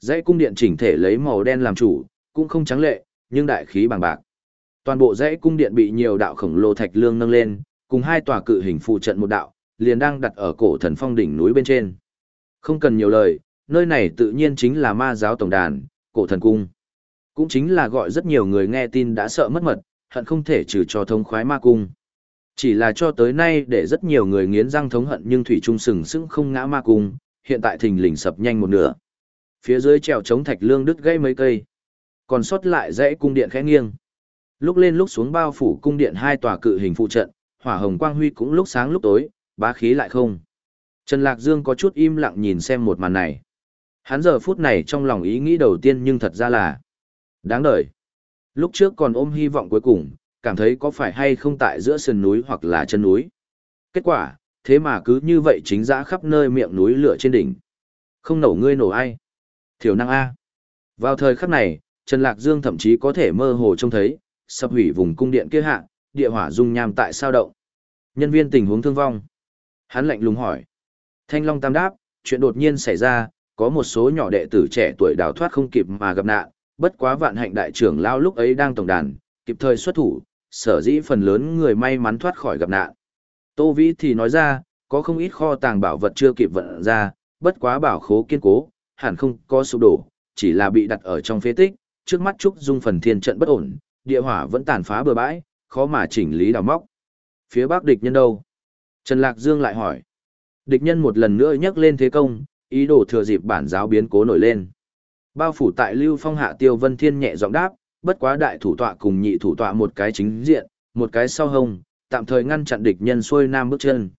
Dãy cung điện chỉnh thể lấy màu đen làm chủ, cũng không trắng lệ, nhưng đại khí bằng bạc. Toàn bộ dãy cung điện bị nhiều đạo khổng lồ thạch lương nâng lên, cùng hai tòa cự hình phụ trận một đạo, liền đang đặt ở cổ thần phong đỉnh núi bên trên. Không cần nhiều lời, nơi này tự nhiên chính là ma giáo tổng đàn, cổ thần cung. Cũng chính là gọi rất nhiều người nghe tin đã sợ mất mật, hận không thể trừ cho thông khoái ma cung. Chỉ là cho tới nay để rất nhiều người nghiến răng thống hận nhưng thủy trung sừng sững không ngã ma cung, hiện tại thình lình sập nhanh một nửa. Phía dưới trèo chống thạch lương đứt gãy mấy cây. Còn sót lại dãy cung điện khẽ nghiêng. Lúc lên lúc xuống bao phủ cung điện hai tòa cự hình phụ trận, hỏa hồng quang huy cũng lúc sáng lúc tối, bá khí lại không. Trần Lạc Dương có chút im lặng nhìn xem một màn này. Hắn giờ phút này trong lòng ý nghĩ đầu tiên nhưng thật ra là đáng đời. Lúc trước còn ôm hy vọng cuối cùng, cảm thấy có phải hay không tại giữa sườn núi hoặc là chân núi. Kết quả, thế mà cứ như vậy chính giã khắp nơi miệng núi lửa trên đỉnh. Không nổ ngươi nổ ai. Thiểu năng A. Vào thời khắc này, Trần Lạc Dương thậm chí có thể mơ hồ trông thấy, sập hủy vùng cung điện kia hạ, địa hỏa dung nham tại sao động. Nhân viên tình huống thương vong. Hắn lạnh lùng hỏi. Thanh Long Tam đáp, chuyện đột nhiên xảy ra, có một số nhỏ đệ tử trẻ tuổi đào thoát không kịp mà gặp nạn, bất quá vạn hạnh đại trưởng lao lúc ấy đang tổng đàn, kịp thời xuất thủ, sở dĩ phần lớn người may mắn thoát khỏi gặp nạn. Tô Vĩ thì nói ra, có không ít kho tàng bảo vật chưa kịp vận ra, bất quá bảo khố kiên cố, hẳn không có sụp đổ, chỉ là bị đặt ở trong phế tích, trước mắt Trúc Dung phần thiên trận bất ổn, địa hỏa vẫn tàn phá bừa bãi, khó mà chỉnh lý đào móc. Phía bắc địch nhân đâu? Trần Lạc Dương lại hỏi. Địch nhân một lần nữa nhắc lên thế công, ý đồ thừa dịp bản giáo biến cố nổi lên. Bao phủ tại Lưu Phong hạ Tiêu Vân Thiên nhẹ giọng đáp, bất quá đại thủ tọa cùng nhị thủ tọa một cái chính diện, một cái sau hông, tạm thời ngăn chặn địch nhân xuôi nam bước chân.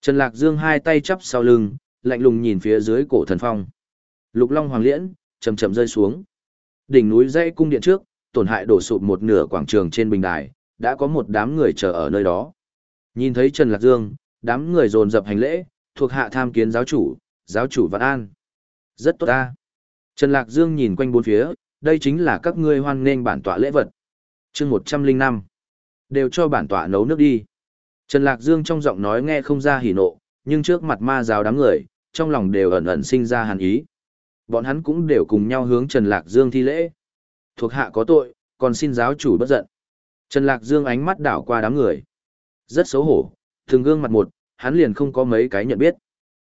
Trần Lạc Dương hai tay chắp sau lưng, lạnh lùng nhìn phía dưới cổ thần phong. Lục Long Hoàng Liễn, chậm chậm rơi xuống. Đỉnh núi dãy cung điện trước, tổn hại đổ sụp một nửa quảng trường trên bình đài, đã có một đám người chờ ở nơi đó. Nhìn thấy Trần Lạc Dương, đám người dồn dập hành lễ, thuộc hạ tham kiến giáo chủ, giáo chủ Vạn An. Rất tốt ta. Trần Lạc Dương nhìn quanh bốn phía, đây chính là các ngươi hoan nghênh bản tọa lễ vật. chương 105. Đều cho bản tọa nấu nước đi. Trần Lạc Dương trong giọng nói nghe không ra hỉ nộ, nhưng trước mặt ma giáo đám người, trong lòng đều ẩn ẩn sinh ra hàn ý. Bọn hắn cũng đều cùng nhau hướng Trần Lạc Dương thi lễ. Thuộc hạ có tội, còn xin giáo chủ bất giận. Trần Lạc Dương ánh mắt đảo qua đám người. Rất xấu hổ, thường gương mặt một, hắn liền không có mấy cái nhận biết.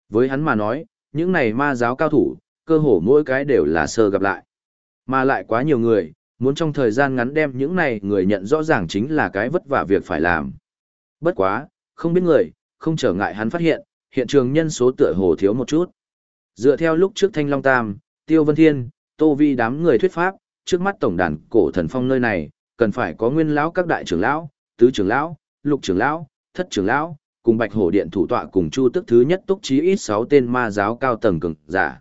Với hắn mà nói, những này ma giáo cao thủ, cơ hồ mỗi cái đều là sơ gặp lại. Mà lại quá nhiều người, muốn trong thời gian ngắn đem những này người nhận rõ ràng chính là cái vất vả việc phải làm. Bất quá, không biết người, không trở ngại hắn phát hiện, hiện trường nhân số tựa hồ thiếu một chút. Dựa theo lúc trước Thanh Long Tam, Tiêu Vân Thiên, Tô Vi đám người thuyết pháp, trước mắt tổng đàn cổ thần phong nơi này, cần phải có nguyên lão các đại trưởng lão, tứ trưởng lão, lục trưởng lão, thất trưởng lão, cùng Bạch Hổ Điện thủ tọa cùng Chu Tức thứ nhất túc chí ít 6 tên ma giáo cao tầng cường giả.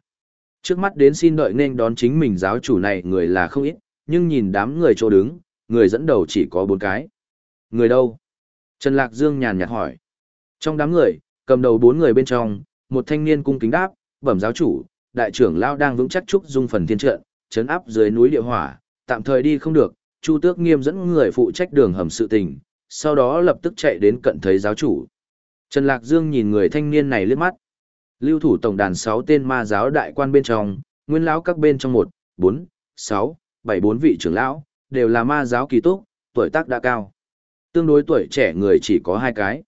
Trước mắt đến xin đợi nên đón chính mình giáo chủ này người là không ít, nhưng nhìn đám người chỗ đứng, người dẫn đầu chỉ có bốn cái. Người đâu? Trần Lạc Dương nhàn nhạt hỏi. Trong đám người, cầm đầu bốn người bên trong, một thanh niên cung kính đáp, bẩm giáo chủ, đại trưởng lao đang vững chắc trúc dung phần thiên trận, chấn áp dưới núi địa hỏa, tạm thời đi không được, Chu Tước Nghiêm dẫn người phụ trách đường hầm sự tình, sau đó lập tức chạy đến cận thấy giáo chủ. Trần Lạc Dương nhìn người thanh niên này liếc mắt. Lưu thủ tổng đàn 6 tên ma giáo đại quan bên trong, nguyên lão các bên trong 1, 4, 6, 7 bốn vị trưởng lão, đều là ma giáo kỳ túc, tuổi tác đã cao. Tương đối tuổi trẻ người chỉ có hai cái.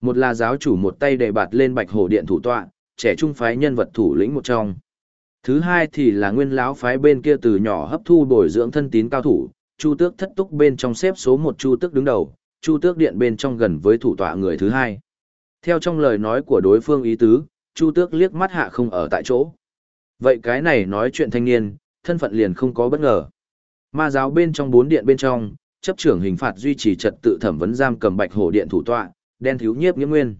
Một là giáo chủ một tay đề bạt lên bạch hổ điện thủ tọa, trẻ trung phái nhân vật thủ lĩnh một trong. Thứ hai thì là nguyên lão phái bên kia từ nhỏ hấp thu bồi dưỡng thân tín cao thủ, chu tước thất túc bên trong xếp số một chu tước đứng đầu, chu tước điện bên trong gần với thủ tọa người thứ hai. Theo trong lời nói của đối phương ý tứ, chu tước liếc mắt hạ không ở tại chỗ. Vậy cái này nói chuyện thanh niên, thân phận liền không có bất ngờ. Ma giáo bên trong bốn điện bên trong, chấp trưởng hình phạt duy trì trật tự thẩm vấn giam cầm bạch hổ điện thủ tọa, đen thiếu nhiếp nghĩa nguyên.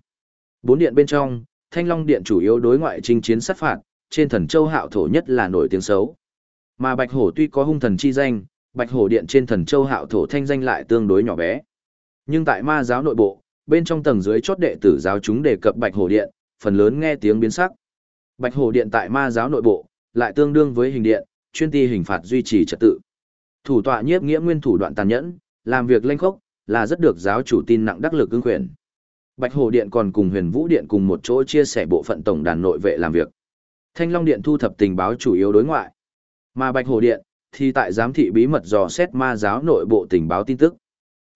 Bốn điện bên trong, thanh long điện chủ yếu đối ngoại chinh chiến sát phạt, trên thần châu hạo thổ nhất là nổi tiếng xấu. Mà bạch hổ tuy có hung thần chi danh, bạch hổ điện trên thần châu hạo thổ thanh danh lại tương đối nhỏ bé. Nhưng tại ma giáo nội bộ, bên trong tầng dưới chót đệ tử giáo chúng đề cập bạch hổ điện, phần lớn nghe tiếng biến sắc. Bạch hổ điện tại ma giáo nội bộ, lại tương đương với hình điện, chuyên ti hình phạt duy trì trật tự. Thủ tọa nhiếp nghĩa nguyên thủ đoạn tàn nhẫn, làm việc lanh khốc, là rất được giáo chủ tin nặng đắc lực ưng quyền. Bạch Hồ Điện còn cùng Huyền Vũ Điện cùng một chỗ chia sẻ bộ phận tổng đàn nội vệ làm việc. Thanh Long Điện thu thập tình báo chủ yếu đối ngoại. Mà Bạch Hồ Điện, thì tại giám thị bí mật dò xét ma giáo nội bộ tình báo tin tức.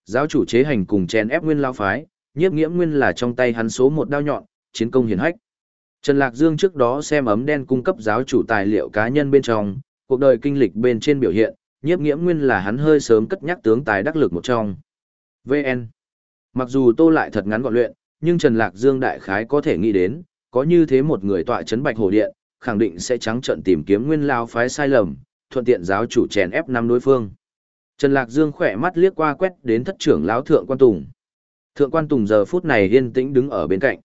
Giáo chủ chế hành cùng chen ép nguyên lao phái, nhiếp nghiễm nguyên là trong tay hắn số một đao nhọn, chiến công hiển hách. Trần Lạc Dương trước đó xem ấm đen cung cấp giáo chủ tài liệu cá nhân bên trong, cuộc đời kinh lịch bên trên biểu hiện, nhiếp nghiễm nguyên là hắn hơi sớm cất nhắc tướng tài đắc lực một trong. VN Mặc dù tô lại thật ngắn gọn luyện, nhưng Trần Lạc Dương đại khái có thể nghĩ đến, có như thế một người tọa chấn bạch hồ điện, khẳng định sẽ trắng trận tìm kiếm nguyên lao phái sai lầm, thuận tiện giáo chủ chèn ép năm đối phương. Trần Lạc Dương khỏe mắt liếc qua quét đến thất trưởng lão thượng quan tùng. Thượng quan tùng giờ phút này yên tĩnh đứng ở bên cạnh.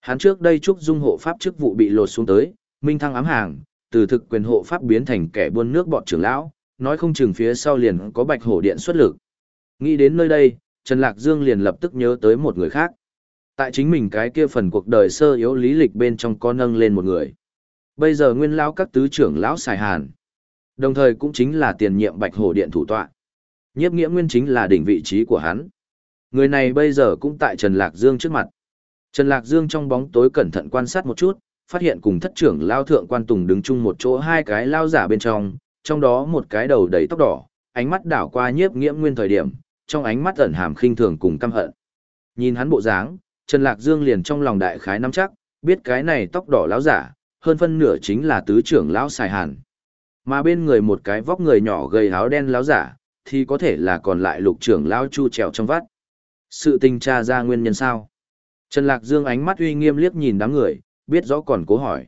Hắn trước đây chúc dung hộ pháp chức vụ bị lột xuống tới, minh thăng ám hàng, từ thực quyền hộ pháp biến thành kẻ buôn nước bọn trưởng lão, nói không chừng phía sau liền có bạch hổ điện xuất lực. Nghĩ đến nơi đây, Trần Lạc Dương liền lập tức nhớ tới một người khác. Tại chính mình cái kia phần cuộc đời sơ yếu lý lịch bên trong có nâng lên một người. Bây giờ nguyên lão các tứ trưởng lão xài hàn. Đồng thời cũng chính là tiền nhiệm bạch hổ điện thủ tọa. Nhiếp nghĩa nguyên chính là đỉnh vị trí của hắn. Người này bây giờ cũng tại Trần Lạc Dương trước mặt. Trần Lạc Dương trong bóng tối cẩn thận quan sát một chút, phát hiện cùng thất trưởng lao thượng quan tùng đứng chung một chỗ hai cái lao giả bên trong, trong đó một cái đầu đầy tóc đỏ, ánh mắt đảo qua nhiếp nghiễm nguyên thời điểm, trong ánh mắt ẩn hàm khinh thường cùng căm hận. Nhìn hắn bộ dáng, Trần Lạc Dương liền trong lòng đại khái nắm chắc, biết cái này tóc đỏ lão giả, hơn phân nửa chính là tứ trưởng lão xài hàn. Mà bên người một cái vóc người nhỏ gầy áo đen lão giả, thì có thể là còn lại lục trưởng lão chu trèo trong vắt. Sự tình tra ra nguyên nhân sao? Trần Lạc Dương ánh mắt uy nghiêm liếc nhìn đám người, biết rõ còn cố hỏi.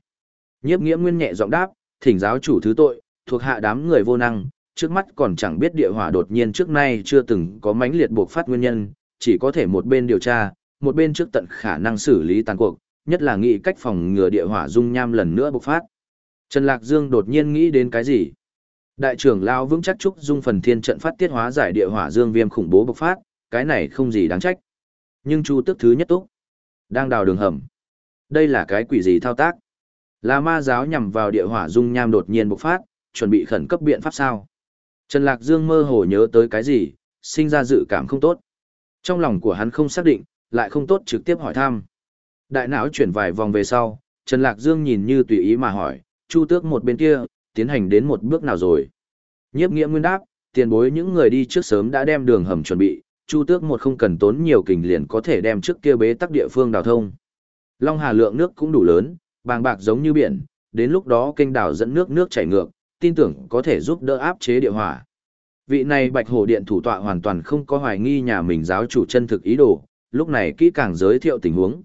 Nhiếp nghĩa nguyên nhẹ giọng đáp, thỉnh giáo chủ thứ tội, thuộc hạ đám người vô năng, trước mắt còn chẳng biết địa hỏa đột nhiên trước nay chưa từng có mãnh liệt buộc phát nguyên nhân, chỉ có thể một bên điều tra, một bên trước tận khả năng xử lý tàn cuộc, nhất là nghĩ cách phòng ngừa địa hỏa dung nham lần nữa bộc phát. Trần Lạc Dương đột nhiên nghĩ đến cái gì? Đại trưởng lao vững chắc chúc dung phần thiên trận phát tiết hóa giải địa hỏa dương viêm khủng bố bộc phát, cái này không gì đáng trách. Nhưng Chu Tức thứ nhất túc, đang đào đường hầm. Đây là cái quỷ gì thao tác? Là ma giáo nhằm vào địa hỏa dung nham đột nhiên bộc phát, chuẩn bị khẩn cấp biện pháp sao? Trần Lạc Dương mơ hồ nhớ tới cái gì, sinh ra dự cảm không tốt. Trong lòng của hắn không xác định, lại không tốt trực tiếp hỏi thăm. Đại não chuyển vài vòng về sau, Trần Lạc Dương nhìn như tùy ý mà hỏi, Chu Tước một bên kia, tiến hành đến một bước nào rồi? Nhiếp nghĩa nguyên đáp, tiền bối những người đi trước sớm đã đem đường hầm chuẩn bị, Chu Tước một không cần tốn nhiều kình liền có thể đem trước kia bế tắc địa phương đào thông. Long Hà lượng nước cũng đủ lớn, bàng bạc giống như biển, đến lúc đó kênh đảo dẫn nước nước chảy ngược, tin tưởng có thể giúp đỡ áp chế địa hỏa. Vị này Bạch Hổ Điện thủ tọa hoàn toàn không có hoài nghi nhà mình giáo chủ chân thực ý đồ, lúc này kỹ càng giới thiệu tình huống.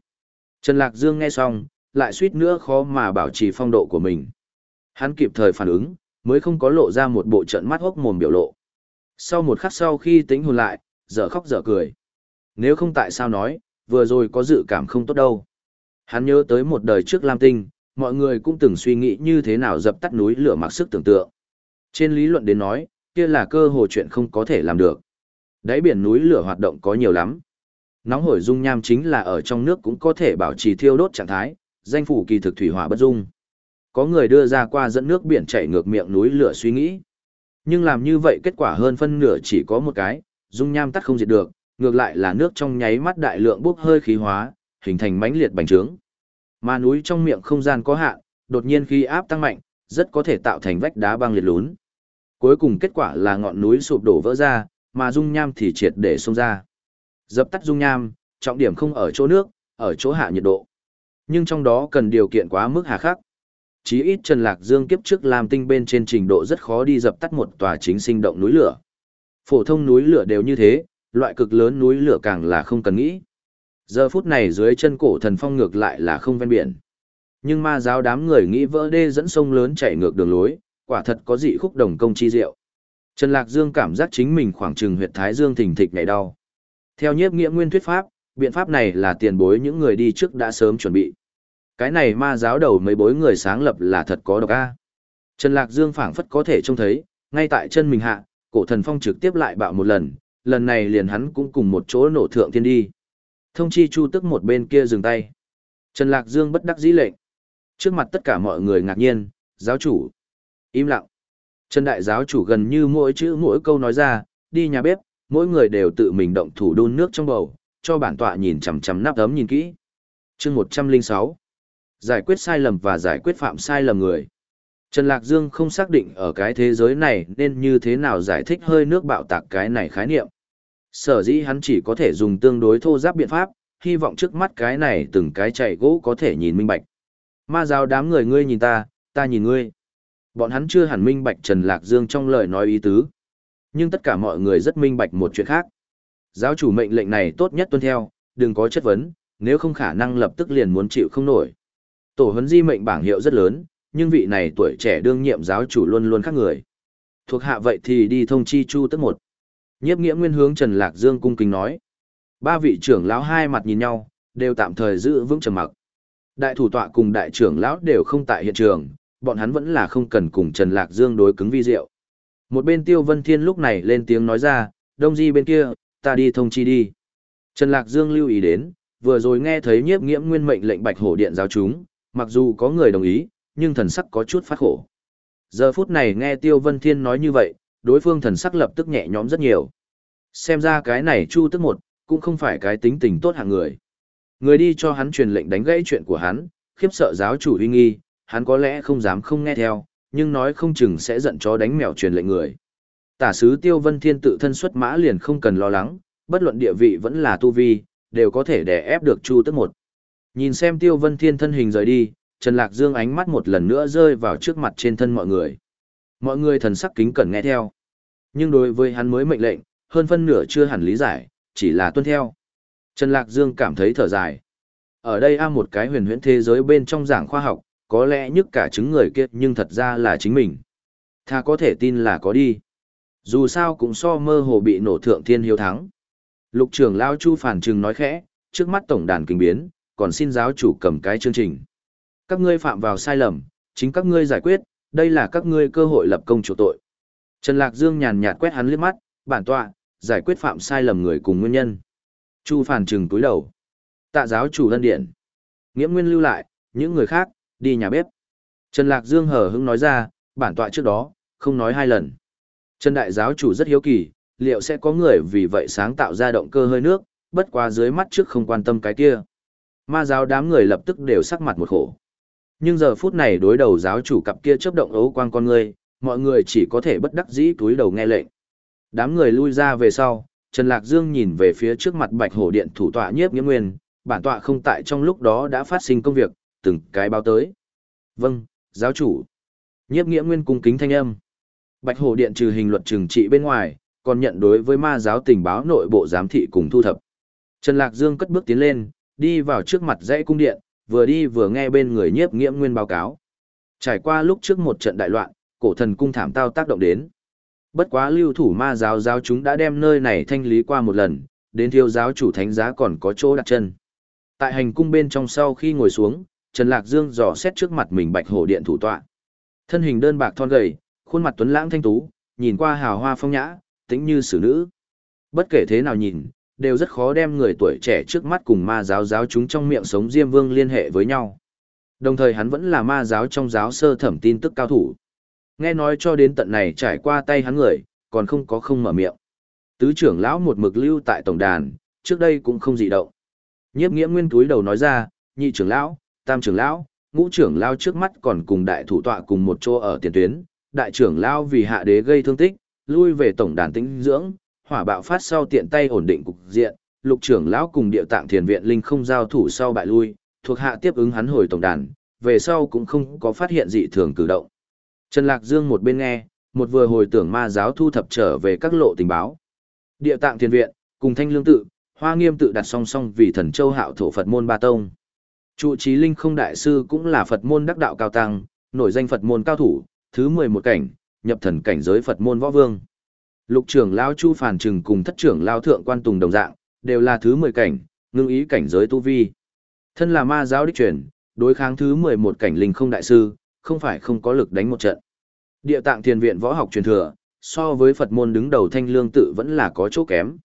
Trần Lạc Dương nghe xong, lại suýt nữa khó mà bảo trì phong độ của mình. Hắn kịp thời phản ứng, mới không có lộ ra một bộ trận mắt hốc mồm biểu lộ. Sau một khắc sau khi tính hồn lại, dở khóc dở cười. Nếu không tại sao nói, vừa rồi có dự cảm không tốt đâu. Hắn nhớ tới một đời trước Lam Tinh, mọi người cũng từng suy nghĩ như thế nào dập tắt núi lửa mặc sức tưởng tượng. Trên lý luận đến nói, kia là cơ hội chuyện không có thể làm được. Đáy biển núi lửa hoạt động có nhiều lắm. Nóng hổi dung nham chính là ở trong nước cũng có thể bảo trì thiêu đốt trạng thái, danh phủ kỳ thực thủy hỏa bất dung. Có người đưa ra qua dẫn nước biển chảy ngược miệng núi lửa suy nghĩ. Nhưng làm như vậy kết quả hơn phân nửa chỉ có một cái, dung nham tắt không diệt được, ngược lại là nước trong nháy mắt đại lượng bốc hơi khí hóa, hình thành mãnh liệt bành trướng. Mà núi trong miệng không gian có hạn, đột nhiên khi áp tăng mạnh, rất có thể tạo thành vách đá băng liệt lún. Cuối cùng kết quả là ngọn núi sụp đổ vỡ ra, mà dung nham thì triệt để xông ra. Dập tắt dung nham, trọng điểm không ở chỗ nước, ở chỗ hạ nhiệt độ. Nhưng trong đó cần điều kiện quá mức hà khắc. Chí ít Trần Lạc Dương kiếp trước làm tinh bên trên trình độ rất khó đi dập tắt một tòa chính sinh động núi lửa. Phổ thông núi lửa đều như thế, loại cực lớn núi lửa càng là không cần nghĩ. Giờ phút này dưới chân cổ thần phong ngược lại là không ven biển. Nhưng ma giáo đám người nghĩ vỡ đê dẫn sông lớn chảy ngược đường lối, quả thật có dị khúc đồng công chi diệu. Trần Lạc Dương cảm giác chính mình khoảng trừng huyệt thái dương thình thịch nhảy đau. Theo nhiếp nghĩa nguyên thuyết pháp, biện pháp này là tiền bối những người đi trước đã sớm chuẩn bị. Cái này ma giáo đầu mấy bối người sáng lập là thật có độc a. Trần Lạc Dương phảng phất có thể trông thấy, ngay tại chân mình hạ, cổ thần phong trực tiếp lại bạo một lần, lần này liền hắn cũng cùng một chỗ nổ thượng thiên đi. Thông chi chu tức một bên kia dừng tay. Trần Lạc Dương bất đắc dĩ lệnh. Trước mặt tất cả mọi người ngạc nhiên, giáo chủ. Im lặng. Trần Đại giáo chủ gần như mỗi chữ mỗi câu nói ra, đi nhà bếp, mỗi người đều tự mình động thủ đun nước trong bầu, cho bản tọa nhìn chằm chằm nắp ấm nhìn kỹ. chương 106. Giải quyết sai lầm và giải quyết phạm sai lầm người. Trần Lạc Dương không xác định ở cái thế giới này nên như thế nào giải thích hơi nước bạo tạc cái này khái niệm. Sở dĩ hắn chỉ có thể dùng tương đối thô giáp biện pháp, hy vọng trước mắt cái này từng cái chạy gỗ có thể nhìn minh bạch. Ma giáo đám người ngươi nhìn ta, ta nhìn ngươi. Bọn hắn chưa hẳn minh bạch Trần Lạc Dương trong lời nói ý tứ. Nhưng tất cả mọi người rất minh bạch một chuyện khác. Giáo chủ mệnh lệnh này tốt nhất tuân theo, đừng có chất vấn, nếu không khả năng lập tức liền muốn chịu không nổi. Tổ huấn di mệnh bảng hiệu rất lớn, nhưng vị này tuổi trẻ đương nhiệm giáo chủ luôn luôn khác người. Thuộc hạ vậy thì đi thông chi chu tức một. Nhiếp nghĩa nguyên hướng Trần Lạc Dương cung kính nói. Ba vị trưởng lão hai mặt nhìn nhau, đều tạm thời giữ vững trầm mặc. Đại thủ tọa cùng đại trưởng lão đều không tại hiện trường, bọn hắn vẫn là không cần cùng Trần Lạc Dương đối cứng vi diệu. Một bên Tiêu Vân Thiên lúc này lên tiếng nói ra, đông di bên kia, ta đi thông chi đi. Trần Lạc Dương lưu ý đến, vừa rồi nghe thấy nhiếp nghiễm nguyên mệnh lệnh bạch hổ điện giáo chúng, mặc dù có người đồng ý, nhưng thần sắc có chút phát khổ. Giờ phút này nghe Tiêu Vân Thiên nói như vậy, đối phương thần sắc lập tức nhẹ nhõm rất nhiều. Xem ra cái này Chu Tức một, cũng không phải cái tính tình tốt hạng người. Người đi cho hắn truyền lệnh đánh gãy chuyện của hắn, khiếp sợ giáo chủ uy nghi, hắn có lẽ không dám không nghe theo, nhưng nói không chừng sẽ giận chó đánh mèo truyền lệnh người. Tả sứ Tiêu Vân Thiên tự thân xuất mã liền không cần lo lắng, bất luận địa vị vẫn là tu vi, đều có thể đè ép được Chu Tức một. Nhìn xem Tiêu Vân Thiên thân hình rời đi, Trần Lạc Dương ánh mắt một lần nữa rơi vào trước mặt trên thân mọi người. Mọi người thần sắc kính cẩn nghe theo. Nhưng đối với hắn mới mệnh lệnh, hơn phân nửa chưa hẳn lý giải, chỉ là tuân theo. Trần Lạc Dương cảm thấy thở dài. Ở đây a một cái huyền huyễn thế giới bên trong giảng khoa học, có lẽ nhất cả chứng người kia nhưng thật ra là chính mình. Tha có thể tin là có đi. Dù sao cũng so mơ hồ bị nổ thượng thiên hiếu thắng. Lục trưởng Lao Chu Phản Trừng nói khẽ, trước mắt tổng đàn kinh biến, còn xin giáo chủ cầm cái chương trình. Các ngươi phạm vào sai lầm, chính các ngươi giải quyết, đây là các ngươi cơ hội lập công chủ tội. Trần Lạc Dương nhàn nhạt quét hắn liếc mắt, bản tọa, giải quyết phạm sai lầm người cùng nguyên nhân. Chu Phản Trừng túi đầu. Tạ giáo chủ lân điện. Nghiễm nguyên lưu lại, những người khác, đi nhà bếp. Trần Lạc Dương hờ hững nói ra, bản tọa trước đó, không nói hai lần. Trần Đại giáo chủ rất hiếu kỳ, liệu sẽ có người vì vậy sáng tạo ra động cơ hơi nước, bất quá dưới mắt trước không quan tâm cái kia. Ma giáo đám người lập tức đều sắc mặt một khổ. Nhưng giờ phút này đối đầu giáo chủ cặp kia chấp động ấu quang con người, mọi người chỉ có thể bất đắc dĩ túi đầu nghe lệnh. Đám người lui ra về sau, Trần Lạc Dương nhìn về phía trước mặt Bạch Hổ Điện thủ tọa nhiếp nghĩa nguyên, bản tọa không tại trong lúc đó đã phát sinh công việc, từng cái báo tới. Vâng, giáo chủ. Nhiếp nghĩa nguyên cung kính thanh âm. Bạch Hổ Điện trừ hình luật trừng trị bên ngoài, còn nhận đối với ma giáo tình báo nội bộ giám thị cùng thu thập. Trần Lạc Dương cất bước tiến lên, đi vào trước mặt dãy cung điện, vừa đi vừa nghe bên người nhiếp nghiễm nguyên báo cáo. Trải qua lúc trước một trận đại loạn, cổ thần cung thảm tao tác động đến. Bất quá lưu thủ ma giáo giáo chúng đã đem nơi này thanh lý qua một lần, đến thiếu giáo chủ thánh giá còn có chỗ đặt chân. Tại hành cung bên trong sau khi ngồi xuống, Trần Lạc Dương dò xét trước mặt mình bạch hổ điện thủ tọa. Thân hình đơn bạc thon gầy, khuôn mặt tuấn lãng thanh tú, nhìn qua hào hoa phong nhã, tính như xử nữ. Bất kể thế nào nhìn, đều rất khó đem người tuổi trẻ trước mắt cùng ma giáo giáo chúng trong miệng sống Diêm Vương liên hệ với nhau. Đồng thời hắn vẫn là ma giáo trong giáo sơ thẩm tin tức cao thủ. Nghe nói cho đến tận này trải qua tay hắn người, còn không có không mở miệng. Tứ trưởng lão một mực lưu tại tổng đàn, trước đây cũng không dị động. Nhiếp nghĩa nguyên túi đầu nói ra, nhị trưởng lão, tam trưởng lão, ngũ trưởng lão trước mắt còn cùng đại thủ tọa cùng một chỗ ở tiền tuyến. Đại trưởng lão vì hạ đế gây thương tích, lui về tổng đàn tĩnh dưỡng, hỏa bạo phát sau tiện tay ổn định cục diện, lục trưởng lão cùng địa tạng thiền viện linh không giao thủ sau bại lui, thuộc hạ tiếp ứng hắn hồi tổng đàn, về sau cũng không có phát hiện dị thường cử động. Trần Lạc Dương một bên nghe, một vừa hồi tưởng ma giáo thu thập trở về các lộ tình báo. Địa tạng thiền viện, cùng thanh lương tự, hoa nghiêm tự đặt song song vì thần châu hạo thổ Phật môn ba tông. Trụ trí linh không đại sư cũng là Phật môn đắc đạo cao tăng, nổi danh Phật môn cao thủ, thứ 11 cảnh, nhập thần cảnh giới Phật môn võ vương. Lục trưởng lao Chu Phản Trừng cùng thất trưởng lao thượng quan tùng đồng dạng, đều là thứ 10 cảnh, ngưng ý cảnh giới tu vi. Thân là ma giáo đích truyền, đối kháng thứ 11 cảnh linh không đại sư, không phải không có lực đánh một trận. Địa tạng thiền viện võ học truyền thừa, so với Phật môn đứng đầu thanh lương tự vẫn là có chỗ kém.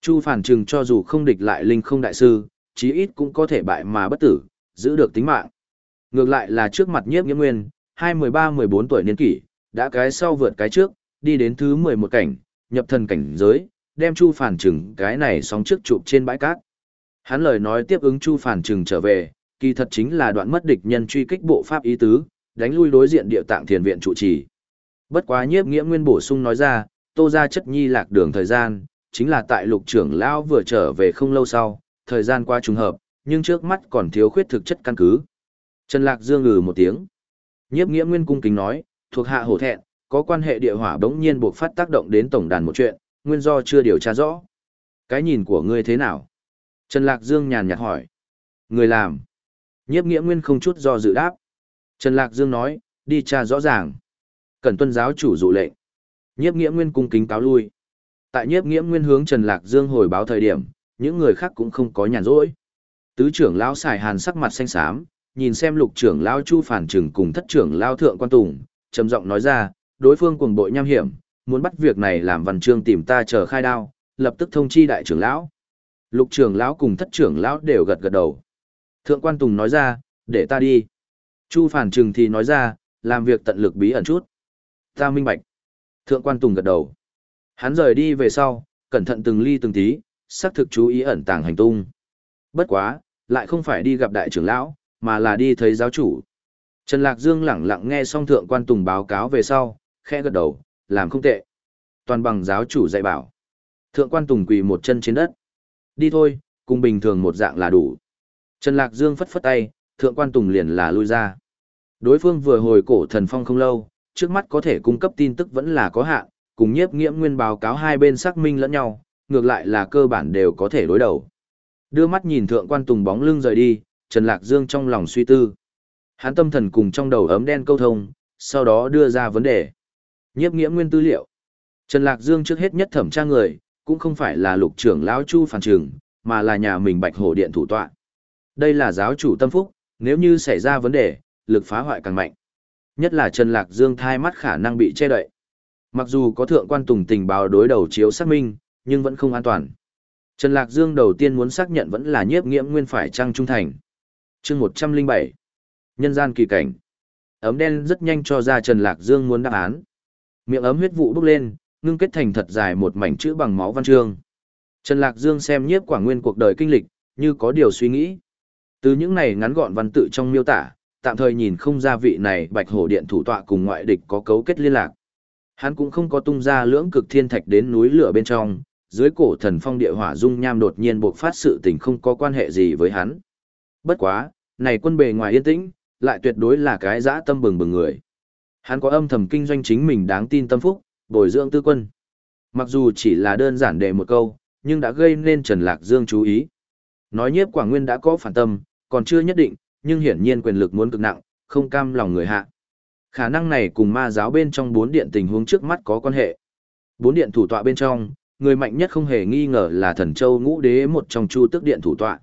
Chu Phản Trừng cho dù không địch lại linh không đại sư, chí ít cũng có thể bại mà bất tử, giữ được tính mạng. Ngược lại là trước mặt nhiếp nghĩa nguyên, hai 13-14 tuổi niên kỷ, đã cái sau vượt cái trước, đi đến thứ 11 cảnh, nhập thần cảnh giới, đem Chu Phản Trừng cái này sóng trước chụp trên bãi cát. Hắn lời nói tiếp ứng Chu Phản Trừng trở về, kỳ thật chính là đoạn mất địch nhân truy kích bộ pháp ý tứ, đánh lui đối diện địa tạng thiền viện trụ trì. Bất quá nhiếp nghĩa nguyên bổ sung nói ra, tô ra chất nhi lạc đường thời gian, chính là tại lục trưởng lão vừa trở về không lâu sau, thời gian qua trùng hợp, nhưng trước mắt còn thiếu khuyết thực chất căn cứ. Trần Lạc Dương ngừ một tiếng. Nhiếp nghĩa nguyên cung kính nói, thuộc hạ hổ thẹn, có quan hệ địa hỏa bỗng nhiên buộc phát tác động đến tổng đàn một chuyện, nguyên do chưa điều tra rõ. Cái nhìn của ngươi thế nào? Trần Lạc Dương nhàn nhạt hỏi. Người làm. Nhiếp nghĩa nguyên không chút do dự đáp. Trần Lạc Dương nói, đi tra rõ ràng. Cần tuân giáo chủ dụ lệnh. Nhiếp nghĩa nguyên cung kính cáo lui. Tại nhiếp nghĩa nguyên hướng Trần Lạc Dương hồi báo thời điểm, những người khác cũng không có nhàn rỗi. Tứ trưởng lão xài hàn sắc mặt xanh xám, nhìn xem lục trưởng lão chu phản trừng cùng thất trưởng lão thượng quan tùng, trầm giọng nói ra, đối phương cuồng bội nham hiểm, muốn bắt việc này làm văn chương tìm ta chờ khai đao, lập tức thông chi đại trưởng lão. Lục trưởng lão cùng thất trưởng lão đều gật gật đầu. Thượng quan tùng nói ra, để ta đi. Chu phản trừng thì nói ra, làm việc tận lực bí ẩn chút. Ta minh bạch. Thượng quan tùng gật đầu. Hắn rời đi về sau, cẩn thận từng ly từng tí, xác thực chú ý ẩn tàng hành tung. Bất quá, lại không phải đi gặp đại trưởng lão, mà là đi thấy giáo chủ. Trần Lạc Dương lẳng lặng nghe xong thượng quan tùng báo cáo về sau, khẽ gật đầu, làm không tệ. Toàn bằng giáo chủ dạy bảo. Thượng quan tùng quỳ một chân trên đất. Đi thôi, cùng bình thường một dạng là đủ. Trần Lạc Dương phất phất tay, thượng quan tùng liền là lui ra. Đối phương vừa hồi cổ thần phong không lâu, trước mắt có thể cung cấp tin tức vẫn là có hạn, cùng nhiếp nghiễm nguyên báo cáo hai bên xác minh lẫn nhau, ngược lại là cơ bản đều có thể đối đầu. Đưa mắt nhìn thượng quan tùng bóng lưng rời đi, Trần Lạc Dương trong lòng suy tư. Hắn tâm thần cùng trong đầu ấm đen câu thông, sau đó đưa ra vấn đề. Nhiếp nghĩa nguyên tư liệu. Trần Lạc Dương trước hết nhất thẩm tra người, cũng không phải là lục trưởng lão Chu Phản Trường, mà là nhà mình Bạch Hổ Điện thủ tọa. Đây là giáo chủ tâm phúc, nếu như xảy ra vấn đề, lực phá hoại càng mạnh. Nhất là Trần Lạc Dương thai mắt khả năng bị che đậy. Mặc dù có thượng quan tùng tình báo đối đầu chiếu xác minh, nhưng vẫn không an toàn. Trần Lạc Dương đầu tiên muốn xác nhận vẫn là nhiếp nghiễm nguyên phải trăng trung thành. chương 107. Nhân gian kỳ cảnh. Ấm đen rất nhanh cho ra Trần Lạc Dương muốn đáp án. Miệng ấm huyết vụ bốc lên, ngưng kết thành thật dài một mảnh chữ bằng máu văn chương. Trần Lạc Dương xem nhiếp quả nguyên cuộc đời kinh lịch, như có điều suy nghĩ. Từ những này ngắn gọn văn tự trong miêu tả, tạm thời nhìn không ra vị này bạch hổ điện thủ tọa cùng ngoại địch có cấu kết liên lạc. Hắn cũng không có tung ra lưỡng cực thiên thạch đến núi lửa bên trong, dưới cổ thần phong địa hỏa dung nham đột nhiên buộc phát sự tình không có quan hệ gì với hắn. Bất quá, này quân bề ngoài yên tĩnh, lại tuyệt đối là cái dã tâm bừng bừng người. Hắn có âm thầm kinh doanh chính mình đáng tin tâm phúc, bồi dưỡng tư quân. Mặc dù chỉ là đơn giản để một câu, nhưng đã gây nên Trần Lạc Dương chú ý. Nói nhiếp quả nguyên đã có phản tâm, còn chưa nhất định, nhưng hiển nhiên quyền lực muốn cực nặng, không cam lòng người hạ. Khả năng này cùng ma giáo bên trong bốn điện tình huống trước mắt có quan hệ. Bốn điện thủ tọa bên trong, người mạnh nhất không hề nghi ngờ là thần châu ngũ đế một trong chu tước điện thủ tọa.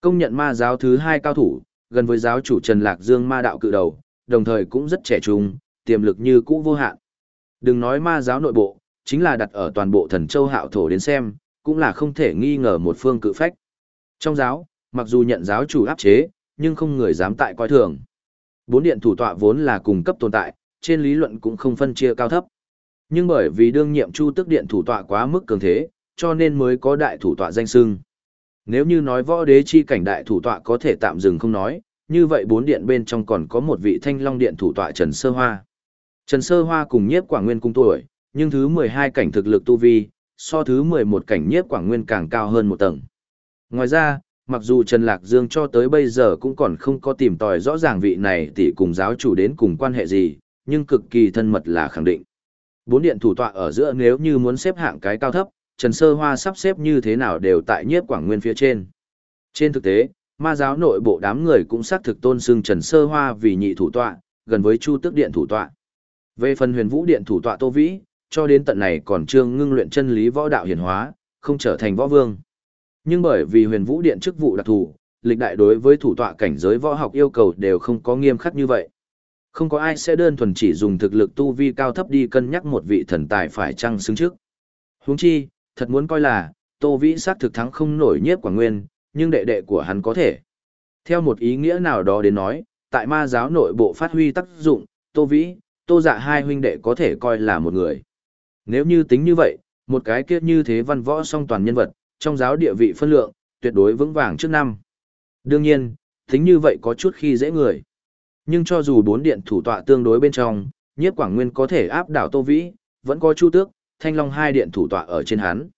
Công nhận ma giáo thứ hai cao thủ, gần với giáo chủ Trần Lạc Dương ma đạo cự đầu, đồng thời cũng rất trẻ trung, tiềm lực như cũ vô hạn. Đừng nói ma giáo nội bộ, chính là đặt ở toàn bộ thần châu hạo thổ đến xem, cũng là không thể nghi ngờ một phương cự phách. Trong giáo, mặc dù nhận giáo chủ áp chế, nhưng không người dám tại coi thường. Bốn điện thủ tọa vốn là cùng cấp tồn tại, trên lý luận cũng không phân chia cao thấp. Nhưng bởi vì đương nhiệm chu tức điện thủ tọa quá mức cường thế, cho nên mới có đại thủ tọa danh sưng. Nếu như nói võ đế chi cảnh đại thủ tọa có thể tạm dừng không nói, như vậy bốn điện bên trong còn có một vị thanh long điện thủ tọa Trần Sơ Hoa. Trần Sơ Hoa cùng nhiếp quảng nguyên cung tuổi, nhưng thứ 12 cảnh thực lực tu vi, so thứ 11 cảnh nhiếp quảng nguyên càng cao hơn một tầng. Ngoài ra, mặc dù Trần Lạc Dương cho tới bây giờ cũng còn không có tìm tòi rõ ràng vị này tỷ cùng giáo chủ đến cùng quan hệ gì, nhưng cực kỳ thân mật là khẳng định. Bốn điện thủ tọa ở giữa nếu như muốn xếp hạng cái cao thấp, Trần Sơ Hoa sắp xếp như thế nào đều tại nhiếp quảng nguyên phía trên. Trên thực tế, ma giáo nội bộ đám người cũng xác thực tôn xưng Trần Sơ Hoa vì nhị thủ tọa, gần với Chu Tước Điện thủ tọa. Về phần huyền vũ điện thủ tọa Tô Vĩ, cho đến tận này còn chưa ngưng luyện chân lý võ đạo hiển hóa, không trở thành võ vương. Nhưng bởi vì huyền vũ điện chức vụ đặc thù, lịch đại đối với thủ tọa cảnh giới võ học yêu cầu đều không có nghiêm khắc như vậy. Không có ai sẽ đơn thuần chỉ dùng thực lực tu vi cao thấp đi cân nhắc một vị thần tài phải chăng xứng trước. Huống chi, thật muốn coi là, Tô Vĩ sát thực thắng không nổi nhiếp quả nguyên, nhưng đệ đệ của hắn có thể. Theo một ý nghĩa nào đó đến nói, tại ma giáo nội bộ phát huy tác dụng, Tô Vĩ, Tô Dạ hai huynh đệ có thể coi là một người. Nếu như tính như vậy, một cái kiếp như thế văn võ song toàn nhân vật, trong giáo địa vị phân lượng, tuyệt đối vững vàng trước năm. Đương nhiên, tính như vậy có chút khi dễ người. Nhưng cho dù bốn điện thủ tọa tương đối bên trong, nhiếp quảng nguyên có thể áp đảo Tô Vĩ, vẫn có Chu Tước, Thanh Long hai điện thủ tọa ở trên hắn.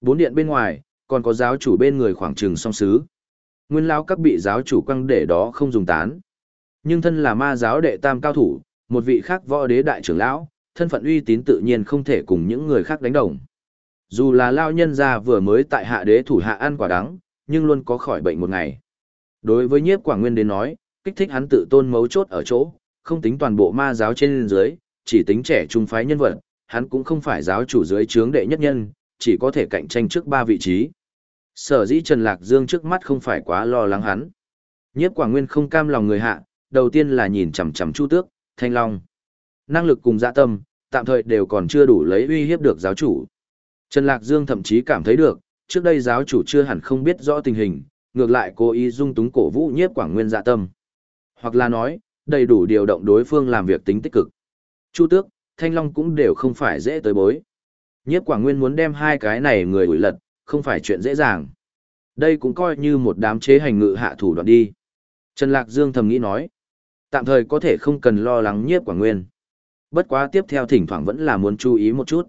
Bốn điện bên ngoài, còn có giáo chủ bên người khoảng trừng song sứ. Nguyên lao các bị giáo chủ quăng để đó không dùng tán. Nhưng thân là ma giáo đệ tam cao thủ, một vị khác võ đế đại trưởng lão, thân phận uy tín tự nhiên không thể cùng những người khác đánh đồng. Dù là lao nhân gia vừa mới tại hạ đế thủ hạ ăn quả đắng, nhưng luôn có khỏi bệnh một ngày. Đối với nhiếp quả nguyên đến nói, kích thích hắn tự tôn mấu chốt ở chỗ, không tính toàn bộ ma giáo trên dưới, chỉ tính trẻ trung phái nhân vật, hắn cũng không phải giáo chủ dưới trướng đệ nhất nhân, chỉ có thể cạnh tranh trước ba vị trí. Sở dĩ Trần Lạc Dương trước mắt không phải quá lo lắng hắn. Nhiếp quả Nguyên không cam lòng người hạ, đầu tiên là nhìn chằm chằm Chu Tước, Thanh Long. Năng lực cùng dạ tâm, tạm thời đều còn chưa đủ lấy uy hiếp được giáo chủ. Trần Lạc Dương thậm chí cảm thấy được, trước đây giáo chủ chưa hẳn không biết rõ tình hình, ngược lại cố ý dung túng cổ vũ nhiếp Quảng Nguyên dạ tâm. Hoặc là nói, đầy đủ điều động đối phương làm việc tính tích cực. Chu Tước, Thanh Long cũng đều không phải dễ tới bối. Nhiếp Quảng Nguyên muốn đem hai cái này người ủi lật, không phải chuyện dễ dàng. Đây cũng coi như một đám chế hành ngự hạ thủ đoạn đi. Trần Lạc Dương thầm nghĩ nói, tạm thời có thể không cần lo lắng nhiếp Quảng Nguyên. Bất quá tiếp theo thỉnh thoảng vẫn là muốn chú ý một chút.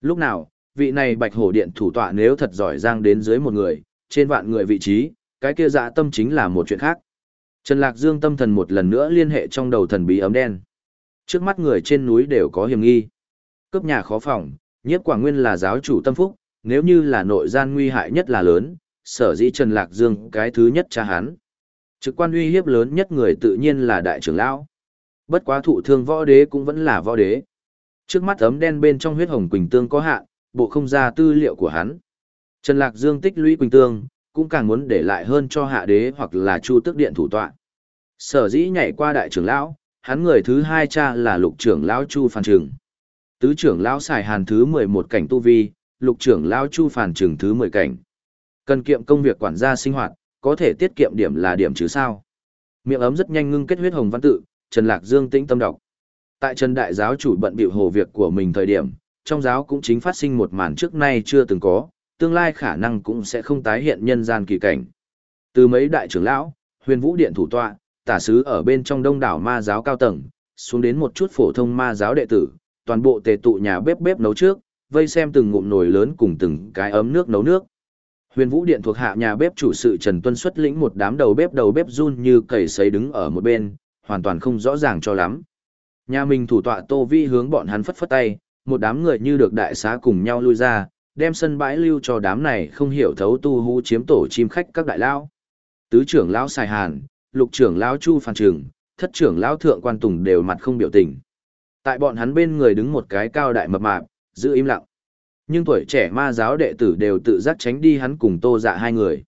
Lúc nào, vị này bạch hổ điện thủ tọa nếu thật giỏi giang đến dưới một người, trên vạn người vị trí, cái kia dạ tâm chính là một chuyện khác. Trần Lạc Dương tâm thần một lần nữa liên hệ trong đầu thần bí ấm đen. Trước mắt người trên núi đều có hiểm nghi. Cấp nhà khó phòng, nhiếp quảng nguyên là giáo chủ tâm phúc, nếu như là nội gian nguy hại nhất là lớn, sở dĩ Trần Lạc Dương cái thứ nhất cha hắn. Trực quan uy hiếp lớn nhất người tự nhiên là đại trưởng lão. Bất quá thụ thương võ đế cũng vẫn là võ đế. Trước mắt ấm đen bên trong huyết hồng quỳnh tương có hạn, bộ không ra tư liệu của hắn. Trần Lạc Dương tích lũy quỳnh tương, cũng càng muốn để lại hơn cho hạ đế hoặc là chu tức điện thủ tọa. Sở dĩ nhảy qua đại trưởng lão, hắn người thứ hai cha là lục trưởng lão Chu Phàn Trừng. Tứ trưởng lão xài hàn thứ 11 cảnh tu vi, lục trưởng lão Chu Phàn Trừng thứ 10 cảnh. Cần kiệm công việc quản gia sinh hoạt, có thể tiết kiệm điểm là điểm chứ sao. Miệng ấm rất nhanh ngưng kết huyết hồng văn tự, Trần Lạc Dương tĩnh tâm đọc. Tại Trần Đại giáo chủ bận bịu hồ việc của mình thời điểm, trong giáo cũng chính phát sinh một màn trước nay chưa từng có, tương lai khả năng cũng sẽ không tái hiện nhân gian kỳ cảnh. Từ mấy đại trưởng lão, huyền vũ điện thủ tọa, tả sứ ở bên trong đông đảo ma giáo cao tầng, xuống đến một chút phổ thông ma giáo đệ tử, toàn bộ tề tụ nhà bếp bếp nấu trước, vây xem từng ngụm nồi lớn cùng từng cái ấm nước nấu nước. Huyền Vũ Điện thuộc hạ nhà bếp chủ sự Trần Tuân xuất lĩnh một đám đầu bếp đầu bếp run như cầy sấy đứng ở một bên, hoàn toàn không rõ ràng cho lắm. Nhà mình thủ tọa Tô Vi hướng bọn hắn phất phất tay, một đám người như được đại xá cùng nhau lui ra, đem sân bãi lưu cho đám này không hiểu thấu tu hú chiếm tổ chim khách các đại lão. Tứ trưởng lão Sài Hàn, lục trưởng lão Chu Phan Trường, thất trưởng lão Thượng Quan Tùng đều mặt không biểu tình. Tại bọn hắn bên người đứng một cái cao đại mập mạp, giữ im lặng. Nhưng tuổi trẻ ma giáo đệ tử đều tự giác tránh đi hắn cùng Tô Dạ hai người.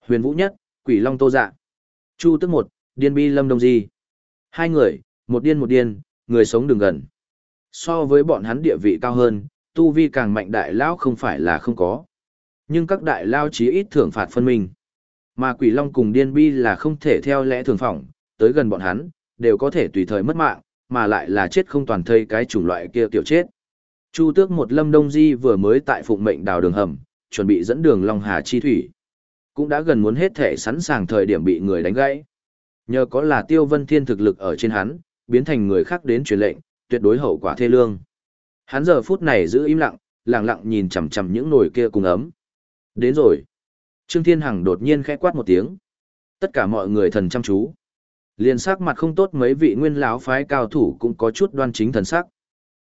Huyền Vũ Nhất, Quỷ Long Tô Dạ. Chu Tức một, Điên Bi Lâm Đông Di. Hai người, một điên một điên, người sống đừng gần. So với bọn hắn địa vị cao hơn, tu vi càng mạnh đại lão không phải là không có. Nhưng các đại lao chí ít thưởng phạt phân minh. Mà quỷ long cùng điên bi là không thể theo lẽ thường phỏng, tới gần bọn hắn, đều có thể tùy thời mất mạng, mà lại là chết không toàn thây cái chủng loại kia tiểu chết. Chu tước một lâm đông di vừa mới tại phụng mệnh đào đường hầm, chuẩn bị dẫn đường Long Hà chi thủy. Cũng đã gần muốn hết thể sẵn sàng thời điểm bị người đánh gãy. Nhờ có là tiêu vân thiên thực lực ở trên hắn, biến thành người khác đến truyền lệnh, tuyệt đối hậu quả thê lương. Hắn giờ phút này giữ im lặng, lặng lặng nhìn chằm chằm những nồi kia cùng ấm. Đến rồi. Trương Thiên Hằng đột nhiên khẽ quát một tiếng. Tất cả mọi người thần chăm chú. Liền sắc mặt không tốt mấy vị nguyên lão phái cao thủ cũng có chút đoan chính thần sắc.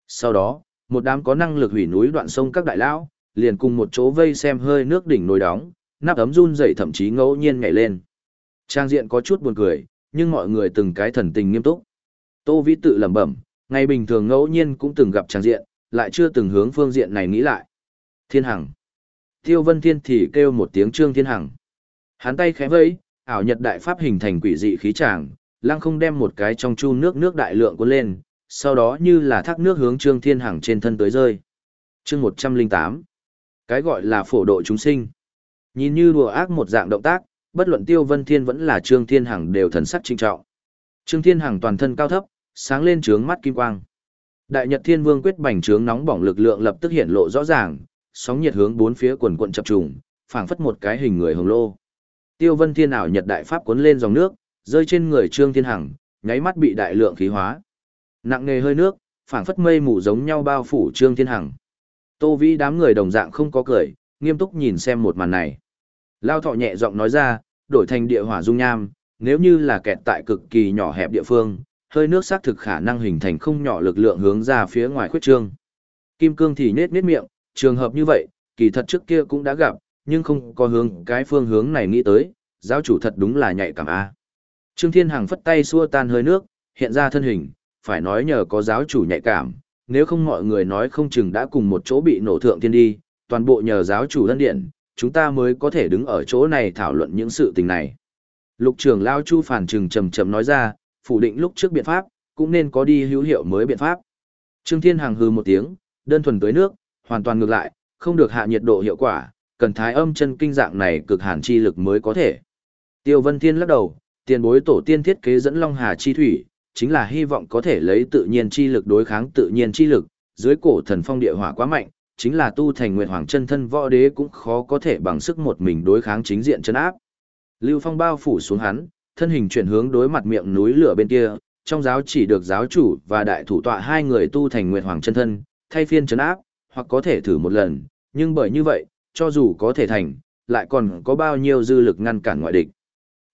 Sau đó, một đám có năng lực hủy núi đoạn sông các đại lão, liền cùng một chỗ vây xem hơi nước đỉnh nồi đóng, nắp ấm run dậy thậm chí ngẫu nhiên nhảy lên. Trang diện có chút buồn cười, nhưng mọi người từng cái thần tình nghiêm túc. Tô Vĩ tự lẩm bẩm, ngày bình thường ngẫu nhiên cũng từng gặp trang diện, lại chưa từng hướng phương diện này nghĩ lại. Thiên Hằng. Tiêu Vân Thiên thì kêu một tiếng Trương Thiên Hằng. Hắn tay khẽ vẫy, ảo nhật đại pháp hình thành quỷ dị khí tràng, lăng không đem một cái trong chu nước nước đại lượng cuốn lên, sau đó như là thác nước hướng Trương Thiên Hằng trên thân tới rơi. Chương 108. Cái gọi là phổ độ chúng sinh. Nhìn như đùa ác một dạng động tác, bất luận Tiêu Vân Thiên vẫn là Trương Thiên Hằng đều thần sắc trinh trọng. Trương Thiên Hằng toàn thân cao thấp, sáng lên trướng mắt kim quang. Đại Nhật Thiên Vương quyết bành trướng nóng bỏng lực lượng lập tức hiện lộ rõ ràng, sóng nhiệt hướng bốn phía quần quận chập trùng, phảng phất một cái hình người hồng lô. Tiêu Vân Thiên ảo nhật đại pháp cuốn lên dòng nước, rơi trên người Trương Thiên Hằng, nháy mắt bị đại lượng khí hóa. Nặng nề hơi nước, phảng phất mây mù giống nhau bao phủ Trương Thiên Hằng. Tô Vĩ đám người đồng dạng không có cười, nghiêm túc nhìn xem một màn này. Lao thọ nhẹ giọng nói ra, đổi thành địa hỏa dung nham, nếu như là kẹt tại cực kỳ nhỏ hẹp địa phương, hơi nước xác thực khả năng hình thành không nhỏ lực lượng hướng ra phía ngoài khuyết trương. Kim cương thì nết nết miệng, trường hợp như vậy, kỳ thật trước kia cũng đã gặp, nhưng không có hướng cái phương hướng này nghĩ tới, giáo chủ thật đúng là nhạy cảm a. Trương Thiên Hằng phất tay xua tan hơi nước, hiện ra thân hình, phải nói nhờ có giáo chủ nhạy cảm, nếu không mọi người nói không chừng đã cùng một chỗ bị nổ thượng thiên đi, toàn bộ nhờ giáo chủ dẫn điện, chúng ta mới có thể đứng ở chỗ này thảo luận những sự tình này. Lục trưởng Lao Chu phản trừng trầm trầm nói ra, phủ định lúc trước biện pháp, cũng nên có đi hữu hiệu mới biện pháp. Trương Thiên Hằng hư một tiếng, đơn thuần tới nước, hoàn toàn ngược lại, không được hạ nhiệt độ hiệu quả, cần thái âm chân kinh dạng này cực hàn chi lực mới có thể. Tiêu Vân Thiên lắc đầu, tiền bối tổ tiên thiết kế dẫn Long Hà chi thủy, chính là hy vọng có thể lấy tự nhiên chi lực đối kháng tự nhiên chi lực, dưới cổ thần phong địa hỏa quá mạnh, chính là tu thành nguyệt hoàng chân thân võ đế cũng khó có thể bằng sức một mình đối kháng chính diện chân áp. Lưu Phong bao phủ xuống hắn, thân hình chuyển hướng đối mặt miệng núi lửa bên kia, trong giáo chỉ được giáo chủ và đại thủ tọa hai người tu thành nguyệt hoàng chân thân, thay phiên chấn áp, hoặc có thể thử một lần, nhưng bởi như vậy, cho dù có thể thành, lại còn có bao nhiêu dư lực ngăn cản ngoại địch.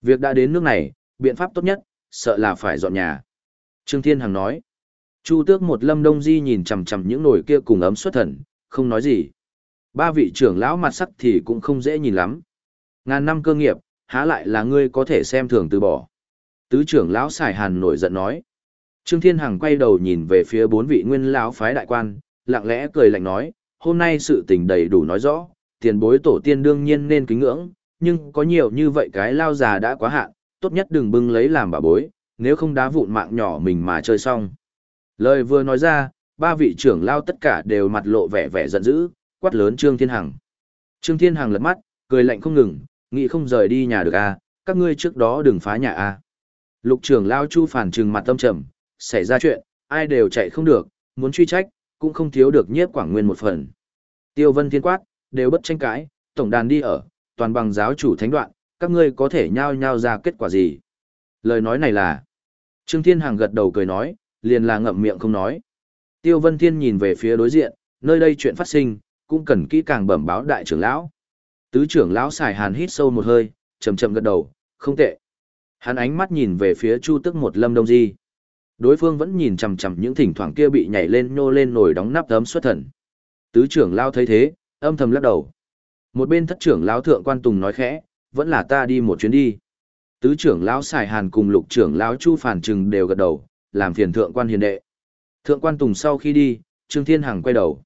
Việc đã đến nước này, biện pháp tốt nhất, sợ là phải dọn nhà. Trương Thiên Hằng nói. Chu tước một lâm đông di nhìn chằm chằm những nồi kia cùng ấm xuất thần, không nói gì. Ba vị trưởng lão mặt sắc thì cũng không dễ nhìn lắm. Ngàn năm cơ nghiệp, há lại là ngươi có thể xem thường từ bỏ. Tứ trưởng lão xài hàn nổi giận nói. Trương Thiên Hằng quay đầu nhìn về phía bốn vị nguyên lão phái đại quan, lặng lẽ cười lạnh nói, hôm nay sự tình đầy đủ nói rõ, tiền bối tổ tiên đương nhiên nên kính ngưỡng, nhưng có nhiều như vậy cái lao già đã quá hạn, tốt nhất đừng bưng lấy làm bà bối, nếu không đá vụn mạng nhỏ mình mà chơi xong. Lời vừa nói ra, ba vị trưởng lao tất cả đều mặt lộ vẻ vẻ giận dữ, quát lớn Trương Thiên Hằng. Trương Thiên Hằng lật mắt, cười lạnh không ngừng, nghĩ không rời đi nhà được à, các ngươi trước đó đừng phá nhà à. Lục trưởng lao chu phản trừng mặt tâm trầm, xảy ra chuyện, ai đều chạy không được, muốn truy trách, cũng không thiếu được nhiếp quảng nguyên một phần. Tiêu vân thiên quát, đều bất tranh cãi, tổng đàn đi ở, toàn bằng giáo chủ thánh đoạn, các ngươi có thể nhao nhao ra kết quả gì. Lời nói này là, Trương Thiên Hằng gật đầu cười nói, liền là ngậm miệng không nói. Tiêu Vân Thiên nhìn về phía đối diện, nơi đây chuyện phát sinh, cũng cần kỹ càng bẩm báo đại trưởng lão. Tứ trưởng lão xài hàn hít sâu một hơi, chậm chậm gật đầu, không tệ. Hắn ánh mắt nhìn về phía Chu Tức một Lâm Đông Di. Đối phương vẫn nhìn chằm chằm những thỉnh thoảng kia bị nhảy lên nhô lên nổi đóng nắp tấm xuất thần. Tứ trưởng lão thấy thế, âm thầm lắc đầu. Một bên thất trưởng lão thượng quan tùng nói khẽ, vẫn là ta đi một chuyến đi. Tứ trưởng lão xài hàn cùng lục trưởng lão Chu Phản Trừng đều gật đầu, làm phiền thượng quan hiền đệ. Thượng quan Tùng sau khi đi, Trương Thiên Hằng quay đầu.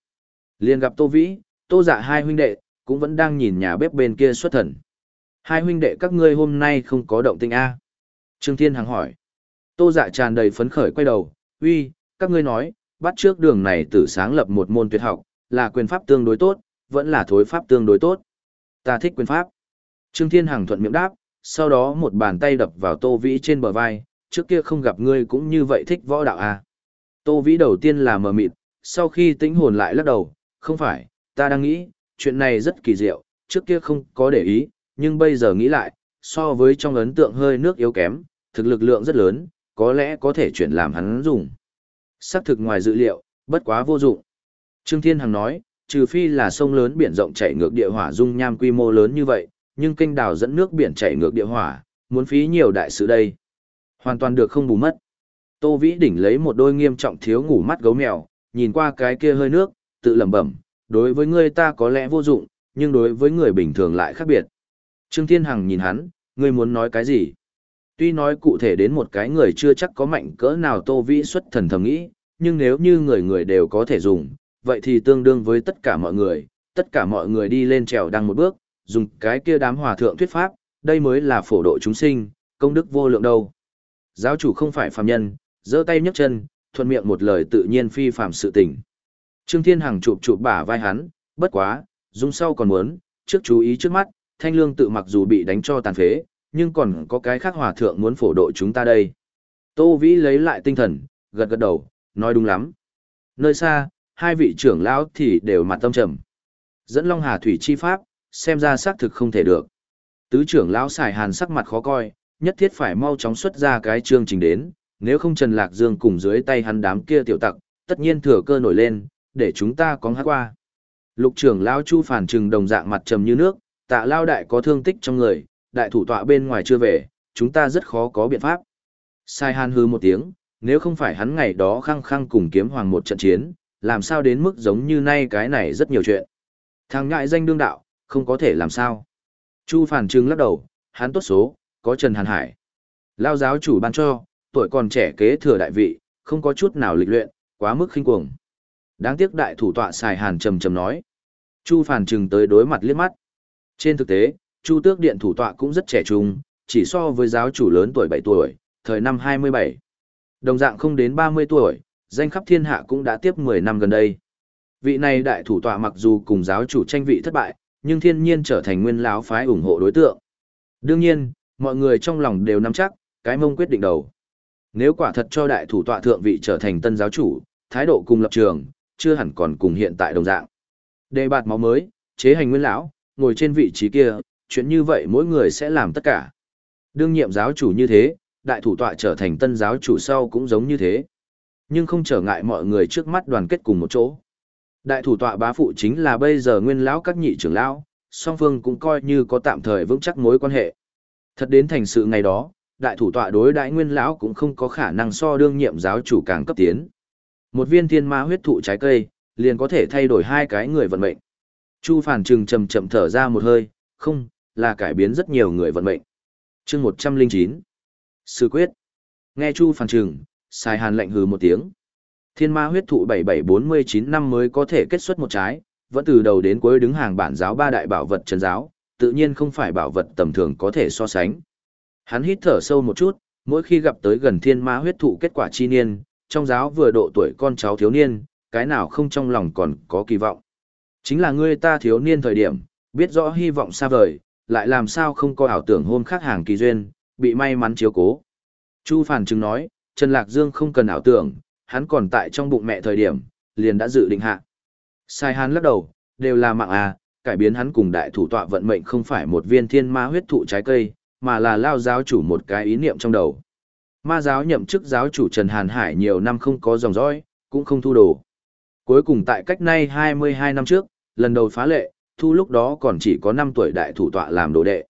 liền gặp Tô Vĩ, Tô Dạ hai huynh đệ, cũng vẫn đang nhìn nhà bếp bên kia xuất thần. Hai huynh đệ các ngươi hôm nay không có động tĩnh A. Trương Thiên Hằng hỏi. Tô Dạ tràn đầy phấn khởi quay đầu, uy, các ngươi nói, bắt trước đường này tử sáng lập một môn tuyệt học, là quyền pháp tương đối tốt, vẫn là thối pháp tương đối tốt. Ta thích quyền pháp. Trương Thiên Hằng thuận miệng đáp, sau đó một bàn tay đập vào Tô Vĩ trên bờ vai, trước kia không gặp ngươi cũng như vậy thích võ đạo à. Tô Vĩ đầu tiên là mờ mịt, sau khi tĩnh hồn lại lắc đầu, không phải, ta đang nghĩ, chuyện này rất kỳ diệu, trước kia không có để ý, nhưng bây giờ nghĩ lại, so với trong ấn tượng hơi nước yếu kém, thực lực lượng rất lớn, có lẽ có thể chuyển làm hắn dùng. Xác thực ngoài dự liệu, bất quá vô dụng. Trương Thiên Hằng nói, trừ phi là sông lớn biển rộng chảy ngược địa hỏa dung nham quy mô lớn như vậy, nhưng kênh đào dẫn nước biển chảy ngược địa hỏa, muốn phí nhiều đại sự đây. Hoàn toàn được không bù mất. Tô Vĩ đỉnh lấy một đôi nghiêm trọng thiếu ngủ mắt gấu mèo, nhìn qua cái kia hơi nước, tự lẩm bẩm, đối với ngươi ta có lẽ vô dụng, nhưng đối với người bình thường lại khác biệt. Trương Thiên Hằng nhìn hắn, ngươi muốn nói cái gì? Tuy nói cụ thể đến một cái người chưa chắc có mạnh cỡ nào Tô Vĩ xuất thần thầm nghĩ, nhưng nếu như người người đều có thể dùng, vậy thì tương đương với tất cả mọi người, tất cả mọi người đi lên trèo đăng một bước, dùng cái kia đám hòa thượng thuyết pháp, đây mới là phổ độ chúng sinh, công đức vô lượng đâu. Giáo chủ không phải phàm nhân, giơ tay nhấc chân, thuận miệng một lời tự nhiên phi phàm sự tình. Trương Thiên Hằng chụp chụp bả vai hắn, bất quá, dùng sau còn muốn, trước chú ý trước mắt, thanh lương tự mặc dù bị đánh cho tàn phế, nhưng còn có cái khác hòa thượng muốn phổ độ chúng ta đây. Tô Vĩ lấy lại tinh thần, gật gật đầu, nói đúng lắm. Nơi xa, hai vị trưởng lão thì đều mặt tâm trầm. Dẫn Long Hà Thủy chi pháp, xem ra xác thực không thể được. Tứ trưởng lão xài hàn sắc mặt khó coi, nhất thiết phải mau chóng xuất ra cái chương trình đến, nếu không Trần Lạc Dương cùng dưới tay hắn đám kia tiểu tặc, tất nhiên thừa cơ nổi lên, để chúng ta có hát qua. Lục trưởng lão Chu phản trừng đồng dạng mặt trầm như nước, tạ lao đại có thương tích trong người, đại thủ tọa bên ngoài chưa về, chúng ta rất khó có biện pháp. Sai hàn hư một tiếng, nếu không phải hắn ngày đó khăng khăng cùng kiếm hoàng một trận chiến, làm sao đến mức giống như nay cái này rất nhiều chuyện. Thằng ngại danh đương đạo, không có thể làm sao. Chu phản trừng lắc đầu, hắn tốt số, có Trần Hàn Hải. Lao giáo chủ ban cho, tuổi còn trẻ kế thừa đại vị, không có chút nào lịch luyện, quá mức khinh cuồng. Đáng tiếc đại thủ tọa xài hàn trầm trầm nói. Chu phản trừng tới đối mặt liếc mắt. Trên thực tế, Chu tước điện thủ tọa cũng rất trẻ trung, chỉ so với giáo chủ lớn tuổi 7 tuổi, thời năm 27. Đồng dạng không đến 30 tuổi, danh khắp thiên hạ cũng đã tiếp 10 năm gần đây. Vị này đại thủ tọa mặc dù cùng giáo chủ tranh vị thất bại, nhưng thiên nhiên trở thành nguyên lão phái ủng hộ đối tượng. Đương nhiên, mọi người trong lòng đều nắm chắc, cái mông quyết định đầu. Nếu quả thật cho đại thủ tọa thượng vị trở thành tân giáo chủ, thái độ cùng lập trường, chưa hẳn còn cùng hiện tại đồng dạng. Đề bạt máu mới, chế hành nguyên lão, ngồi trên vị trí kia, chuyện như vậy mỗi người sẽ làm tất cả. Đương nhiệm giáo chủ như thế, đại thủ tọa trở thành tân giáo chủ sau cũng giống như thế. Nhưng không trở ngại mọi người trước mắt đoàn kết cùng một chỗ. Đại thủ tọa bá phụ chính là bây giờ nguyên lão các nhị trưởng lão, song phương cũng coi như có tạm thời vững chắc mối quan hệ. Thật đến thành sự ngày đó, đại thủ tọa đối đại nguyên lão cũng không có khả năng so đương nhiệm giáo chủ càng cấp tiến. Một viên thiên ma huyết thụ trái cây, liền có thể thay đổi hai cái người vận mệnh. Chu Phản Trừng chậm chậm thở ra một hơi, không, là cải biến rất nhiều người vận mệnh. Chương 109. Sư quyết. Nghe Chu Phản Trừng, Sai Hàn lạnh hừ một tiếng. Thiên ma huyết thụ 7749 năm mới có thể kết xuất một trái, vẫn từ đầu đến cuối đứng hàng bản giáo ba đại bảo vật trần giáo, tự nhiên không phải bảo vật tầm thường có thể so sánh. Hắn hít thở sâu một chút, mỗi khi gặp tới gần thiên ma huyết thụ kết quả chi niên, trong giáo vừa độ tuổi con cháu thiếu niên, cái nào không trong lòng còn có kỳ vọng. Chính là ngươi ta thiếu niên thời điểm, biết rõ hy vọng xa vời, lại làm sao không có ảo tưởng hôm khác hàng kỳ duyên, bị may mắn chiếu cố. Chu Phản Trừng nói, Trần Lạc Dương không cần ảo tưởng, hắn còn tại trong bụng mẹ thời điểm, liền đã dự định hạ. Sai hắn lắc đầu, đều là mạng à, cải biến hắn cùng đại thủ tọa vận mệnh không phải một viên thiên ma huyết thụ trái cây, mà là lao giáo chủ một cái ý niệm trong đầu. Ma giáo nhậm chức giáo chủ Trần Hàn Hải nhiều năm không có dòng dõi, cũng không thu đồ. Cuối cùng tại cách nay 22 năm trước, lần đầu phá lệ, thu lúc đó còn chỉ có 5 tuổi đại thủ tọa làm đồ đệ.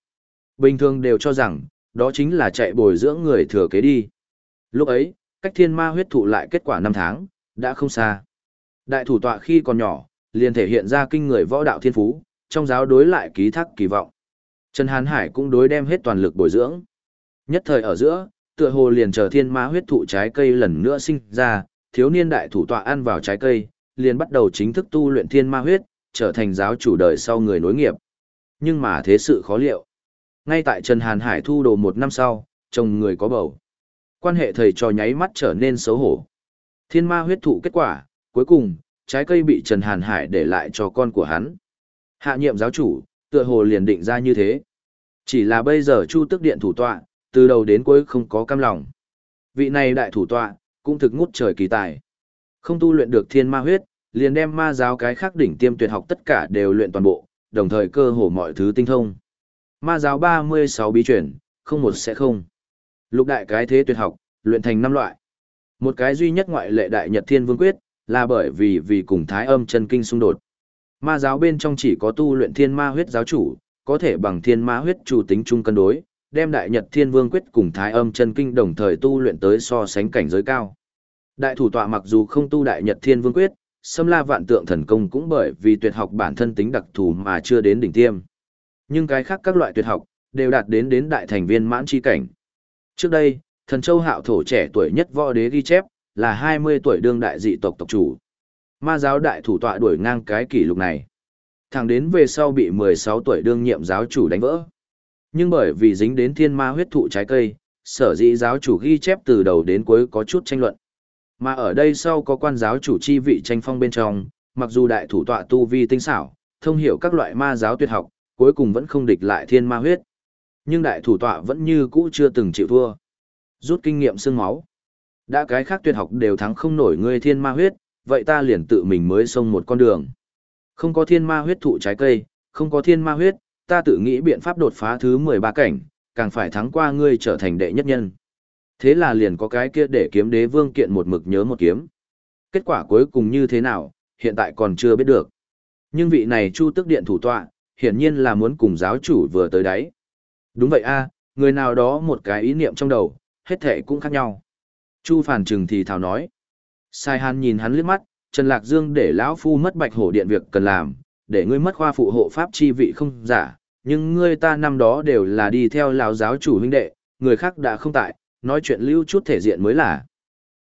Bình thường đều cho rằng, đó chính là chạy bồi dưỡng người thừa kế đi. Lúc ấy, cách thiên ma huyết thụ lại kết quả năm tháng, đã không xa. Đại thủ tọa khi còn nhỏ, liền thể hiện ra kinh người võ đạo thiên phú, trong giáo đối lại ký thác kỳ vọng. Trần Hán Hải cũng đối đem hết toàn lực bồi dưỡng. Nhất thời ở giữa, tựa hồ liền chờ thiên ma huyết thụ trái cây lần nữa sinh ra, thiếu niên đại thủ tọa ăn vào trái cây, liền bắt đầu chính thức tu luyện thiên ma huyết, trở thành giáo chủ đời sau người nối nghiệp. Nhưng mà thế sự khó liệu. Ngay tại Trần Hàn Hải thu đồ một năm sau, chồng người có bầu. Quan hệ thầy trò nháy mắt trở nên xấu hổ. Thiên ma huyết thụ kết quả, cuối cùng, trái cây bị Trần Hàn Hải để lại cho con của hắn. Hạ nhiệm giáo chủ, tựa hồ liền định ra như thế. Chỉ là bây giờ Chu Tức Điện thủ tọa, từ đầu đến cuối không có cam lòng. Vị này đại thủ tọa, cũng thực ngút trời kỳ tài. Không tu luyện được thiên ma huyết, liền đem ma giáo cái khác đỉnh tiêm tuyệt học tất cả đều luyện toàn bộ, đồng thời cơ hồ mọi thứ tinh thông. Ma giáo 36 bí truyền, không một sẽ không. Lục đại cái thế tuyệt học, luyện thành năm loại. Một cái duy nhất ngoại lệ đại nhật thiên vương quyết, là bởi vì vì cùng thái âm chân kinh xung đột. Ma giáo bên trong chỉ có tu luyện thiên ma huyết giáo chủ, có thể bằng thiên ma huyết chủ tính chung cân đối, đem đại nhật thiên vương quyết cùng thái âm chân kinh đồng thời tu luyện tới so sánh cảnh giới cao. Đại thủ tọa mặc dù không tu đại nhật thiên vương quyết, xâm la vạn tượng thần công cũng bởi vì tuyệt học bản thân tính đặc thù mà chưa đến đỉnh tiêm. Nhưng cái khác các loại tuyệt học, đều đạt đến đến đại thành viên mãn chi cảnh. Trước đây, thần châu hạo thổ trẻ tuổi nhất võ đế ghi chép, là 20 tuổi đương đại dị tộc tộc chủ. Ma giáo đại thủ tọa đuổi ngang cái kỷ lục này. Thẳng đến về sau bị 16 tuổi đương nhiệm giáo chủ đánh vỡ. Nhưng bởi vì dính đến thiên ma huyết thụ trái cây, sở dĩ giáo chủ ghi chép từ đầu đến cuối có chút tranh luận. Mà ở đây sau có quan giáo chủ chi vị tranh phong bên trong, mặc dù đại thủ tọa tu vi tinh xảo, thông hiểu các loại ma giáo tuyệt học, cuối cùng vẫn không địch lại thiên ma huyết. Nhưng đại thủ tọa vẫn như cũ chưa từng chịu thua. Rút kinh nghiệm xương máu. Đã cái khác tuyệt học đều thắng không nổi ngươi thiên ma huyết, vậy ta liền tự mình mới xông một con đường. Không có thiên ma huyết thụ trái cây, không có thiên ma huyết, ta tự nghĩ biện pháp đột phá thứ 13 cảnh, càng phải thắng qua ngươi trở thành đệ nhất nhân. Thế là liền có cái kia để kiếm đế vương kiện một mực nhớ một kiếm. Kết quả cuối cùng như thế nào, hiện tại còn chưa biết được. Nhưng vị này Chu Tức Điện thủ tọa, hiển nhiên là muốn cùng giáo chủ vừa tới đấy. Đúng vậy a, người nào đó một cái ý niệm trong đầu, hết thể cũng khác nhau. Chu Phản Trừng thì thào nói. Sai Hàn nhìn hắn liếc mắt, Trần Lạc Dương để lão phu mất bạch hổ điện việc cần làm, để ngươi mất khoa phụ hộ pháp chi vị không giả, nhưng ngươi ta năm đó đều là đi theo lão giáo chủ huynh đệ, người khác đã không tại, nói chuyện lưu chút thể diện mới là.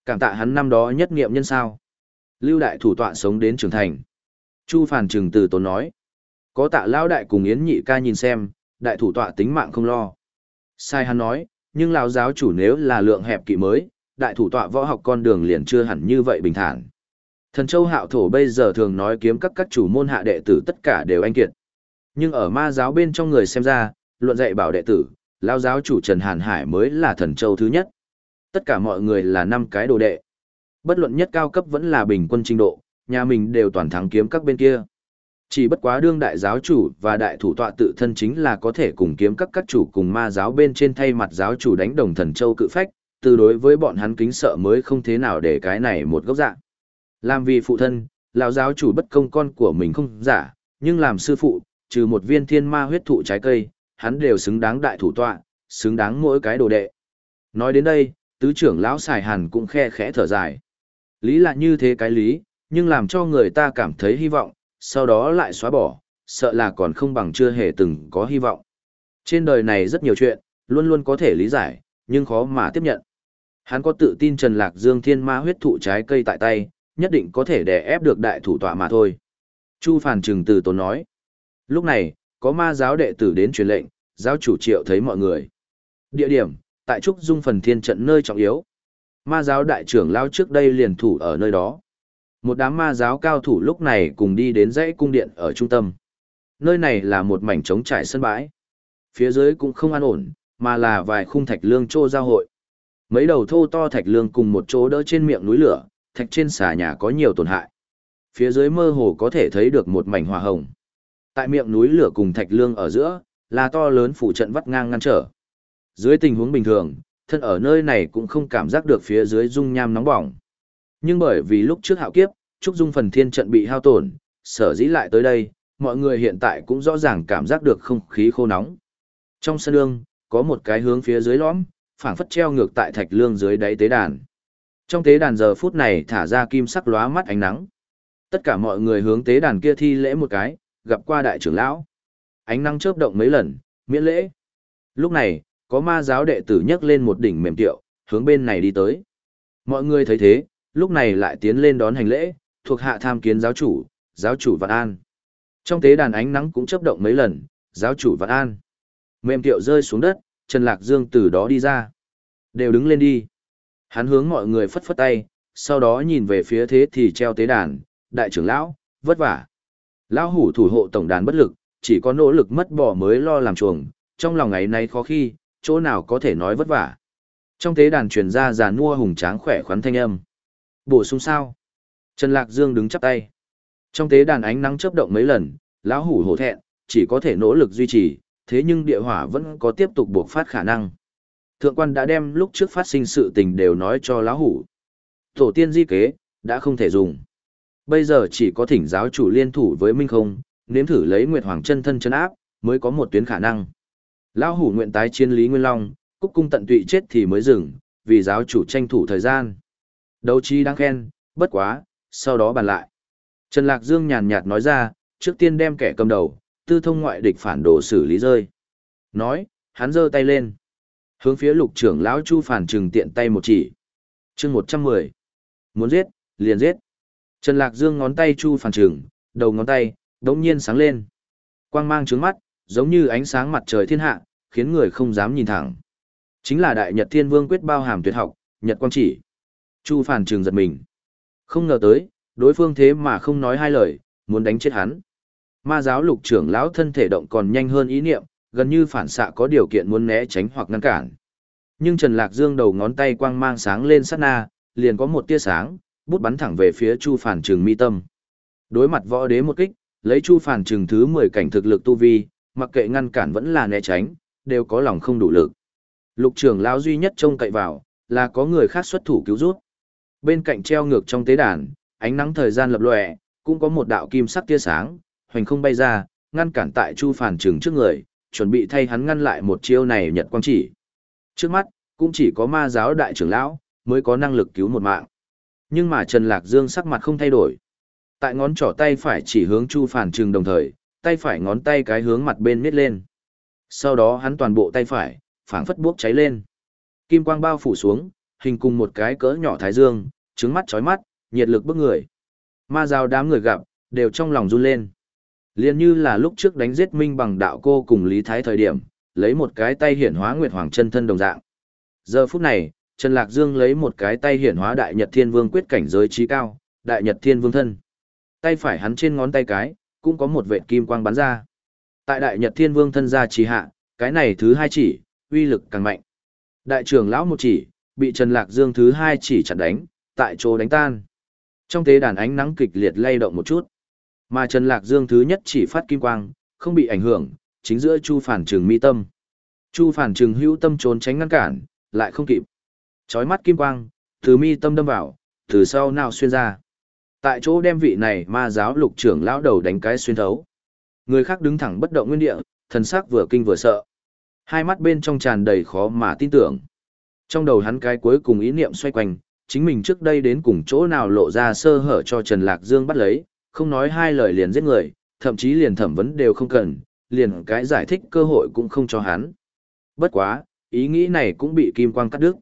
Cảm tạ hắn năm đó nhất nghiệm nhân sao. Lưu đại thủ tọa sống đến trưởng thành. Chu Phản Trừng từ tốn nói. Có tạ lão đại cùng Yến nhị ca nhìn xem, đại thủ tọa tính mạng không lo. Sai hắn nói, nhưng lão giáo chủ nếu là lượng hẹp kỵ mới, đại thủ tọa võ học con đường liền chưa hẳn như vậy bình thản. Thần Châu Hạo Thổ bây giờ thường nói kiếm các các chủ môn hạ đệ tử tất cả đều anh kiệt. Nhưng ở ma giáo bên trong người xem ra, luận dạy bảo đệ tử, lão giáo chủ Trần Hàn Hải mới là thần châu thứ nhất. Tất cả mọi người là năm cái đồ đệ. Bất luận nhất cao cấp vẫn là bình quân trình độ, nhà mình đều toàn thắng kiếm các bên kia. Chỉ bất quá đương đại giáo chủ và đại thủ tọa tự thân chính là có thể cùng kiếm các các chủ cùng ma giáo bên trên thay mặt giáo chủ đánh đồng thần châu cự phách, từ đối với bọn hắn kính sợ mới không thế nào để cái này một gốc dạng. Làm vì phụ thân, lão giáo chủ bất công con của mình không giả, nhưng làm sư phụ, trừ một viên thiên ma huyết thụ trái cây, hắn đều xứng đáng đại thủ tọa, xứng đáng mỗi cái đồ đệ. Nói đến đây, tứ trưởng lão xài hàn cũng khe khẽ thở dài. Lý là như thế cái lý, nhưng làm cho người ta cảm thấy hy vọng, sau đó lại xóa bỏ, sợ là còn không bằng chưa hề từng có hy vọng. Trên đời này rất nhiều chuyện, luôn luôn có thể lý giải, nhưng khó mà tiếp nhận. Hắn có tự tin Trần Lạc Dương thiên ma huyết thụ trái cây tại tay, nhất định có thể đè ép được đại thủ tọa mà thôi. Chu Phản Trừng từ tốn nói. Lúc này, có ma giáo đệ tử đến truyền lệnh, giáo chủ triệu thấy mọi người. Địa điểm, tại Trúc Dung phần thiên trận nơi trọng yếu. Ma giáo đại trưởng lao trước đây liền thủ ở nơi đó. Một đám ma giáo cao thủ lúc này cùng đi đến dãy cung điện ở trung tâm. Nơi này là một mảnh trống trải sân bãi. Phía dưới cũng không an ổn, mà là vài khung thạch lương trô giao hội. Mấy đầu thô to thạch lương cùng một chỗ đỡ trên miệng núi lửa, thạch trên xà nhà có nhiều tổn hại. Phía dưới mơ hồ có thể thấy được một mảnh hòa hồng. Tại miệng núi lửa cùng thạch lương ở giữa, là to lớn phủ trận vắt ngang ngăn trở. Dưới tình huống bình thường, thân ở nơi này cũng không cảm giác được phía dưới dung nham nóng bỏng. Nhưng bởi vì lúc trước hạo kiếp, Trúc Dung phần thiên trận bị hao tổn, sở dĩ lại tới đây, mọi người hiện tại cũng rõ ràng cảm giác được không khí khô nóng. Trong sân lương, có một cái hướng phía dưới lõm, phảng phất treo ngược tại thạch lương dưới đáy tế đàn. Trong tế đàn giờ phút này thả ra kim sắc lóa mắt ánh nắng. Tất cả mọi người hướng tế đàn kia thi lễ một cái, gặp qua đại trưởng lão. Ánh nắng chớp động mấy lần, miễn lễ. Lúc này, có ma giáo đệ tử nhấc lên một đỉnh mềm tiệu, hướng bên này đi tới. Mọi người thấy thế, lúc này lại tiến lên đón hành lễ, thuộc hạ tham kiến giáo chủ, giáo chủ Vạn An. Trong tế đàn ánh nắng cũng chớp động mấy lần, giáo chủ Vạn An. Mềm tiệu rơi xuống đất, Trần Lạc Dương từ đó đi ra. Đều đứng lên đi. Hắn hướng mọi người phất phất tay, sau đó nhìn về phía thế thì treo tế đàn, đại trưởng lão, vất vả. Lão hủ thủ hộ tổng đàn bất lực, chỉ có nỗ lực mất bỏ mới lo làm chuồng, trong lòng ngày nay khó khi, chỗ nào có thể nói vất vả. Trong tế đàn truyền ra già nua hùng tráng khỏe khoắn thanh âm. Bổ sung sao? Trần Lạc Dương đứng chắp tay. Trong tế đàn ánh nắng chớp động mấy lần, lão hủ hổ thẹn, chỉ có thể nỗ lực duy trì, thế nhưng địa hỏa vẫn có tiếp tục buộc phát khả năng. Thượng quan đã đem lúc trước phát sinh sự tình đều nói cho lão hủ. Tổ tiên di kế, đã không thể dùng. Bây giờ chỉ có thỉnh giáo chủ liên thủ với Minh Không, nếm thử lấy Nguyệt Hoàng chân thân chân áp, mới có một tuyến khả năng. Lão hủ nguyện tái chiến Lý Nguyên Long, cúc cung tận tụy chết thì mới dừng, vì giáo chủ tranh thủ thời gian. Đấu trí đáng khen, bất quá, sau đó bàn lại. Trần Lạc Dương nhàn nhạt nói ra, trước tiên đem kẻ cầm đầu, tư thông ngoại địch phản đồ xử lý rơi. Nói, hắn giơ tay lên. Hướng phía lục trưởng lão Chu Phản trừng tiện tay một chỉ. chương 110. Muốn giết, liền giết. Trần Lạc Dương ngón tay Chu Phản trừng, đầu ngón tay, đống nhiên sáng lên. Quang mang trướng mắt, giống như ánh sáng mặt trời thiên hạ, khiến người không dám nhìn thẳng. Chính là Đại Nhật Thiên Vương quyết bao hàm tuyệt học, Nhật Quang chỉ. Chu Phản trừng giật mình. Không ngờ tới, đối phương thế mà không nói hai lời, muốn đánh chết hắn. Ma giáo lục trưởng lão thân thể động còn nhanh hơn ý niệm, gần như phản xạ có điều kiện muốn né tránh hoặc ngăn cản. Nhưng Trần Lạc Dương đầu ngón tay quang mang sáng lên sát na, liền có một tia sáng, bút bắn thẳng về phía Chu Phản Trừng mi tâm. Đối mặt võ đế một kích, lấy Chu Phản Trừng thứ 10 cảnh thực lực tu vi, mặc kệ ngăn cản vẫn là né tránh, đều có lòng không đủ lực. Lục trưởng lão duy nhất trông cậy vào, là có người khác xuất thủ cứu giúp. Bên cạnh treo ngược trong tế đàn, ánh nắng thời gian lập lòe, cũng có một đạo kim sắc tia sáng, hoành không bay ra, ngăn cản tại Chu Phản Trừng trước người, chuẩn bị thay hắn ngăn lại một chiêu này nhật quang chỉ. Trước mắt, cũng chỉ có ma giáo đại trưởng lão mới có năng lực cứu một mạng. Nhưng mà Trần Lạc Dương sắc mặt không thay đổi. Tại ngón trỏ tay phải chỉ hướng Chu Phản Trừng đồng thời, tay phải ngón tay cái hướng mặt bên miết lên. Sau đó hắn toàn bộ tay phải, phảng phất bốc cháy lên. Kim quang bao phủ xuống, hình cùng một cái cỡ nhỏ thái dương, trứng mắt chói mắt, nhiệt lực bức người. Ma giáo đám người gặp, đều trong lòng run lên. Liên như là lúc trước đánh giết Minh bằng đạo cô cùng Lý Thái thời điểm, lấy một cái tay hiển hóa Nguyệt Hoàng chân thân đồng dạng. Giờ phút này, Trần Lạc Dương lấy một cái tay hiển hóa Đại Nhật Thiên Vương quyết cảnh giới trí cao, Đại Nhật Thiên Vương thân. Tay phải hắn trên ngón tay cái, cũng có một vệt kim quang bắn ra. Tại Đại Nhật Thiên Vương thân ra trí hạ, cái này thứ hai chỉ, uy lực càng mạnh. Đại trưởng lão một chỉ, bị Trần Lạc Dương thứ hai chỉ chặn đánh, tại chỗ đánh tan. Trong tế đàn ánh nắng kịch liệt lay động một chút. Mà Trần Lạc Dương thứ nhất chỉ phát kim quang, không bị ảnh hưởng, chính giữa Chu Phản Trừng mi tâm. Chu Phản Trừng hữu tâm trốn tránh ngăn cản, lại không kịp. Chói mắt kim quang, từ mi tâm đâm vào, từ sau nào xuyên ra. Tại chỗ đem vị này ma giáo lục trưởng lão đầu đánh cái xuyên thấu. Người khác đứng thẳng bất động nguyên địa, thần sắc vừa kinh vừa sợ. Hai mắt bên trong tràn đầy khó mà tin tưởng. Trong đầu hắn cái cuối cùng ý niệm xoay quanh, chính mình trước đây đến cùng chỗ nào lộ ra sơ hở cho Trần Lạc Dương bắt lấy, không nói hai lời liền giết người, thậm chí liền thẩm vấn đều không cần, liền cái giải thích cơ hội cũng không cho hắn. Bất quá, ý nghĩ này cũng bị kim quang cắt đứt.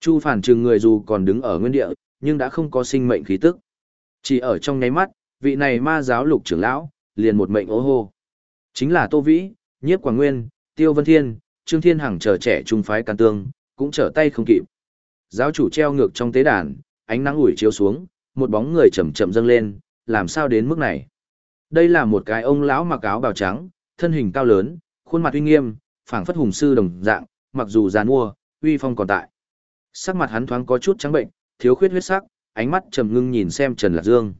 Chu phản trừng người dù còn đứng ở nguyên địa, nhưng đã không có sinh mệnh khí tức. Chỉ ở trong nháy mắt, vị này ma giáo lục trưởng lão, liền một mệnh ố hô. Chính là Tô Vĩ, Nhiếp Quảng Nguyên, Tiêu Vân Thiên, Trương Thiên Hằng chờ trẻ trung phái can tương, cũng trở tay không kịp. Giáo chủ treo ngược trong tế đàn, ánh nắng ủi chiếu xuống, một bóng người chậm chậm dâng lên, làm sao đến mức này? Đây là một cái ông lão mặc áo bào trắng, thân hình cao lớn, khuôn mặt uy nghiêm, phảng phất hùng sư đồng dạng, mặc dù già mua, uy phong còn tại. Sắc mặt hắn thoáng có chút trắng bệnh, thiếu khuyết huyết sắc, ánh mắt trầm ngưng nhìn xem Trần Lạc Dương.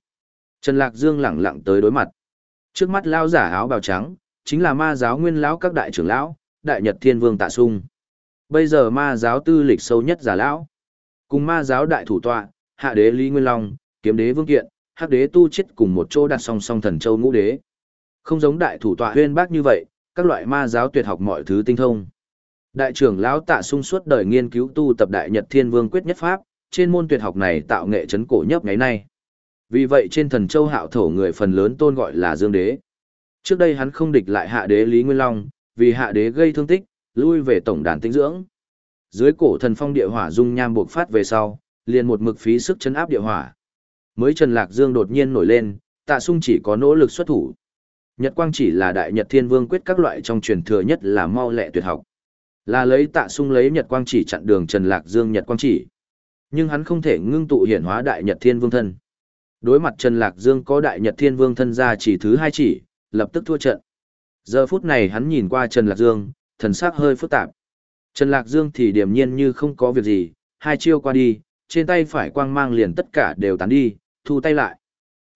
Trần Lạc Dương lẳng lặng tới đối mặt. Trước mắt lao giả áo bào trắng, chính là ma giáo nguyên lão các đại trưởng lão, đại nhật thiên vương tạ sung. Bây giờ ma giáo tư lịch sâu nhất giả lão. Cùng ma giáo đại thủ tọa, hạ đế Lý Nguyên Long, kiếm đế Vương Kiện, hắc đế tu chết cùng một chỗ đặt song song thần châu ngũ đế. Không giống đại thủ tọa huyên bác như vậy, các loại ma giáo tuyệt học mọi thứ tinh thông. Đại trưởng lão Tạ Sung suốt đời nghiên cứu tu tập Đại Nhật Thiên Vương quyết nhất pháp, trên môn tuyệt học này tạo nghệ chấn cổ nhấp ngày nay. Vì vậy trên thần châu hạo thổ người phần lớn tôn gọi là Dương Đế. Trước đây hắn không địch lại hạ đế Lý Nguyên Long, vì hạ đế gây thương tích, lui về tổng đàn tinh dưỡng. Dưới cổ thần phong địa hỏa dung nham buộc phát về sau, liền một mực phí sức chấn áp địa hỏa. Mới Trần Lạc Dương đột nhiên nổi lên, Tạ Sung chỉ có nỗ lực xuất thủ. Nhật Quang chỉ là đại Nhật Thiên Vương quyết các loại trong truyền thừa nhất là mau lẹ tuyệt học. Là lấy Tạ Sung lấy Nhật Quang chỉ chặn đường Trần Lạc Dương Nhật Quang chỉ. Nhưng hắn không thể ngưng tụ hiển hóa đại Nhật Thiên Vương thân. Đối mặt Trần Lạc Dương có đại Nhật Thiên Vương thân ra chỉ thứ hai chỉ, lập tức thua trận. Giờ phút này hắn nhìn qua Trần Lạc Dương, thần sắc hơi phức tạp. Trần Lạc Dương thì điềm nhiên như không có việc gì, hai chiêu qua đi, trên tay phải quang mang liền tất cả đều tán đi, thu tay lại.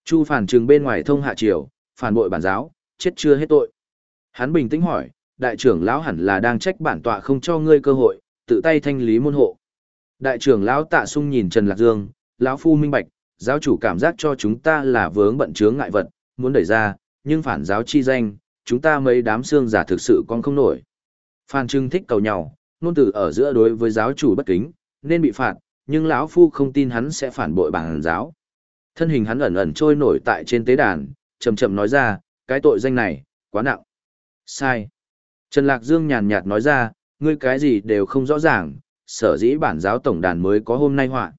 Chu phản trừng bên ngoài thông hạ triều, phản bội bản giáo, chết chưa hết tội. Hắn bình tĩnh hỏi, đại trưởng lão hẳn là đang trách bản tọa không cho ngươi cơ hội, tự tay thanh lý môn hộ. Đại trưởng lão tạ sung nhìn Trần Lạc Dương, lão phu minh bạch, giáo chủ cảm giác cho chúng ta là vướng bận chướng ngại vật, muốn đẩy ra, nhưng phản giáo chi danh, chúng ta mấy đám xương giả thực sự con không nổi. Phan Trưng thích cầu nhau, nôn tử ở giữa đối với giáo chủ bất kính, nên bị phạt, nhưng lão phu không tin hắn sẽ phản bội bản giáo. Thân hình hắn ẩn ẩn trôi nổi tại trên tế đàn, chậm chậm nói ra, cái tội danh này, quá nặng. Sai. Trần Lạc Dương nhàn nhạt nói ra, ngươi cái gì đều không rõ ràng, sở dĩ bản giáo tổng đàn mới có hôm nay họa.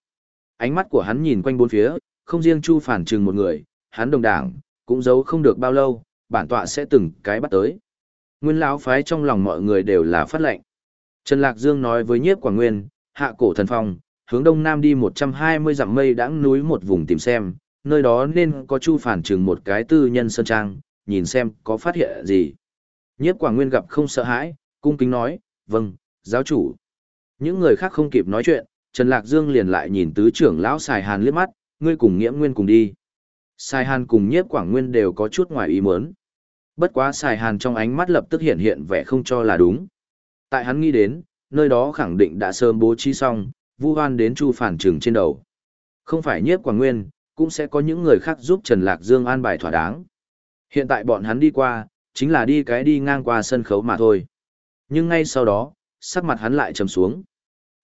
Ánh mắt của hắn nhìn quanh bốn phía, không riêng Chu phản trừng một người, hắn đồng đảng, cũng giấu không được bao lâu, bản tọa sẽ từng cái bắt tới. Nguyên lão phái trong lòng mọi người đều là phát lệnh. Trần Lạc Dương nói với nhiếp quảng nguyên, hạ cổ thần phong, hướng đông nam đi 120 dặm mây đãng núi một vùng tìm xem, nơi đó nên có chu phản trừng một cái tư nhân sơn trang, nhìn xem có phát hiện gì. Nhiếp quảng nguyên gặp không sợ hãi, cung kính nói, vâng, giáo chủ. Những người khác không kịp nói chuyện, Trần Lạc Dương liền lại nhìn tứ trưởng lão xài hàn liếc mắt, ngươi cùng nghiễm nguyên cùng đi. Sai Hàn cùng nhiếp quảng nguyên đều có chút ngoài ý muốn. Bất quá xài hàn trong ánh mắt lập tức hiện hiện vẻ không cho là đúng. Tại hắn nghĩ đến, nơi đó khẳng định đã sớm bố trí xong, vu hoan đến chu phản trừng trên đầu. Không phải nhiếp quảng nguyên, cũng sẽ có những người khác giúp Trần Lạc Dương an bài thỏa đáng. Hiện tại bọn hắn đi qua, chính là đi cái đi ngang qua sân khấu mà thôi. Nhưng ngay sau đó, sắc mặt hắn lại trầm xuống.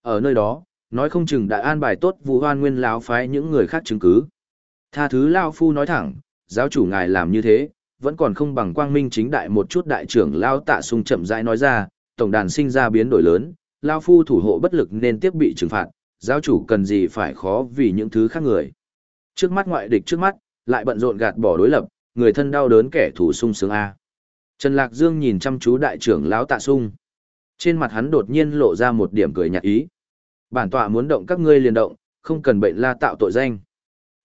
Ở nơi đó, nói không chừng đã an bài tốt vụ hoan nguyên lão phái những người khác chứng cứ. Tha thứ Lao Phu nói thẳng, giáo chủ ngài làm như thế, vẫn còn không bằng quang minh chính đại một chút đại trưởng Lao tạ sung chậm rãi nói ra, tổng đàn sinh ra biến đổi lớn, Lao Phu thủ hộ bất lực nên tiếp bị trừng phạt, giáo chủ cần gì phải khó vì những thứ khác người. Trước mắt ngoại địch trước mắt, lại bận rộn gạt bỏ đối lập, người thân đau đớn kẻ thù sung sướng A. Trần Lạc Dương nhìn chăm chú đại trưởng lão tạ sung. Trên mặt hắn đột nhiên lộ ra một điểm cười nhạt ý. Bản tọa muốn động các ngươi liền động, không cần bệnh la tạo tội danh.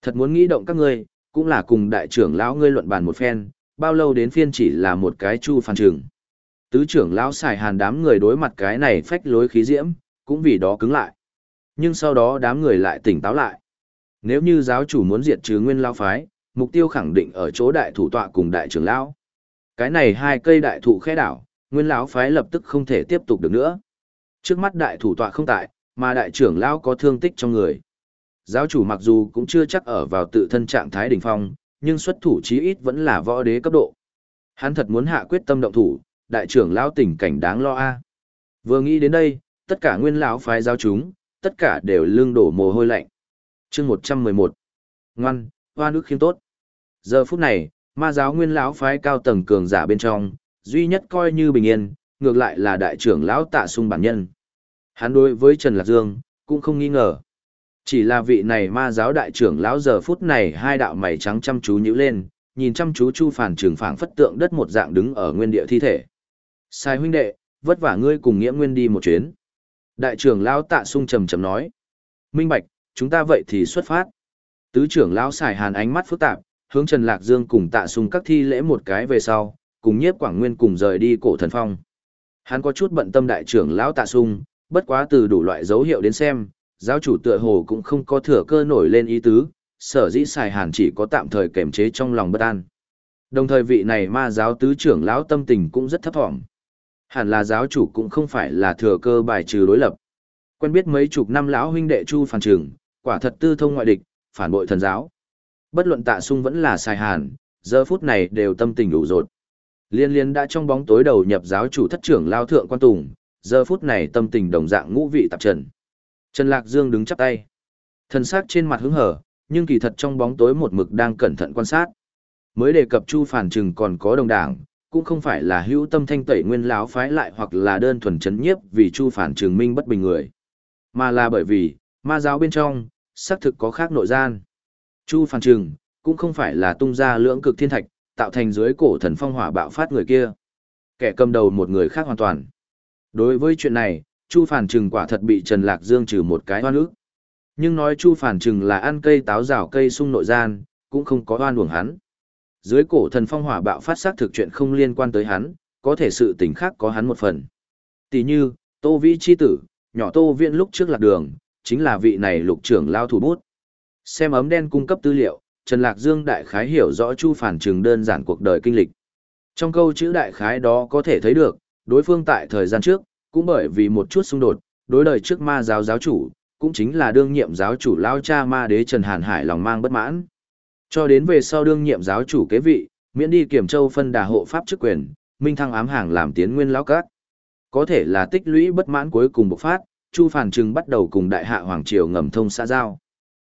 Thật muốn nghĩ động các ngươi, cũng là cùng đại trưởng lão ngươi luận bàn một phen, bao lâu đến phiên chỉ là một cái chu phan trường. Tứ trưởng lão xài hàn đám người đối mặt cái này phách lối khí diễm, cũng vì đó cứng lại. Nhưng sau đó đám người lại tỉnh táo lại. Nếu như giáo chủ muốn diệt trừ nguyên lao phái, mục tiêu khẳng định ở chỗ đại thủ tọa cùng đại trưởng lão. Cái này hai cây đại thụ khẽ đảo, nguyên lão phái lập tức không thể tiếp tục được nữa. Trước mắt đại thủ tọa không tại, mà đại trưởng lão có thương tích trong người. Giáo chủ mặc dù cũng chưa chắc ở vào tự thân trạng thái đỉnh phong, nhưng xuất thủ chí ít vẫn là võ đế cấp độ. Hắn thật muốn hạ quyết tâm động thủ, đại trưởng lão tình cảnh đáng lo a. Vừa nghĩ đến đây, tất cả nguyên lão phái giáo chúng, tất cả đều lưng đổ mồ hôi lạnh. Chương 111. Ngoan, hoa nước khiêm tốt. Giờ phút này, ma giáo nguyên lão phái cao tầng cường giả bên trong, duy nhất coi như bình yên, ngược lại là đại trưởng lão tạ sung bản nhân. Hắn đối với Trần Lạc Dương, cũng không nghi ngờ. Chỉ là vị này ma giáo đại trưởng lão giờ phút này hai đạo mày trắng chăm chú nhíu lên, nhìn chăm chú Chu Phản Trường phảng phất tượng đất một dạng đứng ở nguyên địa thi thể. Sai huynh đệ, vất vả ngươi cùng Nghĩa Nguyên đi một chuyến. Đại trưởng lão Tạ Sung trầm trầm nói: "Minh Bạch, chúng ta vậy thì xuất phát." Tứ trưởng lão xài hàn ánh mắt phức tạp, hướng Trần Lạc Dương cùng Tạ Sung các thi lễ một cái về sau, cùng Nhiếp Quảng Nguyên cùng rời đi cổ thần phong. Hắn có chút bận tâm đại trưởng lão Tạ Sung, bất quá từ đủ loại dấu hiệu đến xem, giáo chủ tựa hồ cũng không có thừa cơ nổi lên ý tứ, sở dĩ xài hàn chỉ có tạm thời kềm chế trong lòng bất an. Đồng thời vị này ma giáo tứ trưởng lão tâm tình cũng rất thấp thỏm. Hẳn là giáo chủ cũng không phải là thừa cơ bài trừ đối lập. Quen biết mấy chục năm lão huynh đệ Chu Phàn Trường, quả thật tư thông ngoại địch, phản bội thần giáo. Bất luận tạ sung vẫn là xài hàn, giờ phút này đều tâm tình đủ rột. Liên liên đã trong bóng tối đầu nhập giáo chủ thất trưởng lao thượng quan tùng, giờ phút này tâm tình đồng dạng ngũ vị tạp trần. Trần Lạc Dương đứng chắp tay. Thần sắc trên mặt hứng hở, nhưng kỳ thật trong bóng tối một mực đang cẩn thận quan sát. Mới đề cập Chu Phản Trừng còn có đồng đảng, cũng không phải là hữu tâm thanh tẩy nguyên lão phái lại hoặc là đơn thuần chấn nhiếp vì Chu Phản Trừng minh bất bình người, mà là bởi vì ma giáo bên trong xác thực có khác nội gian. Chu Phản Trừng cũng không phải là tung ra lưỡng cực thiên thạch, tạo thành dưới cổ thần phong hỏa bạo phát người kia. Kẻ cầm đầu một người khác hoàn toàn. Đối với chuyện này, Chu Phản Trừng quả thật bị Trần Lạc Dương trừ một cái oan ức. Nhưng nói Chu Phản Trừng là ăn cây táo rào cây sung nội gian, cũng không có oan uổng hắn. Dưới cổ thần phong hỏa bạo phát sát thực chuyện không liên quan tới hắn, có thể sự tình khác có hắn một phần. Tỷ như, Tô Vĩ chi tử, nhỏ Tô Viện lúc trước lạc đường, chính là vị này lục trưởng lao thủ bút. Xem ấm đen cung cấp tư liệu, Trần Lạc Dương đại khái hiểu rõ Chu Phản Trừng đơn giản cuộc đời kinh lịch. Trong câu chữ đại khái đó có thể thấy được, đối phương tại thời gian trước, cũng bởi vì một chút xung đột, đối đời trước ma giáo giáo chủ, cũng chính là đương nhiệm giáo chủ lao cha ma đế Trần Hàn Hải lòng mang bất mãn. Cho đến về sau đương nhiệm giáo chủ kế vị, miễn đi kiểm châu phân đà hộ pháp chức quyền, minh thăng ám hàng làm tiến nguyên lão cát. Có thể là tích lũy bất mãn cuối cùng bộc phát, Chu Phản Trừng bắt đầu cùng đại hạ hoàng triều ngầm thông xã giao.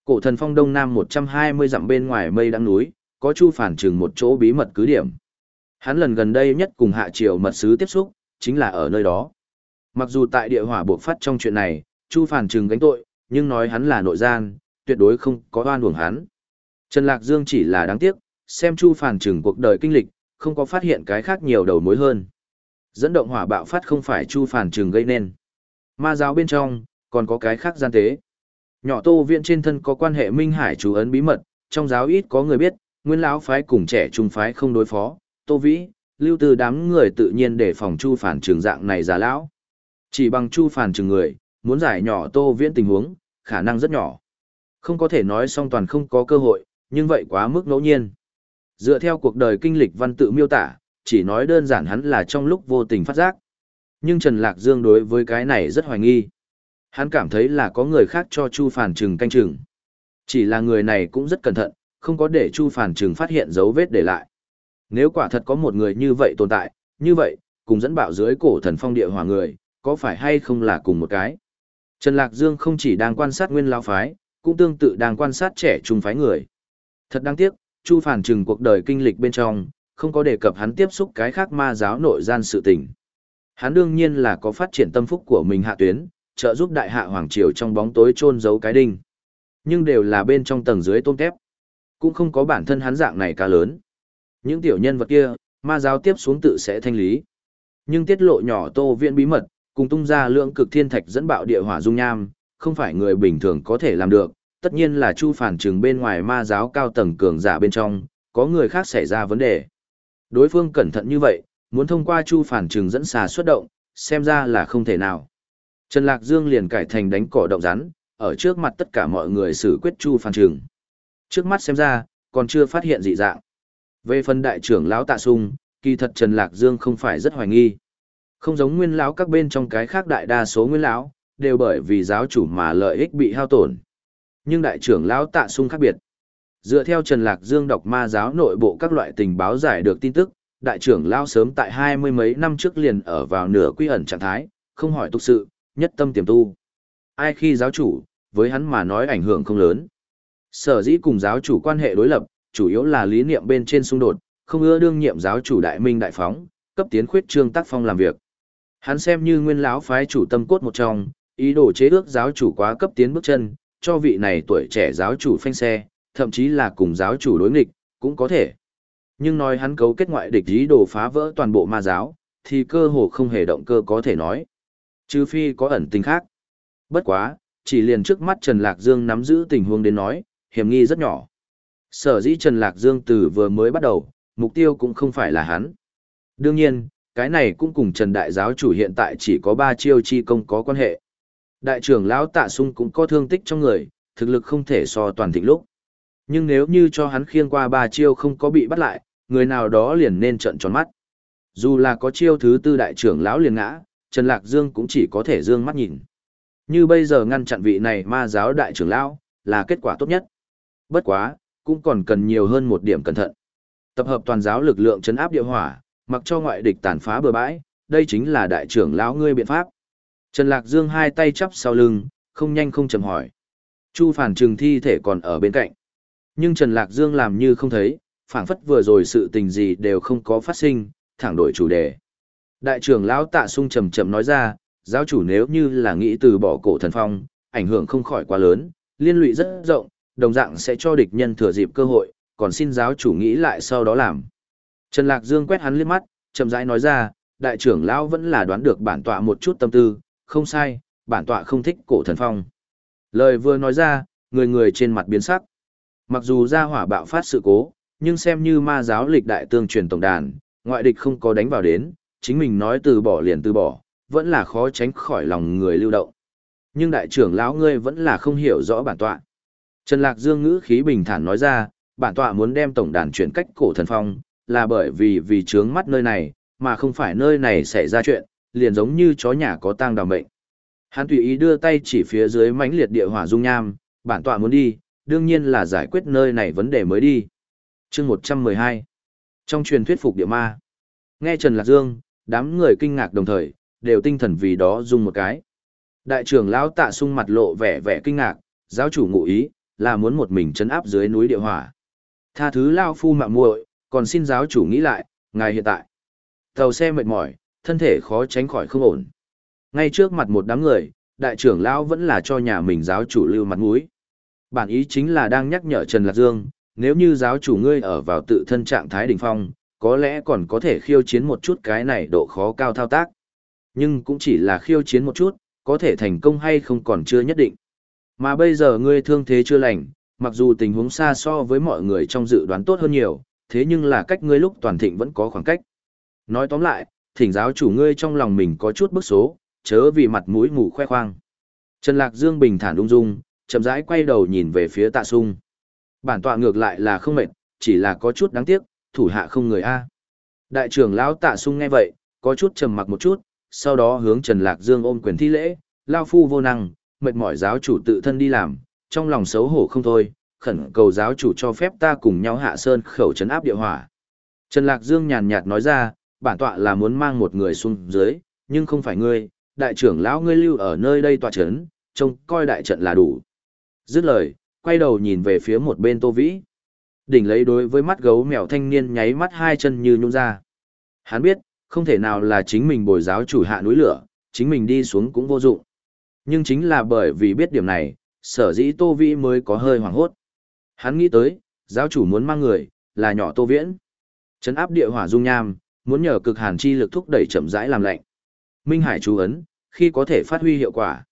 Cổ thần phong đông nam 120 dặm bên ngoài mây đăng núi, có Chu Phản Trừng một chỗ bí mật cứ điểm. Hắn lần gần đây nhất cùng hạ triều mật sứ tiếp xúc, chính là ở nơi đó. Mặc dù tại địa hỏa buộc phát trong chuyện này, Chu Phản Trừng gánh tội, nhưng nói hắn là nội gian, tuyệt đối không có oan uổng hắn. Trần Lạc Dương chỉ là đáng tiếc, xem Chu Phản Trừng cuộc đời kinh lịch, không có phát hiện cái khác nhiều đầu mối hơn. Dẫn động hỏa bạo phát không phải Chu Phản Trừng gây nên. Ma giáo bên trong, còn có cái khác gian tế. Nhỏ Tô Viện trên thân có quan hệ Minh Hải chú ấn bí mật, trong giáo ít có người biết, nguyên lão phái cùng trẻ trung phái không đối phó, Tô Vĩ, lưu từ đám người tự nhiên để phòng Chu Phản Trừng dạng này già lão. Chỉ bằng chu phản chừng người, muốn giải nhỏ tô viễn tình huống, khả năng rất nhỏ. Không có thể nói song toàn không có cơ hội, nhưng vậy quá mức ngẫu nhiên. Dựa theo cuộc đời kinh lịch văn tự miêu tả, chỉ nói đơn giản hắn là trong lúc vô tình phát giác. Nhưng Trần Lạc Dương đối với cái này rất hoài nghi. Hắn cảm thấy là có người khác cho Chu Phản Trừng canh chừng. Chỉ là người này cũng rất cẩn thận, không có để Chu Phản Trừng phát hiện dấu vết để lại. Nếu quả thật có một người như vậy tồn tại, như vậy, cùng dẫn bạo dưới cổ thần phong địa hỏa người, có phải hay không là cùng một cái? Trần Lạc Dương không chỉ đang quan sát nguyên lão phái, cũng tương tự đang quan sát trẻ trung phái người. Thật đáng tiếc, Chu Phản Trừng cuộc đời kinh lịch bên trong, không có đề cập hắn tiếp xúc cái khác ma giáo nội gian sự tình. Hắn đương nhiên là có phát triển tâm phúc của mình hạ tuyến, trợ giúp đại hạ hoàng triều trong bóng tối chôn giấu cái đinh. Nhưng đều là bên trong tầng dưới tôm tép. Cũng không có bản thân hắn dạng này cá lớn. Những tiểu nhân vật kia, ma giáo tiếp xuống tự sẽ thanh lý. Nhưng tiết lộ nhỏ tô viện bí mật, cùng tung ra lượng cực thiên thạch dẫn bạo địa hỏa dung nham, không phải người bình thường có thể làm được, tất nhiên là chu phản trừng bên ngoài ma giáo cao tầng cường giả bên trong, có người khác xảy ra vấn đề. Đối phương cẩn thận như vậy, muốn thông qua chu phản trừng dẫn xà xuất động, xem ra là không thể nào. Trần Lạc Dương liền cải thành đánh cỏ động rắn, ở trước mặt tất cả mọi người xử quyết chu phản trừng. Trước mắt xem ra, còn chưa phát hiện dị dạng. Về phần đại trưởng lão tạ sung, kỳ thật Trần Lạc Dương không phải rất hoài nghi. Không giống nguyên lão các bên trong cái khác đại đa số nguyên lão, đều bởi vì giáo chủ mà lợi ích bị hao tổn. Nhưng đại trưởng lão tạ sung khác biệt. Dựa theo Trần Lạc Dương đọc ma giáo nội bộ các loại tình báo giải được tin tức, đại trưởng lão sớm tại hai mươi mấy năm trước liền ở vào nửa quy ẩn trạng thái, không hỏi tục sự, nhất tâm tiềm tu. Ai khi giáo chủ, với hắn mà nói ảnh hưởng không lớn. Sở dĩ cùng giáo chủ quan hệ đối lập, chủ yếu là lý niệm bên trên xung đột, không ưa đương nhiệm giáo chủ đại minh đại phóng, cấp tiến khuyết trương tác phong làm việc. Hắn xem như nguyên lão phái chủ tâm cốt một trong, ý đồ chế ước giáo chủ quá cấp tiến bước chân, cho vị này tuổi trẻ giáo chủ phanh xe, thậm chí là cùng giáo chủ đối nghịch, cũng có thể. Nhưng nói hắn cấu kết ngoại địch ý đồ phá vỡ toàn bộ ma giáo, thì cơ hồ không hề động cơ có thể nói. Trừ phi có ẩn tình khác. Bất quá, chỉ liền trước mắt Trần Lạc Dương nắm giữ tình huống đến nói, hiểm nghi rất nhỏ. Sở dĩ Trần Lạc Dương từ vừa mới bắt đầu, mục tiêu cũng không phải là hắn. Đương nhiên, cái này cũng cùng Trần Đại Giáo chủ hiện tại chỉ có ba chiêu chi công có quan hệ. Đại trưởng lão Tạ Sung cũng có thương tích trong người, thực lực không thể so toàn thịnh lúc. Nhưng nếu như cho hắn khiêng qua ba chiêu không có bị bắt lại, người nào đó liền nên trận tròn mắt. Dù là có chiêu thứ tư đại trưởng lão liền ngã, Trần Lạc Dương cũng chỉ có thể dương mắt nhìn. Như bây giờ ngăn chặn vị này ma giáo đại trưởng lão, là kết quả tốt nhất. Bất quá, cũng còn cần nhiều hơn một điểm cẩn thận. Tập hợp toàn giáo lực lượng chấn áp địa hỏa, mặc cho ngoại địch tàn phá bừa bãi, đây chính là đại trưởng lão ngươi biện pháp. Trần Lạc Dương hai tay chắp sau lưng, không nhanh không chậm hỏi. Chu Phản Trừng thi thể còn ở bên cạnh. Nhưng Trần Lạc Dương làm như không thấy, phảng phất vừa rồi sự tình gì đều không có phát sinh, thẳng đổi chủ đề. Đại trưởng lão Tạ Sung chậm chậm nói ra, giáo chủ nếu như là nghĩ từ bỏ cổ thần phong, ảnh hưởng không khỏi quá lớn, liên lụy rất rộng, đồng dạng sẽ cho địch nhân thừa dịp cơ hội, còn xin giáo chủ nghĩ lại sau đó làm. Trần Lạc Dương quét hắn liếc mắt, chậm rãi nói ra, đại trưởng lão vẫn là đoán được bản tọa một chút tâm tư, không sai, bản tọa không thích cổ thần phong. Lời vừa nói ra, người người trên mặt biến sắc. Mặc dù ra hỏa bạo phát sự cố, nhưng xem như ma giáo lịch đại tương truyền tổng đàn, ngoại địch không có đánh vào đến, chính mình nói từ bỏ liền từ bỏ, vẫn là khó tránh khỏi lòng người lưu động. Nhưng đại trưởng lão ngươi vẫn là không hiểu rõ bản tọa. Trần Lạc Dương ngữ khí bình thản nói ra, bản tọa muốn đem tổng đàn chuyển cách cổ thần phong, là bởi vì vì trướng mắt nơi này, mà không phải nơi này xảy ra chuyện, liền giống như chó nhà có tang đào mệnh. Hắn tùy ý đưa tay chỉ phía dưới mãnh liệt địa hỏa dung nham, bản tọa muốn đi, đương nhiên là giải quyết nơi này vấn đề mới đi. Chương 112 Trong truyền thuyết phục địa ma, nghe Trần Lạc Dương, đám người kinh ngạc đồng thời, đều tinh thần vì đó dùng một cái. Đại trưởng lão tạ sung mặt lộ vẻ vẻ kinh ngạc, giáo chủ ngụ ý, là muốn một mình chấn áp dưới núi địa hỏa. Tha thứ lao phu mạng muội, còn xin giáo chủ nghĩ lại, ngài hiện tại. Tàu xe mệt mỏi, thân thể khó tránh khỏi không ổn. Ngay trước mặt một đám người, đại trưởng lão vẫn là cho nhà mình giáo chủ lưu mặt mũi. Bản ý chính là đang nhắc nhở Trần Lạc Dương, nếu như giáo chủ ngươi ở vào tự thân trạng thái đỉnh phong, có lẽ còn có thể khiêu chiến một chút cái này độ khó cao thao tác. Nhưng cũng chỉ là khiêu chiến một chút, có thể thành công hay không còn chưa nhất định. Mà bây giờ ngươi thương thế chưa lành, mặc dù tình huống xa so với mọi người trong dự đoán tốt hơn nhiều, thế nhưng là cách ngươi lúc toàn thịnh vẫn có khoảng cách. Nói tóm lại, thỉnh giáo chủ ngươi trong lòng mình có chút bức số, chớ vì mặt mũi mù khoe khoang. Trần Lạc Dương bình thản ung dung, chậm rãi quay đầu nhìn về phía tạ sung. Bản tọa ngược lại là không mệt, chỉ là có chút đáng tiếc, thủ hạ không người A. Đại trưởng lão tạ sung nghe vậy, có chút trầm mặc một chút, sau đó hướng Trần Lạc Dương ôm quyền thi lễ, lao phu vô năng, mệt mỏi giáo chủ tự thân đi làm, trong lòng xấu hổ không thôi, khẩn cầu giáo chủ cho phép ta cùng nhau hạ sơn khẩu trấn áp địa hỏa. Trần Lạc Dương nhàn nhạt nói ra, bản tọa là muốn mang một người xuống dưới, nhưng không phải ngươi, đại trưởng lão ngươi lưu ở nơi đây tọa trấn, trông coi đại trận là đủ. Dứt lời, quay đầu nhìn về phía một bên Tô Vĩ. Đỉnh lấy đối với mắt gấu mèo thanh niên nháy mắt hai chân như nhung ra. Hắn biết, không thể nào là chính mình bồi giáo chủ hạ núi lửa, chính mình đi xuống cũng vô dụng. Nhưng chính là bởi vì biết điểm này, sở dĩ Tô Vĩ mới có hơi hoảng hốt. Hắn nghĩ tới, giáo chủ muốn mang người, là nhỏ Tô Viễn. Trấn áp địa hỏa dung nham, muốn nhờ cực hàn chi lực thúc đẩy chậm rãi làm lạnh. Minh Hải chú ấn, khi có thể phát huy hiệu quả.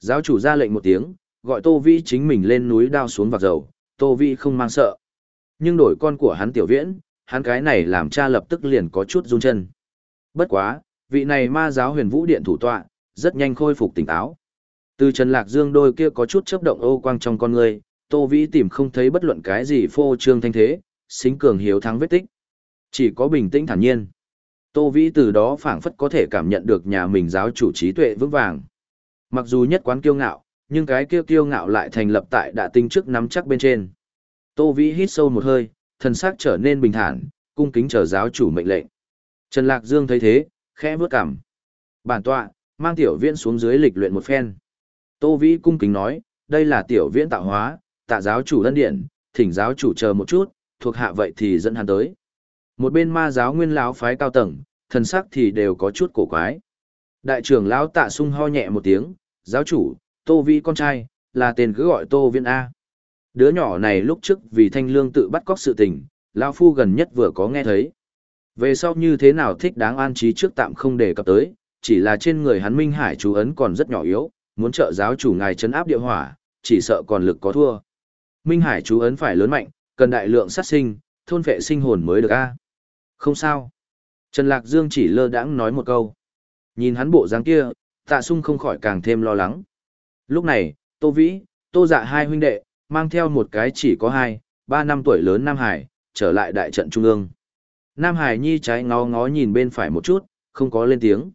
Giáo chủ ra lệnh một tiếng, gọi Tô Vĩ chính mình lên núi đao xuống vạc dầu, Tô Vĩ không mang sợ. Nhưng đổi con của hắn tiểu viễn, hắn cái này làm cha lập tức liền có chút run chân. Bất quá, vị này ma giáo huyền vũ điện thủ tọa, rất nhanh khôi phục tỉnh táo. Từ Trần Lạc Dương đôi kia có chút chớp động ô quang trong con người, Tô Vĩ tìm không thấy bất luận cái gì phô trương thanh thế, xính cường hiếu thắng vết tích. Chỉ có bình tĩnh thản nhiên. Tô Vĩ từ đó phảng phất có thể cảm nhận được nhà mình giáo chủ trí tuệ vững vàng. Mặc dù nhất quán kiêu ngạo, nhưng cái kiêu kiêu ngạo lại thành lập tại đã tinh trước nắm chắc bên trên. Tô Vĩ hít sâu một hơi, thần sắc trở nên bình thản, cung kính chờ giáo chủ mệnh lệnh. Trần Lạc Dương thấy thế, khẽ bước cằm. Bản tọa, mang tiểu viễn xuống dưới lịch luyện một phen. Tô Vĩ cung kính nói, đây là tiểu viễn tạo hóa, tạ giáo chủ lân điện, thỉnh giáo chủ chờ một chút, thuộc hạ vậy thì dẫn hắn tới. Một bên ma giáo nguyên lão phái cao tầng, thần sắc thì đều có chút cổ quái. Đại trưởng lão tạ sung ho nhẹ một tiếng, giáo chủ, Tô vi con trai, là tên cứ gọi Tô viên A. Đứa nhỏ này lúc trước vì thanh lương tự bắt cóc sự tình, lão phu gần nhất vừa có nghe thấy. Về sau như thế nào thích đáng an trí trước tạm không đề cập tới, chỉ là trên người hắn Minh Hải chú ấn còn rất nhỏ yếu, muốn trợ giáo chủ ngài chấn áp địa hỏa, chỉ sợ còn lực có thua. Minh Hải chú ấn phải lớn mạnh, cần đại lượng sát sinh, thôn vệ sinh hồn mới được a. Không sao. Trần Lạc Dương chỉ lơ đãng nói một câu. Nhìn hắn bộ dáng kia, tạ sung không khỏi càng thêm lo lắng. Lúc này, Tô Vĩ, Tô Dạ hai huynh đệ, mang theo một cái chỉ có hai, ba năm tuổi lớn Nam Hải, trở lại đại trận trung ương. Nam Hải nhi trái ngó ngó nhìn bên phải một chút, không có lên tiếng.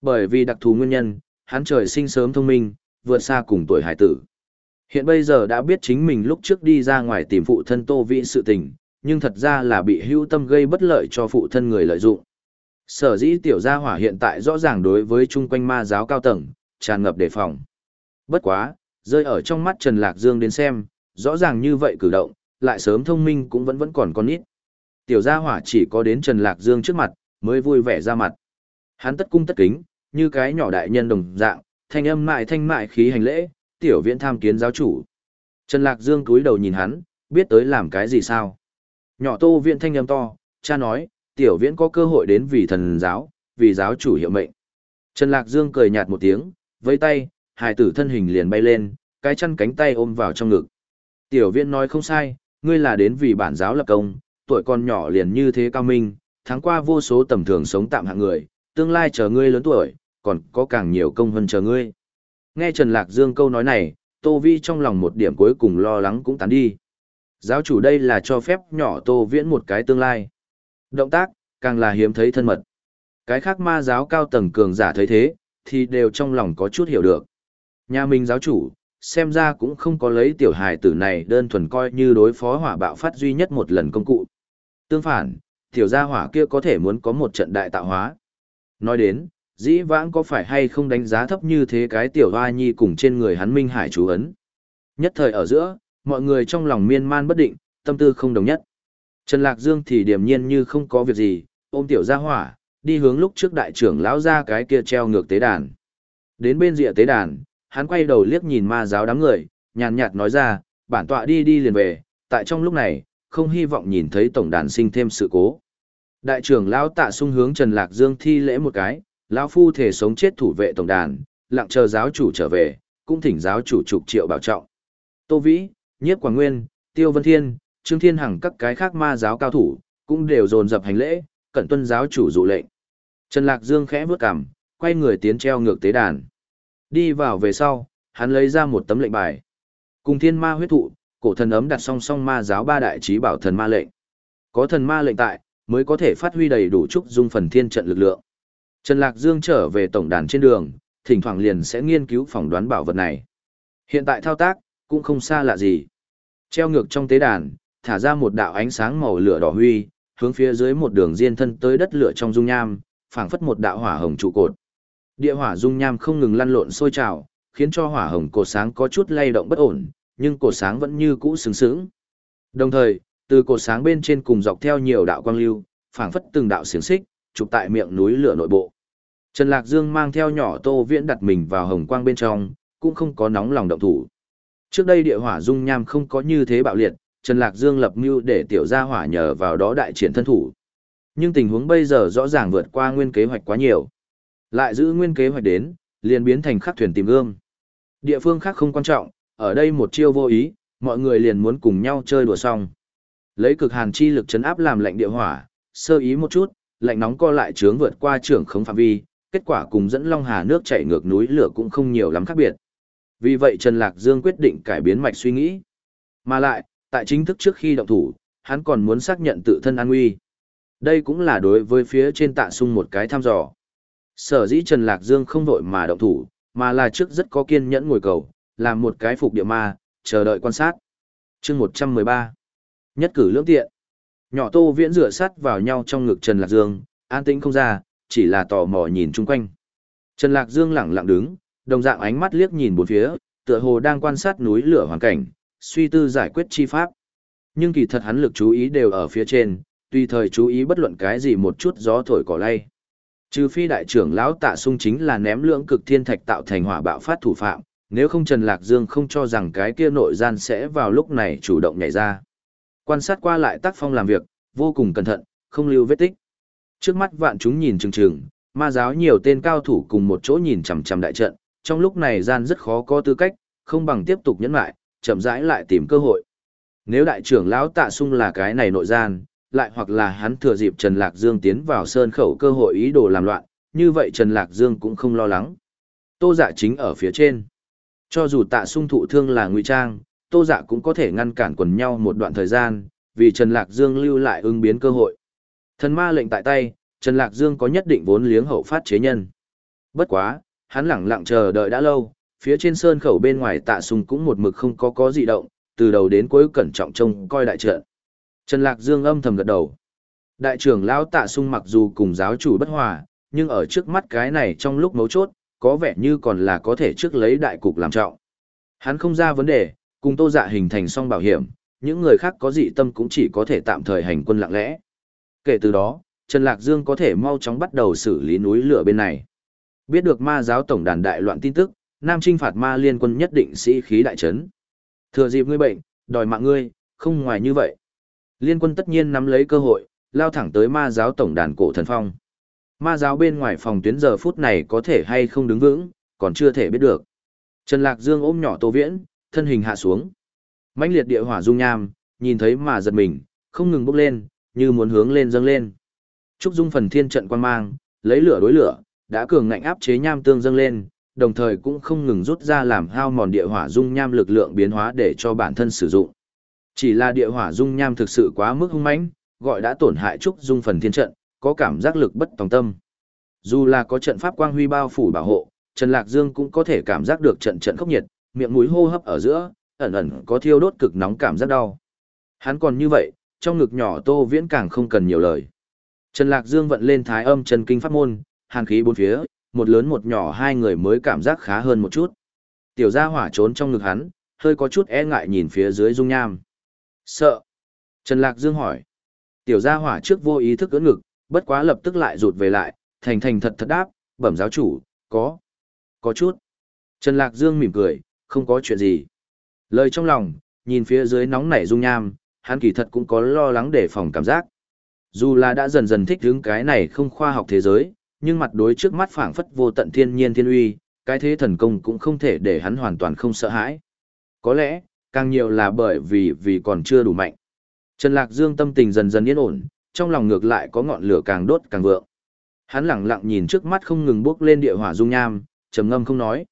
Bởi vì đặc thù nguyên nhân, hắn trời sinh sớm thông minh, vượt xa cùng tuổi hải tử. Hiện bây giờ đã biết chính mình lúc trước đi ra ngoài tìm phụ thân Tô Vĩ sự tình, nhưng thật ra là bị hưu tâm gây bất lợi cho phụ thân người lợi dụng. Sở dĩ tiểu gia hỏa hiện tại rõ ràng đối với chung quanh ma giáo cao tầng, tràn ngập đề phòng. Bất quá, rơi ở trong mắt Trần Lạc Dương đến xem, rõ ràng như vậy cử động, lại sớm thông minh cũng vẫn vẫn còn con ít. Tiểu gia hỏa chỉ có đến Trần Lạc Dương trước mặt, mới vui vẻ ra mặt. Hắn tất cung tất kính, như cái nhỏ đại nhân đồng dạng, thanh âm mại thanh mại khí hành lễ, tiểu viễn tham kiến giáo chủ. Trần Lạc Dương cúi đầu nhìn hắn, biết tới làm cái gì sao. Nhỏ tô viễn thanh âm to, cha nói, tiểu viễn có cơ hội đến vì thần giáo, vì giáo chủ hiệu mệnh. Trần Lạc Dương cười nhạt một tiếng, với tay, hài tử thân hình liền bay lên, cái chân cánh tay ôm vào trong ngực. Tiểu viễn nói không sai, ngươi là đến vì bản giáo lập công, tuổi con nhỏ liền như thế cao minh, tháng qua vô số tầm thường sống tạm hạng người, tương lai chờ ngươi lớn tuổi, còn có càng nhiều công hơn chờ ngươi. Nghe Trần Lạc Dương câu nói này, Tô Vi trong lòng một điểm cuối cùng lo lắng cũng tán đi. Giáo chủ đây là cho phép nhỏ Tô Viễn một cái tương lai. Động tác, càng là hiếm thấy thân mật. Cái khác ma giáo cao tầng cường giả thấy thế, thì đều trong lòng có chút hiểu được. Nhà mình giáo chủ, xem ra cũng không có lấy tiểu hài tử này đơn thuần coi như đối phó hỏa bạo phát duy nhất một lần công cụ. Tương phản, tiểu gia hỏa kia có thể muốn có một trận đại tạo hóa. Nói đến, dĩ vãng có phải hay không đánh giá thấp như thế cái tiểu hoa nhi cùng trên người hắn minh hải chú ấn. Nhất thời ở giữa, mọi người trong lòng miên man bất định, tâm tư không đồng nhất. Trần Lạc Dương thì điềm nhiên như không có việc gì, ôm tiểu gia hỏa, đi hướng lúc trước đại trưởng lão ra cái kia treo ngược tế đàn. Đến bên rìa tế đàn, hắn quay đầu liếc nhìn ma giáo đám người, nhàn nhạt nói ra, bản tọa đi đi liền về, tại trong lúc này, không hy vọng nhìn thấy tổng đàn sinh thêm sự cố. Đại trưởng lão tạ sung hướng Trần Lạc Dương thi lễ một cái, lão phu thể sống chết thủ vệ tổng đàn, lặng chờ giáo chủ trở về, cũng thỉnh giáo chủ trục triệu bảo trọng. Tô Vĩ, Nhiếp Quảng Nguyên, Tiêu Vân Thiên, Trương Thiên Hằng các cái khác ma giáo cao thủ, cũng đều dồn dập hành lễ, cẩn tuân giáo chủ dụ lệnh. Trần Lạc Dương khẽ bước cằm, quay người tiến treo ngược tế đàn. Đi vào về sau, hắn lấy ra một tấm lệnh bài. Cùng thiên ma huyết thụ, cổ thần ấm đặt song song ma giáo ba đại trí bảo thần ma lệnh. Có thần ma lệnh tại, mới có thể phát huy đầy đủ trúc dung phần thiên trận lực lượng. Trần Lạc Dương trở về tổng đàn trên đường, thỉnh thoảng liền sẽ nghiên cứu phỏng đoán bảo vật này. Hiện tại thao tác, cũng không xa lạ gì. Treo ngược trong tế đàn, thả ra một đạo ánh sáng màu lửa đỏ huy, hướng phía dưới một đường diên thân tới đất lửa trong dung nham, phảng phất một đạo hỏa hồng trụ cột. Địa hỏa dung nham không ngừng lăn lộn sôi trào, khiến cho hỏa hồng cột sáng có chút lay động bất ổn, nhưng cột sáng vẫn như cũ sướng sướng. Đồng thời, từ cột sáng bên trên cùng dọc theo nhiều đạo quang lưu, phảng phất từng đạo xiềng xích, chụp tại miệng núi lửa nội bộ. Trần Lạc Dương mang theo nhỏ Tô Viễn đặt mình vào hồng quang bên trong, cũng không có nóng lòng động thủ. Trước đây địa hỏa dung nham không có như thế bạo liệt, Trần Lạc Dương lập mưu để tiểu gia hỏa nhờ vào đó đại triển thân thủ. Nhưng tình huống bây giờ rõ ràng vượt qua nguyên kế hoạch quá nhiều. Lại giữ nguyên kế hoạch đến, liền biến thành khắc thuyền tìm gương. Địa phương khác không quan trọng, ở đây một chiêu vô ý, mọi người liền muốn cùng nhau chơi đùa xong. Lấy cực hàn chi lực chấn áp làm lạnh địa hỏa, sơ ý một chút, lạnh nóng co lại trướng vượt qua trưởng không phạm vi, kết quả cùng dẫn Long Hà nước chảy ngược núi lửa cũng không nhiều lắm khác biệt. Vì vậy Trần Lạc Dương quyết định cải biến mạch suy nghĩ. Mà lại, tại chính thức trước khi động thủ, hắn còn muốn xác nhận tự thân an nguy. Đây cũng là đối với phía trên tạ sung một cái thăm dò. Sở dĩ Trần Lạc Dương không vội mà động thủ, mà là trước rất có kiên nhẫn ngồi cầu, làm một cái phục địa ma, chờ đợi quan sát. chương 113. Nhất cử lưỡng tiện. Nhỏ tô viễn rửa sắt vào nhau trong ngực Trần Lạc Dương, an tĩnh không ra, chỉ là tò mò nhìn chung quanh. Trần Lạc Dương lẳng lặng đứng, đồng dạng ánh mắt liếc nhìn bốn phía, tựa hồ đang quan sát núi lửa hoàn cảnh, suy tư giải quyết chi pháp. Nhưng kỳ thật hắn lực chú ý đều ở phía trên, tùy thời chú ý bất luận cái gì một chút gió thổi cỏ lay. Trừ phi đại trưởng lão tạ sung chính là ném lưỡng cực thiên thạch tạo thành hỏa bạo phát thủ phạm, nếu không Trần Lạc Dương không cho rằng cái kia nội gian sẽ vào lúc này chủ động nhảy ra. Quan sát qua lại tác phong làm việc, vô cùng cẩn thận, không lưu vết tích. Trước mắt vạn chúng nhìn chừng chừng, ma giáo nhiều tên cao thủ cùng một chỗ nhìn chằm chằm đại trận, trong lúc này gian rất khó có tư cách, không bằng tiếp tục nhẫn lại, chậm rãi lại tìm cơ hội. Nếu đại trưởng lão tạ sung là cái này nội gian, lại hoặc là hắn thừa dịp Trần Lạc Dương tiến vào sơn khẩu cơ hội ý đồ làm loạn, như vậy Trần Lạc Dương cũng không lo lắng. Tô dạ chính ở phía trên. Cho dù tạ sung thụ thương là ngụy trang, tô dạ cũng có thể ngăn cản quần nhau một đoạn thời gian, vì Trần Lạc Dương lưu lại ứng biến cơ hội. Thần ma lệnh tại tay, Trần Lạc Dương có nhất định vốn liếng hậu phát chế nhân. Bất quá, hắn lẳng lặng chờ đợi đã lâu, phía trên sơn khẩu bên ngoài tạ Sùng cũng một mực không có có gì động, từ đầu đến cuối cẩn trọng trông coi đại trận. Trần Lạc Dương âm thầm gật đầu. Đại trưởng lão tạ sung mặc dù cùng giáo chủ bất hòa, nhưng ở trước mắt cái này trong lúc mấu chốt, có vẻ như còn là có thể trước lấy đại cục làm trọng. Hắn không ra vấn đề, cùng tô dạ hình thành song bảo hiểm, những người khác có dị tâm cũng chỉ có thể tạm thời hành quân lặng lẽ. Kể từ đó, Trần Lạc Dương có thể mau chóng bắt đầu xử lý núi lửa bên này. Biết được ma giáo tổng đàn đại loạn tin tức, Nam Trinh phạt ma liên quân nhất định sĩ khí đại trấn. Thừa dịp ngươi bệnh, đòi mạng ngươi, không ngoài như vậy. Liên quân tất nhiên nắm lấy cơ hội, lao thẳng tới ma giáo tổng đàn cổ thần phong. Ma giáo bên ngoài phòng tuyến giờ phút này có thể hay không đứng vững, còn chưa thể biết được. Trần Lạc Dương ôm nhỏ Tô Viễn, thân hình hạ xuống. mãnh liệt địa hỏa dung nham, nhìn thấy mà giật mình, không ngừng bốc lên, như muốn hướng lên dâng lên. Trúc Dung phần thiên trận quan mang, lấy lửa đối lửa, đã cường ngạnh áp chế nham tương dâng lên, đồng thời cũng không ngừng rút ra làm hao mòn địa hỏa dung nham lực lượng biến hóa để cho bản thân sử dụng. Chỉ là địa hỏa dung nham thực sự quá mức hung mãnh, gọi đã tổn hại Trúc Dung phần thiên trận, có cảm giác lực bất tòng tâm. Dù là có trận pháp quang huy bao phủ bảo hộ, Trần Lạc Dương cũng có thể cảm giác được trận trận khốc nhiệt, miệng mũi hô hấp ở giữa, ẩn ẩn có thiêu đốt cực nóng cảm giác đau. Hắn còn như vậy, trong ngực nhỏ Tô Viễn càng không cần nhiều lời. Trần Lạc Dương vận lên thái âm chân kinh pháp môn, hàn khí bốn phía, một lớn một nhỏ hai người mới cảm giác khá hơn một chút. Tiểu gia hỏa trốn trong ngực hắn, hơi có chút e ngại nhìn phía dưới dung nham. Sợ. Trần Lạc Dương hỏi. Tiểu gia hỏa trước vô ý thức ưỡn ngực, bất quá lập tức lại rụt về lại, thành thành thật thật đáp, bẩm giáo chủ, có. Có chút. Trần Lạc Dương mỉm cười, không có chuyện gì. Lời trong lòng, nhìn phía dưới nóng nảy dung nham, hắn kỳ thật cũng có lo lắng để phòng cảm giác. Dù là đã dần dần thích hướng cái này không khoa học thế giới, nhưng mặt đối trước mắt phảng phất vô tận thiên nhiên thiên uy, cái thế thần công cũng không thể để hắn hoàn toàn không sợ hãi. Có lẽ, càng nhiều là bởi vì vì còn chưa đủ mạnh. Trần Lạc Dương tâm tình dần dần yên ổn, trong lòng ngược lại có ngọn lửa càng đốt càng vượng. Hắn lặng lặng nhìn trước mắt không ngừng bước lên địa hỏa dung nham, trầm ngâm không nói.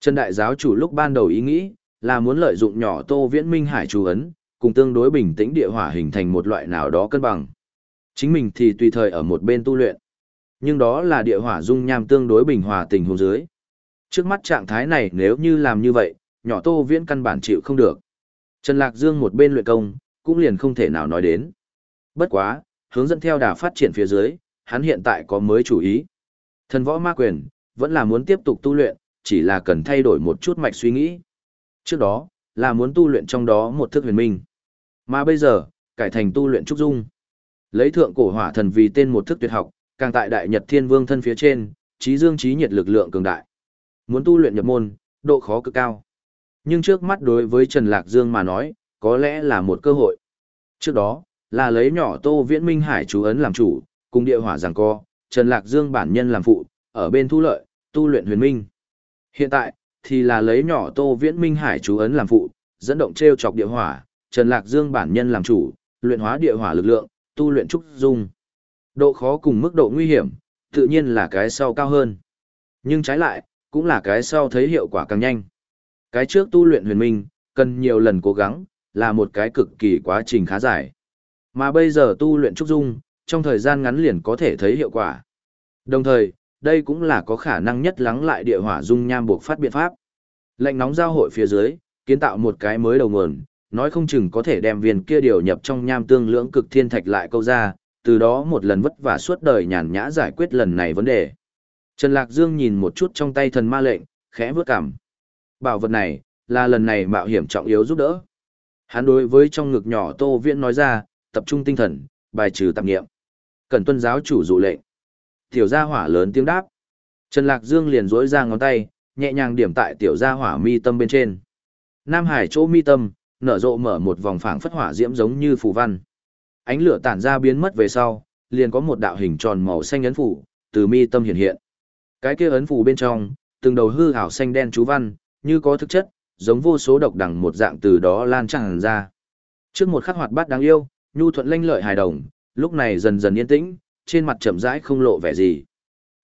Trần đại giáo chủ lúc ban đầu ý nghĩ là muốn lợi dụng nhỏ Tô Viễn Minh Hải chú ấn, cùng tương đối bình tĩnh địa hỏa hình thành một loại nào đó cân bằng. Chính mình thì tùy thời ở một bên tu luyện. Nhưng đó là địa hỏa dung nham tương đối bình hòa tình huống dưới. Trước mắt trạng thái này nếu như làm như vậy, nhỏ Tô Viễn căn bản chịu không được. Trần Lạc Dương một bên luyện công, cũng liền không thể nào nói đến. Bất quá, hướng dẫn theo đà phát triển phía dưới, hắn hiện tại có mới chủ ý. Thần võ ma quyền, vẫn là muốn tiếp tục tu luyện, chỉ là cần thay đổi một chút mạch suy nghĩ. Trước đó, là muốn tu luyện trong đó một thức huyền minh. Mà bây giờ, cải thành tu luyện trúc dung. Lấy thượng cổ hỏa thần vì tên một thức tuyệt học, càng tại đại nhật thiên vương thân phía trên, trí dương trí nhiệt lực lượng cường đại. Muốn tu luyện nhập môn, độ khó cực cao. Nhưng trước mắt đối với Trần Lạc Dương mà nói, có lẽ là một cơ hội. Trước đó, là lấy nhỏ Tô Viễn Minh Hải chú ấn làm chủ, cùng địa hỏa giằng co, Trần Lạc Dương bản nhân làm phụ, ở bên thu lợi, tu luyện huyền minh. Hiện tại, thì là lấy nhỏ Tô Viễn Minh Hải chú ấn làm phụ, dẫn động treo chọc địa hỏa, Trần Lạc Dương bản nhân làm chủ, luyện hóa địa hỏa lực lượng, tu luyện trúc dung. Độ khó cùng mức độ nguy hiểm, tự nhiên là cái sau cao hơn. Nhưng trái lại, cũng là cái sau thấy hiệu quả càng nhanh. Cái trước tu luyện huyền minh, cần nhiều lần cố gắng, là một cái cực kỳ quá trình khá dài. Mà bây giờ tu luyện trúc dung, trong thời gian ngắn liền có thể thấy hiệu quả. Đồng thời, đây cũng là có khả năng nhất lắng lại địa hỏa dung nham buộc phát biện pháp. Lệnh nóng giao hội phía dưới, kiến tạo một cái mới đầu nguồn, nói không chừng có thể đem viên kia điều nhập trong nham tương lưỡng cực thiên thạch lại câu ra, từ đó một lần vất vả suốt đời nhàn nhã giải quyết lần này vấn đề. Trần Lạc Dương nhìn một chút trong tay thần ma lệnh, khẽ vướt cằm. Bảo vật này, là lần này mạo hiểm trọng yếu giúp đỡ. Hắn đối với trong ngực nhỏ Tô Viễn nói ra, tập trung tinh thần, bài trừ tạp nghiệm. Cần tuân giáo chủ dụ lệnh. Tiểu gia hỏa lớn tiếng đáp. Trần Lạc Dương liền rỗi ra ngón tay, nhẹ nhàng điểm tại tiểu gia hỏa mi tâm bên trên. Nam Hải chỗ mi tâm, nở rộ mở một vòng phảng phất hỏa diễm giống như phù văn. Ánh lửa tản ra biến mất về sau, liền có một đạo hình tròn màu xanh ấn phủ, từ mi tâm hiện hiện. Cái kia ấn phủ bên trong, từng đầu hư ảo xanh đen chú văn, như có thực chất, giống vô số độc đằng một dạng từ đó lan tràn ra. Trước một khắc hoạt bát đáng yêu, nhu thuận lanh lợi hài đồng, lúc này dần dần yên tĩnh, trên mặt chậm rãi không lộ vẻ gì.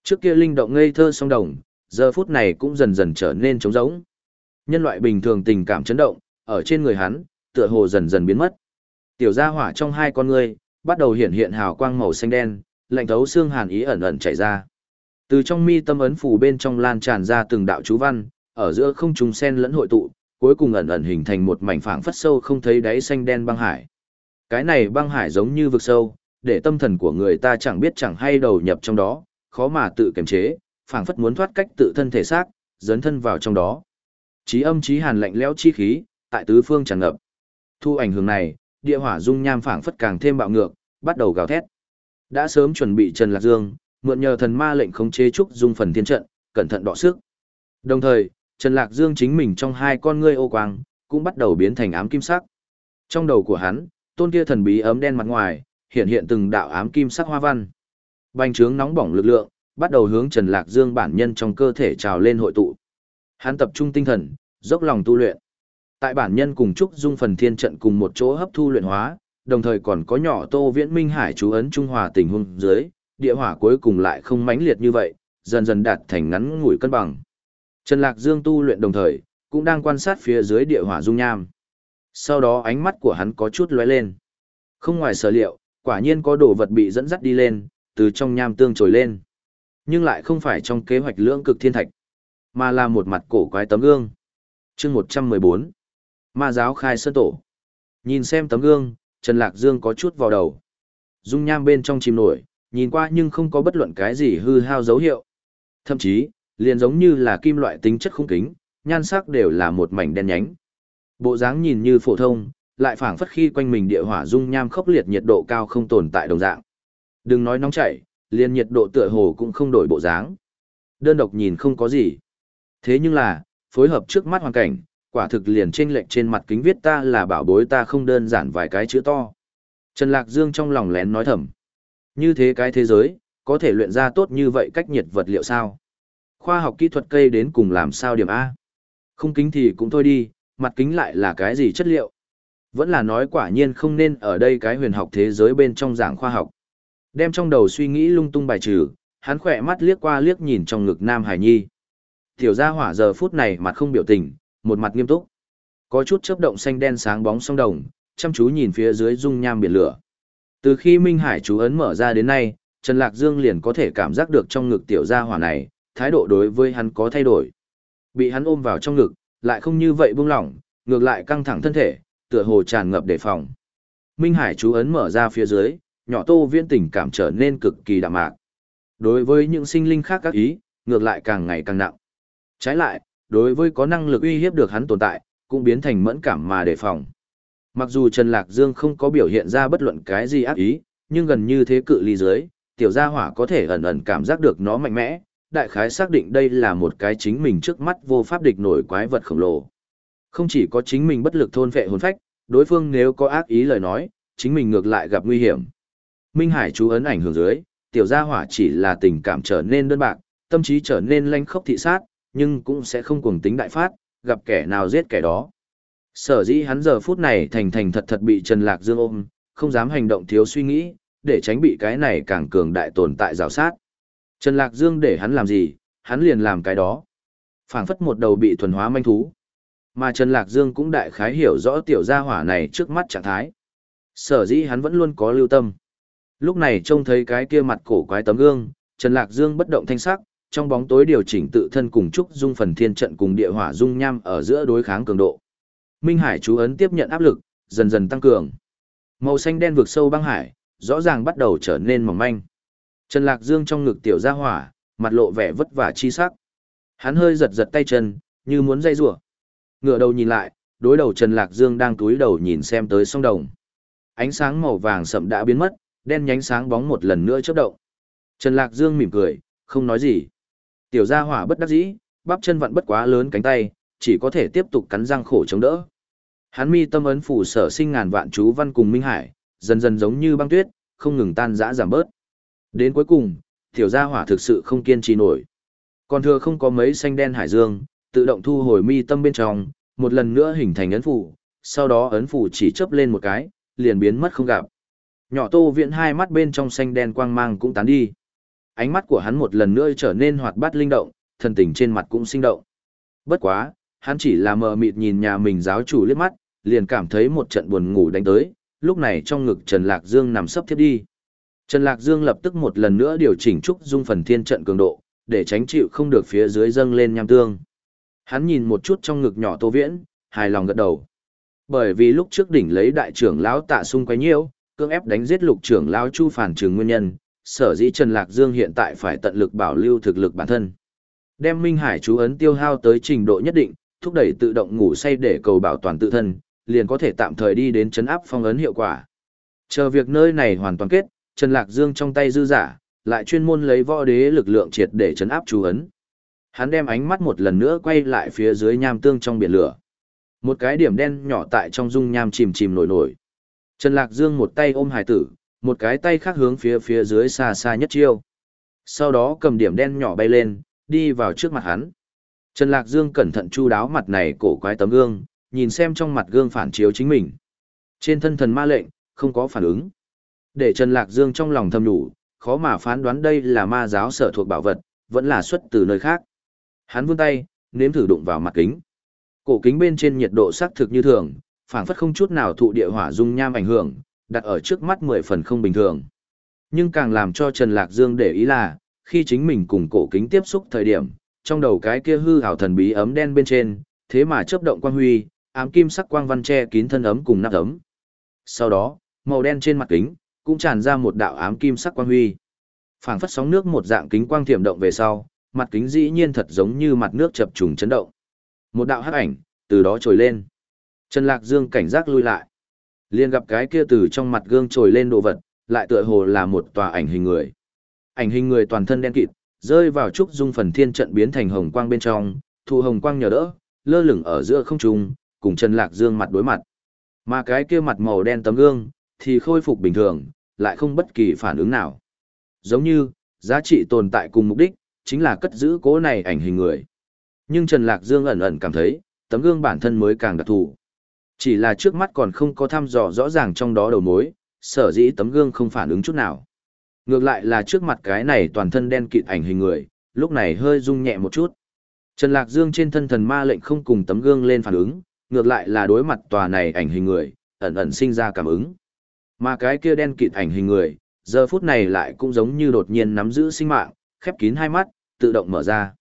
Trước kia linh động ngây thơ song đồng, giờ phút này cũng dần dần trở nên trống rỗng. Nhân loại bình thường tình cảm chấn động, ở trên người hắn, tựa hồ dần dần biến mất. Tiểu gia hỏa trong hai con ngươi, bắt đầu hiện hiện hào quang màu xanh đen, lạnh thấu xương hàn ý ẩn ẩn chảy ra. Từ trong mi tâm ấn phủ bên trong lan tràn ra từng đạo chú văn, ở giữa không trùng sen lẫn hội tụ, cuối cùng ẩn ẩn hình thành một mảnh phảng phất sâu không thấy đáy xanh đen băng hải. Cái này băng hải giống như vực sâu, để tâm thần của người ta chẳng biết chẳng hay đầu nhập trong đó, khó mà tự kiềm chế, phảng phất muốn thoát cách tự thân thể xác, dấn thân vào trong đó. Chí âm chí hàn lạnh lẽo chi khí, tại tứ phương tràn ngập. Thu ảnh hưởng này, địa hỏa dung nham phảng phất càng thêm bạo ngược, bắt đầu gào thét. Đã sớm chuẩn bị Trần Lạc Dương, mượn nhờ thần ma lệnh khống chế trúc dung phần thiên trận, cẩn thận đọ sức. Đồng thời, Trần Lạc Dương chính mình trong hai con ngươi ô quang, cũng bắt đầu biến thành ám kim sắc. Trong đầu của hắn, tôn kia thần bí ấm đen mặt ngoài, hiện hiện từng đạo ám kim sắc hoa văn. Bành trướng nóng bỏng lực lượng, bắt đầu hướng Trần Lạc Dương bản nhân trong cơ thể trào lên hội tụ. Hắn tập trung tinh thần, dốc lòng tu luyện. Tại bản nhân cùng Trúc Dung phần thiên trận cùng một chỗ hấp thu luyện hóa, đồng thời còn có nhỏ Tô Viễn Minh Hải chú ấn trung hòa tình huống dưới, địa hỏa cuối cùng lại không mãnh liệt như vậy, dần dần đạt thành ngắn ngủi cân bằng. Trần Lạc Dương tu luyện đồng thời, cũng đang quan sát phía dưới địa hỏa dung nham. Sau đó ánh mắt của hắn có chút lóe lên. Không ngoài sở liệu, quả nhiên có đồ vật bị dẫn dắt đi lên, từ trong nham tương trồi lên. Nhưng lại không phải trong kế hoạch lưỡng cực thiên thạch, mà là một mặt cổ quái tấm gương. chương 114. Ma giáo khai sơn tổ. Nhìn xem tấm gương, Trần Lạc Dương có chút vào đầu. Dung nham bên trong chìm nổi, nhìn qua nhưng không có bất luận cái gì hư hao dấu hiệu. Thậm chí, liền giống như là kim loại tính chất khung kính, nhan sắc đều là một mảnh đen nhánh. Bộ dáng nhìn như phổ thông, lại phảng phất khi quanh mình địa hỏa dung nham khốc liệt nhiệt độ cao không tồn tại đồng dạng. Đừng nói nóng chảy, liền nhiệt độ tựa hồ cũng không đổi bộ dáng. Đơn độc nhìn không có gì. Thế nhưng là, phối hợp trước mắt hoàn cảnh, quả thực liền trên lệch trên mặt kính viết ta là bảo bối ta không đơn giản vài cái chữ to. Trần Lạc Dương trong lòng lén nói thầm. Như thế cái thế giới, có thể luyện ra tốt như vậy cách nhiệt vật liệu sao? Khoa học kỹ thuật cây đến cùng làm sao điểm A? Không kính thì cũng thôi đi, mặt kính lại là cái gì chất liệu? Vẫn là nói quả nhiên không nên ở đây cái huyền học thế giới bên trong giảng khoa học. Đem trong đầu suy nghĩ lung tung bài trừ, hắn khỏe mắt liếc qua liếc nhìn trong ngực Nam Hải Nhi. Tiểu gia hỏa giờ phút này mặt không biểu tình, một mặt nghiêm túc. Có chút chớp động xanh đen sáng bóng song đồng, chăm chú nhìn phía dưới dung nham biển lửa. Từ khi Minh Hải chú ấn mở ra đến nay, Trần Lạc Dương liền có thể cảm giác được trong ngực tiểu gia hỏa này, thái độ đối với hắn có thay đổi. Bị hắn ôm vào trong ngực, lại không như vậy buông lỏng, ngược lại căng thẳng thân thể, tựa hồ tràn ngập đề phòng. Minh Hải chú ấn mở ra phía dưới, nhỏ Tô Viễn tình cảm trở nên cực kỳ đạm mạc. Đối với những sinh linh khác các ý, ngược lại càng ngày càng nặng. Trái lại, đối với có năng lực uy hiếp được hắn tồn tại, cũng biến thành mẫn cảm mà đề phòng. Mặc dù Trần Lạc Dương không có biểu hiện ra bất luận cái gì ác ý, nhưng gần như thế cự ly dưới, tiểu gia hỏa có thể ẩn ẩn cảm giác được nó mạnh mẽ, đại khái xác định đây là một cái chính mình trước mắt vô pháp địch nổi quái vật khổng lồ. Không chỉ có chính mình bất lực thôn vệ hồn phách, đối phương nếu có ác ý lời nói, chính mình ngược lại gặp nguy hiểm. Minh Hải chú ấn ảnh hưởng dưới, tiểu gia hỏa chỉ là tình cảm trở nên đơn bạc, tâm trí trở nên lanh khốc thị sát, nhưng cũng sẽ không cuồng tính đại phát, gặp kẻ nào giết kẻ đó. Sở dĩ hắn giờ phút này thành thành thật thật bị Trần Lạc Dương ôm, không dám hành động thiếu suy nghĩ, để tránh bị cái này càng cường đại tồn tại rào sát. Trần Lạc Dương để hắn làm gì, hắn liền làm cái đó. phảng phất một đầu bị thuần hóa manh thú. Mà Trần Lạc Dương cũng đại khái hiểu rõ tiểu gia hỏa này trước mắt trạng thái. Sở dĩ hắn vẫn luôn có lưu tâm. Lúc này trông thấy cái kia mặt cổ quái tấm gương, Trần Lạc Dương bất động thanh sắc, trong bóng tối điều chỉnh tự thân cùng trúc dung phần thiên trận cùng địa hỏa dung nham ở giữa đối kháng cường độ. Minh Hải chú ấn tiếp nhận áp lực, dần dần tăng cường. Màu xanh đen vượt sâu băng hải, rõ ràng bắt đầu trở nên mỏng manh. Trần Lạc Dương trong ngực tiểu gia hỏa, mặt lộ vẻ vất vả chi sắc. Hắn hơi giật giật tay chân, như muốn dây rủa. Ngửa đầu nhìn lại, đối đầu Trần Lạc Dương đang túi đầu nhìn xem tới sông đồng. Ánh sáng màu vàng sậm đã biến mất, đen nhánh sáng bóng một lần nữa chớp động. Trần Lạc Dương mỉm cười, không nói gì. Tiểu gia hỏa bất đắc dĩ, bắp chân vặn bất quá lớn cánh tay, chỉ có thể tiếp tục cắn răng khổ chống đỡ. Hắn mi tâm ấn phủ sở sinh ngàn vạn chú văn cùng Minh Hải, dần dần giống như băng tuyết, không ngừng tan rã giảm bớt. Đến cuối cùng, tiểu gia hỏa thực sự không kiên trì nổi. Còn thừa không có mấy xanh đen hải dương, tự động thu hồi mi tâm bên trong, một lần nữa hình thành ấn phủ, sau đó ấn phủ chỉ chớp lên một cái, liền biến mất không gặp. Nhỏ Tô Viễn hai mắt bên trong xanh đen quang mang cũng tán đi. Ánh mắt của hắn một lần nữa trở nên hoạt bát linh động, thần tình trên mặt cũng sinh động. Bất quá, hắn chỉ là mờ mịt nhìn nhà mình giáo chủ liếc mắt, liền cảm thấy một trận buồn ngủ đánh tới, lúc này trong ngực Trần Lạc Dương nằm sấp thiếp đi. Trần Lạc Dương lập tức một lần nữa điều chỉnh trúc dung phần thiên trận cường độ, để tránh chịu không được phía dưới dâng lên nham tương. Hắn nhìn một chút trong ngực nhỏ Tô Viễn, hài lòng gật đầu. Bởi vì lúc trước đỉnh lấy đại trưởng lão tạ sung quấy nhiễu, cưỡng ép đánh giết lục trưởng lão Chu phản trường nguyên nhân, sở dĩ Trần Lạc Dương hiện tại phải tận lực bảo lưu thực lực bản thân. Đem Minh Hải chú ấn tiêu hao tới trình độ nhất định, thúc đẩy tự động ngủ say để cầu bảo toàn tự thân, liền có thể tạm thời đi đến chấn áp phong ấn hiệu quả. Chờ việc nơi này hoàn toàn kết, Trần Lạc Dương trong tay dư giả, lại chuyên môn lấy võ đế lực lượng triệt để chấn áp chú ấn. Hắn đem ánh mắt một lần nữa quay lại phía dưới nham tương trong biển lửa. Một cái điểm đen nhỏ tại trong dung nham chìm chìm nổi nổi. Trần Lạc Dương một tay ôm hải tử, một cái tay khác hướng phía phía dưới xa xa nhất chiêu. Sau đó cầm điểm đen nhỏ bay lên, đi vào trước mặt hắn. Trần Lạc Dương cẩn thận chu đáo mặt này cổ quái tấm gương, nhìn xem trong mặt gương phản chiếu chính mình. Trên thân thần ma lệnh, không có phản ứng. Để Trần Lạc Dương trong lòng thầm đủ, khó mà phán đoán đây là ma giáo sở thuộc bảo vật, vẫn là xuất từ nơi khác. Hắn vươn tay, nếm thử đụng vào mặt kính. Cổ kính bên trên nhiệt độ xác thực như thường, phảng phất không chút nào thụ địa hỏa dung nham ảnh hưởng, đặt ở trước mắt mười phần không bình thường. Nhưng càng làm cho Trần Lạc Dương để ý là, khi chính mình cùng cổ kính tiếp xúc thời điểm, trong đầu cái kia hư hào thần bí ấm đen bên trên, thế mà chớp động quang huy, ám kim sắc quang văn che kín thân ấm cùng nắp ấm. Sau đó, màu đen trên mặt kính cũng tràn ra một đạo ám kim sắc quang huy. Phảng phất sóng nước một dạng kính quang thiểm động về sau, mặt kính dĩ nhiên thật giống như mặt nước chập trùng chấn động. Một đạo hắc ảnh từ đó trồi lên. Trần Lạc Dương cảnh giác lui lại. liền gặp cái kia từ trong mặt gương trồi lên đồ vật, lại tựa hồ là một tòa ảnh hình người. Ảnh hình người toàn thân đen kịt, rơi vào trúc dung phần thiên trận biến thành hồng quang bên trong, thu hồng quang nhờ đỡ, lơ lửng ở giữa không trung, cùng Trần Lạc Dương mặt đối mặt. Mà cái kia mặt màu đen tấm gương, thì khôi phục bình thường, lại không bất kỳ phản ứng nào. Giống như, giá trị tồn tại cùng mục đích, chính là cất giữ cố này ảnh hình người. Nhưng Trần Lạc Dương ẩn ẩn cảm thấy, tấm gương bản thân mới càng đặc thù. Chỉ là trước mắt còn không có thăm dò rõ ràng trong đó đầu mối, sở dĩ tấm gương không phản ứng chút nào. Ngược lại là trước mặt cái này toàn thân đen kịt ảnh hình người, lúc này hơi rung nhẹ một chút. Trần Lạc Dương trên thân thần ma lệnh không cùng tấm gương lên phản ứng, ngược lại là đối mặt tòa này ảnh hình người, ẩn ẩn sinh ra cảm ứng. Mà cái kia đen kịt ảnh hình người, giờ phút này lại cũng giống như đột nhiên nắm giữ sinh mạng, khép kín hai mắt, tự động mở ra.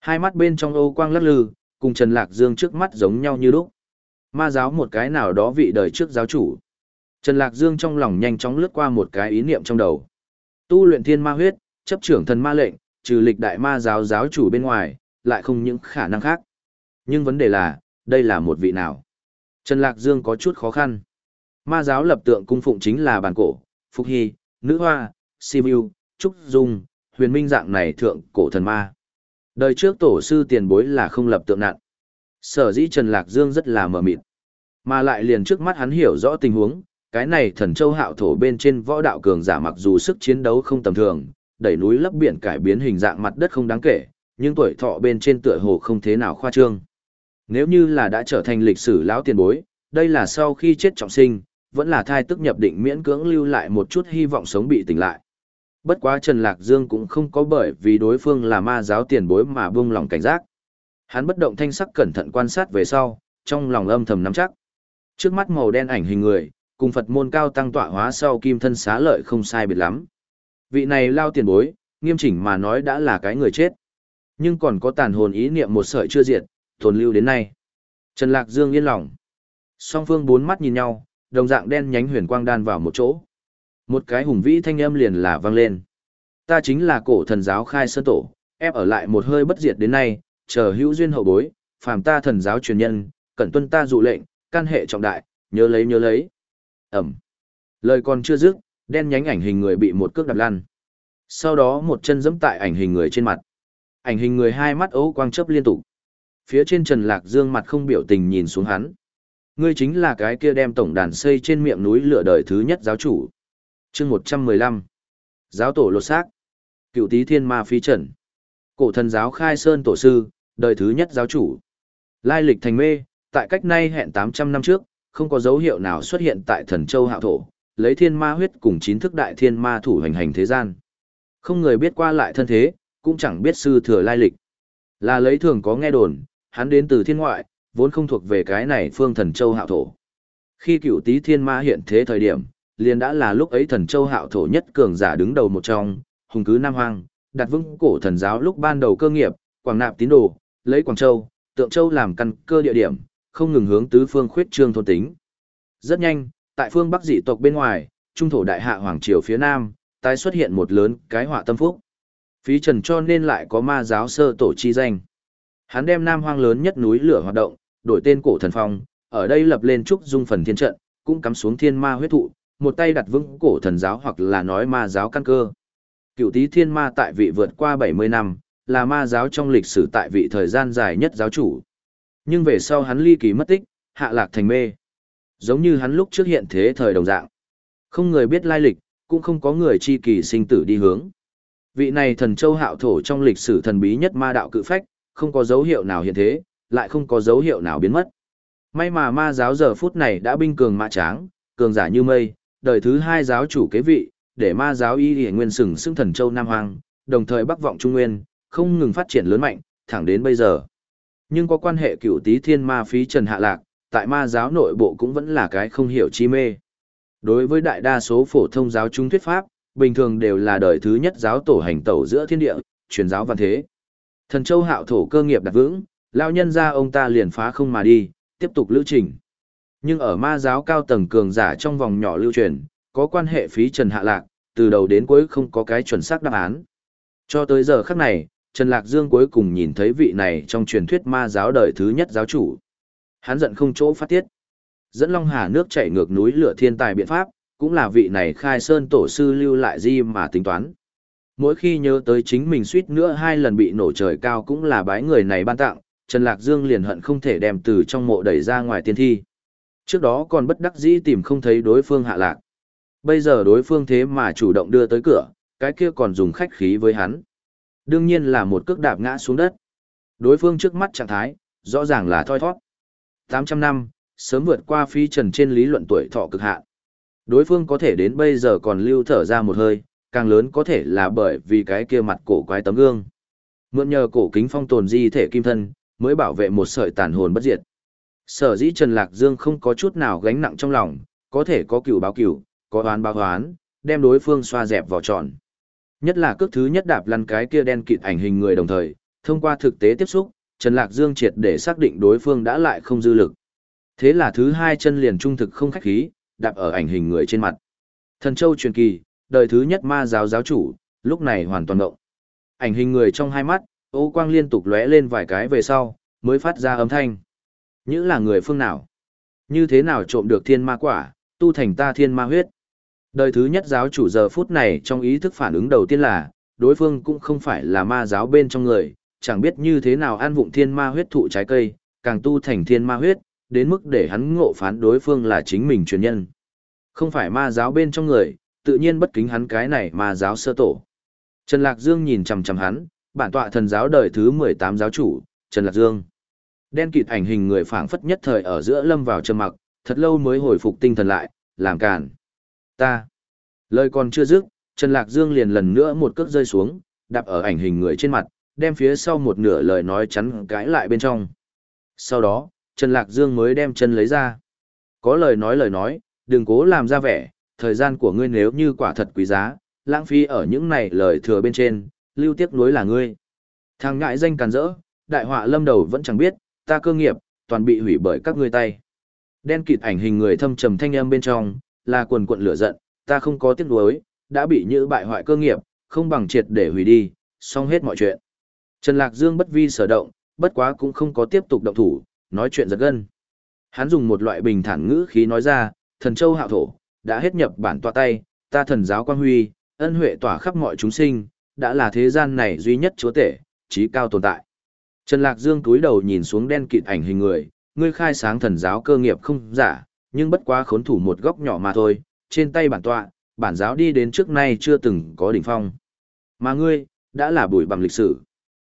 Hai mắt bên trong ô quang lắc lư, cùng Trần Lạc Dương trước mắt giống nhau như lúc. Ma giáo một cái nào đó vị đời trước giáo chủ. Trần Lạc Dương trong lòng nhanh chóng lướt qua một cái ý niệm trong đầu. Tu luyện thiên ma huyết, chấp trưởng thần ma lệnh, trừ lịch đại ma giáo giáo chủ bên ngoài, lại không những khả năng khác. Nhưng vấn đề là, đây là một vị nào? Trần Lạc Dương có chút khó khăn. Ma giáo lập tượng cung phụng chính là bản cổ, Phục Hy, Nữ Hoa, Sibiu, Trúc Dung, huyền minh dạng này thượng cổ thần ma. Đời trước tổ sư tiền bối là không lập tượng nạn. Sở dĩ Trần Lạc Dương rất là mờ mịt. Mà lại liền trước mắt hắn hiểu rõ tình huống, cái này thần châu hạo thổ bên trên võ đạo cường giả mặc dù sức chiến đấu không tầm thường, đẩy núi lấp biển cải biến hình dạng mặt đất không đáng kể, nhưng tuổi thọ bên trên tựa hồ không thế nào khoa trương. Nếu như là đã trở thành lịch sử lão tiền bối, đây là sau khi chết trọng sinh, vẫn là thai tức nhập định miễn cưỡng lưu lại một chút hy vọng sống bị tỉnh lại. Bất quá Trần Lạc Dương cũng không có bởi vì đối phương là ma giáo tiền bối mà buông lòng cảnh giác. Hắn bất động thanh sắc cẩn thận quan sát về sau, trong lòng âm thầm nắm chắc. Trước mắt màu đen ảnh hình người, cùng Phật môn cao tăng tọa hóa sau kim thân xá lợi không sai biệt lắm. Vị này lao tiền bối, nghiêm chỉnh mà nói đã là cái người chết. Nhưng còn có tàn hồn ý niệm một sợi chưa diệt, tồn lưu đến nay. Trần Lạc Dương yên lòng. Song phương bốn mắt nhìn nhau, đồng dạng đen nhánh huyền quang đan vào một chỗ. Một cái hùng vĩ thanh âm liền là vang lên. Ta chính là cổ thần giáo khai sơn tổ, ép ở lại một hơi bất diệt đến nay, chờ hữu duyên hậu bối, phàm ta thần giáo truyền nhân, cẩn tuân ta dụ lệnh, can hệ trọng đại, nhớ lấy nhớ lấy. Ẩm. Lời còn chưa dứt, đen nhánh ảnh hình người bị một cước đạp lăn. Sau đó một chân giẫm tại ảnh hình người trên mặt. Ảnh hình người hai mắt ấu quang chớp liên tục. Phía trên Trần Lạc Dương mặt không biểu tình nhìn xuống hắn. Ngươi chính là cái kia đem tổng đàn xây trên miệng núi lửa đời thứ nhất giáo chủ chương 115. Giáo tổ lột xác. Cựu tý thiên ma phi trần. Cổ thần giáo khai sơn tổ sư, đời thứ nhất giáo chủ. Lai lịch thành mê, tại cách nay hẹn 800 năm trước, không có dấu hiệu nào xuất hiện tại thần châu hạo thổ, lấy thiên ma huyết cùng chín thức đại thiên ma thủ hành hành thế gian. Không người biết qua lại thân thế, cũng chẳng biết sư thừa lai lịch. Là lấy thường có nghe đồn, hắn đến từ thiên ngoại, vốn không thuộc về cái này phương thần châu hạo thổ. Khi cựu tý thiên ma hiện thế thời điểm, liền đã là lúc ấy thần châu hạo thổ nhất cường giả đứng đầu một trong, hùng cứ Nam Hoang, đặt vững cổ thần giáo lúc ban đầu cơ nghiệp, quảng nạp tín đồ, lấy Quảng Châu, Tượng Châu làm căn cơ địa điểm, không ngừng hướng tứ phương khuyết trương thôn tính. Rất nhanh, tại phương Bắc dị tộc bên ngoài, trung thổ đại hạ hoàng triều phía nam, tái xuất hiện một lớn cái họa tâm phúc. Phí Trần cho nên lại có ma giáo sơ tổ chi danh. Hắn đem nam hoang lớn nhất núi lửa hoạt động, đổi tên cổ thần phong, ở đây lập lên trúc dung phần thiên trận, cũng cắm xuống thiên ma huyết thụ, một tay đặt vững cổ thần giáo hoặc là nói ma giáo căn cơ. Cựu tý thiên ma tại vị vượt qua 70 năm, là ma giáo trong lịch sử tại vị thời gian dài nhất giáo chủ. Nhưng về sau hắn ly kỳ mất tích, hạ lạc thành mê. Giống như hắn lúc trước hiện thế thời đồng dạng. Không người biết lai lịch, cũng không có người chi kỳ sinh tử đi hướng. Vị này thần châu hạo thổ trong lịch sử thần bí nhất ma đạo cự phách, không có dấu hiệu nào hiện thế, lại không có dấu hiệu nào biến mất. May mà ma giáo giờ phút này đã binh cường mã tráng, cường giả như mây, đời thứ hai giáo chủ kế vị, để ma giáo y hiển nguyên sừng sững thần châu Nam Hoàng, đồng thời bắc vọng Trung Nguyên, không ngừng phát triển lớn mạnh, thẳng đến bây giờ. Nhưng có quan hệ cựu tí thiên ma phí trần hạ lạc, tại ma giáo nội bộ cũng vẫn là cái không hiểu chi mê. Đối với đại đa số phổ thông giáo trung thuyết pháp, bình thường đều là đời thứ nhất giáo tổ hành tẩu giữa thiên địa, truyền giáo văn thế. Thần châu hạo thổ cơ nghiệp đặt vững, lao nhân ra ông ta liền phá không mà đi, tiếp tục lữ trình. Nhưng ở ma giáo cao tầng cường giả trong vòng nhỏ lưu truyền, có quan hệ phí trần hạ lạc, từ đầu đến cuối không có cái chuẩn xác đáp án. Cho tới giờ khắc này, Trần Lạc Dương cuối cùng nhìn thấy vị này trong truyền thuyết ma giáo đời thứ nhất giáo chủ. Hắn giận không chỗ phát tiết. Dẫn Long Hà nước chảy ngược núi lửa thiên tài biện pháp, cũng là vị này khai sơn tổ sư lưu lại gì mà tính toán. Mỗi khi nhớ tới chính mình suýt nữa hai lần bị nổ trời cao cũng là bái người này ban tặng, Trần Lạc Dương liền hận không thể đem từ trong mộ đẩy ra ngoài tiên thi. Trước đó còn bất đắc dĩ tìm không thấy đối phương hạ lạc. Bây giờ đối phương thế mà chủ động đưa tới cửa, cái kia còn dùng khách khí với hắn. Đương nhiên là một cước đạp ngã xuống đất. Đối phương trước mắt trạng thái, rõ ràng là thoi thoát. 800 năm, sớm vượt qua phi trần trên lý luận tuổi thọ cực hạn. Đối phương có thể đến bây giờ còn lưu thở ra một hơi, càng lớn có thể là bởi vì cái kia mặt cổ quái tấm gương. Mượn nhờ cổ kính phong tồn di thể kim thân, mới bảo vệ một sợi tàn hồn bất diệt. Sở dĩ Trần Lạc Dương không có chút nào gánh nặng trong lòng, có thể có cửu báo cửu, có oán báo oán, đem đối phương xoa dẹp vào tròn. Nhất là cước thứ nhất đạp lăn cái kia đen kịt ảnh hình người đồng thời, thông qua thực tế tiếp xúc, Trần Lạc Dương triệt để xác định đối phương đã lại không dư lực. Thế là thứ hai chân liền trung thực không khách khí, đạp ở ảnh hình người trên mặt. Thần Châu truyền kỳ, đời thứ nhất ma giáo giáo chủ, lúc này hoàn toàn động. Ảnh hình người trong hai mắt, ô quang liên tục lóe lên vài cái về sau, mới phát ra âm thanh. Những là người phương nào? Như thế nào trộm được thiên ma quả, tu thành ta thiên ma huyết? Đời thứ nhất giáo chủ giờ phút này trong ý thức phản ứng đầu tiên là, đối phương cũng không phải là ma giáo bên trong người, chẳng biết như thế nào an vụng thiên ma huyết thụ trái cây, càng tu thành thiên ma huyết, đến mức để hắn ngộ phán đối phương là chính mình truyền nhân. Không phải ma giáo bên trong người, tự nhiên bất kính hắn cái này ma giáo sơ tổ. Trần Lạc Dương nhìn chằm chằm hắn, bản tọa thần giáo đời thứ 18 giáo chủ, Trần Lạc Dương. Đen kịt ảnh hình người phảng phất nhất thời ở giữa lâm vào trầm mặc, thật lâu mới hồi phục tinh thần lại, làm cản. Ta. Lời còn chưa dứt, Trần Lạc Dương liền lần nữa một cước rơi xuống, đạp ở ảnh hình người trên mặt, đem phía sau một nửa lời nói chắn cãi lại bên trong. Sau đó, Trần Lạc Dương mới đem chân lấy ra. Có lời nói lời nói, đừng cố làm ra vẻ, thời gian của ngươi nếu như quả thật quý giá, lãng phí ở những này lời thừa bên trên, lưu tiếc nuối là ngươi. Thằng ngại danh càn rỡ, đại họa lâm đầu vẫn chẳng biết, ta cơ nghiệp, toàn bị hủy bởi các ngươi tay. Đen kịt ảnh hình người thâm trầm thanh âm bên trong, là quần quận lửa giận, ta không có tiếc nuối, đã bị nhữ bại hoại cơ nghiệp, không bằng triệt để hủy đi, xong hết mọi chuyện. Trần Lạc Dương bất vi sở động, bất quá cũng không có tiếp tục động thủ, nói chuyện giật gân. Hắn dùng một loại bình thản ngữ khí nói ra, thần châu hạo thổ, đã hết nhập bản tọa tay, ta thần giáo quan huy, ân huệ tỏa khắp mọi chúng sinh, đã là thế gian này duy nhất chúa tể, trí cao tồn tại. Trần Lạc Dương túi đầu nhìn xuống đen kịt ảnh hình người, ngươi khai sáng thần giáo cơ nghiệp không giả, nhưng bất quá khốn thủ một góc nhỏ mà thôi, trên tay bản tọa, bản giáo đi đến trước nay chưa từng có đỉnh phong. Mà ngươi, đã là bụi bằng lịch sử.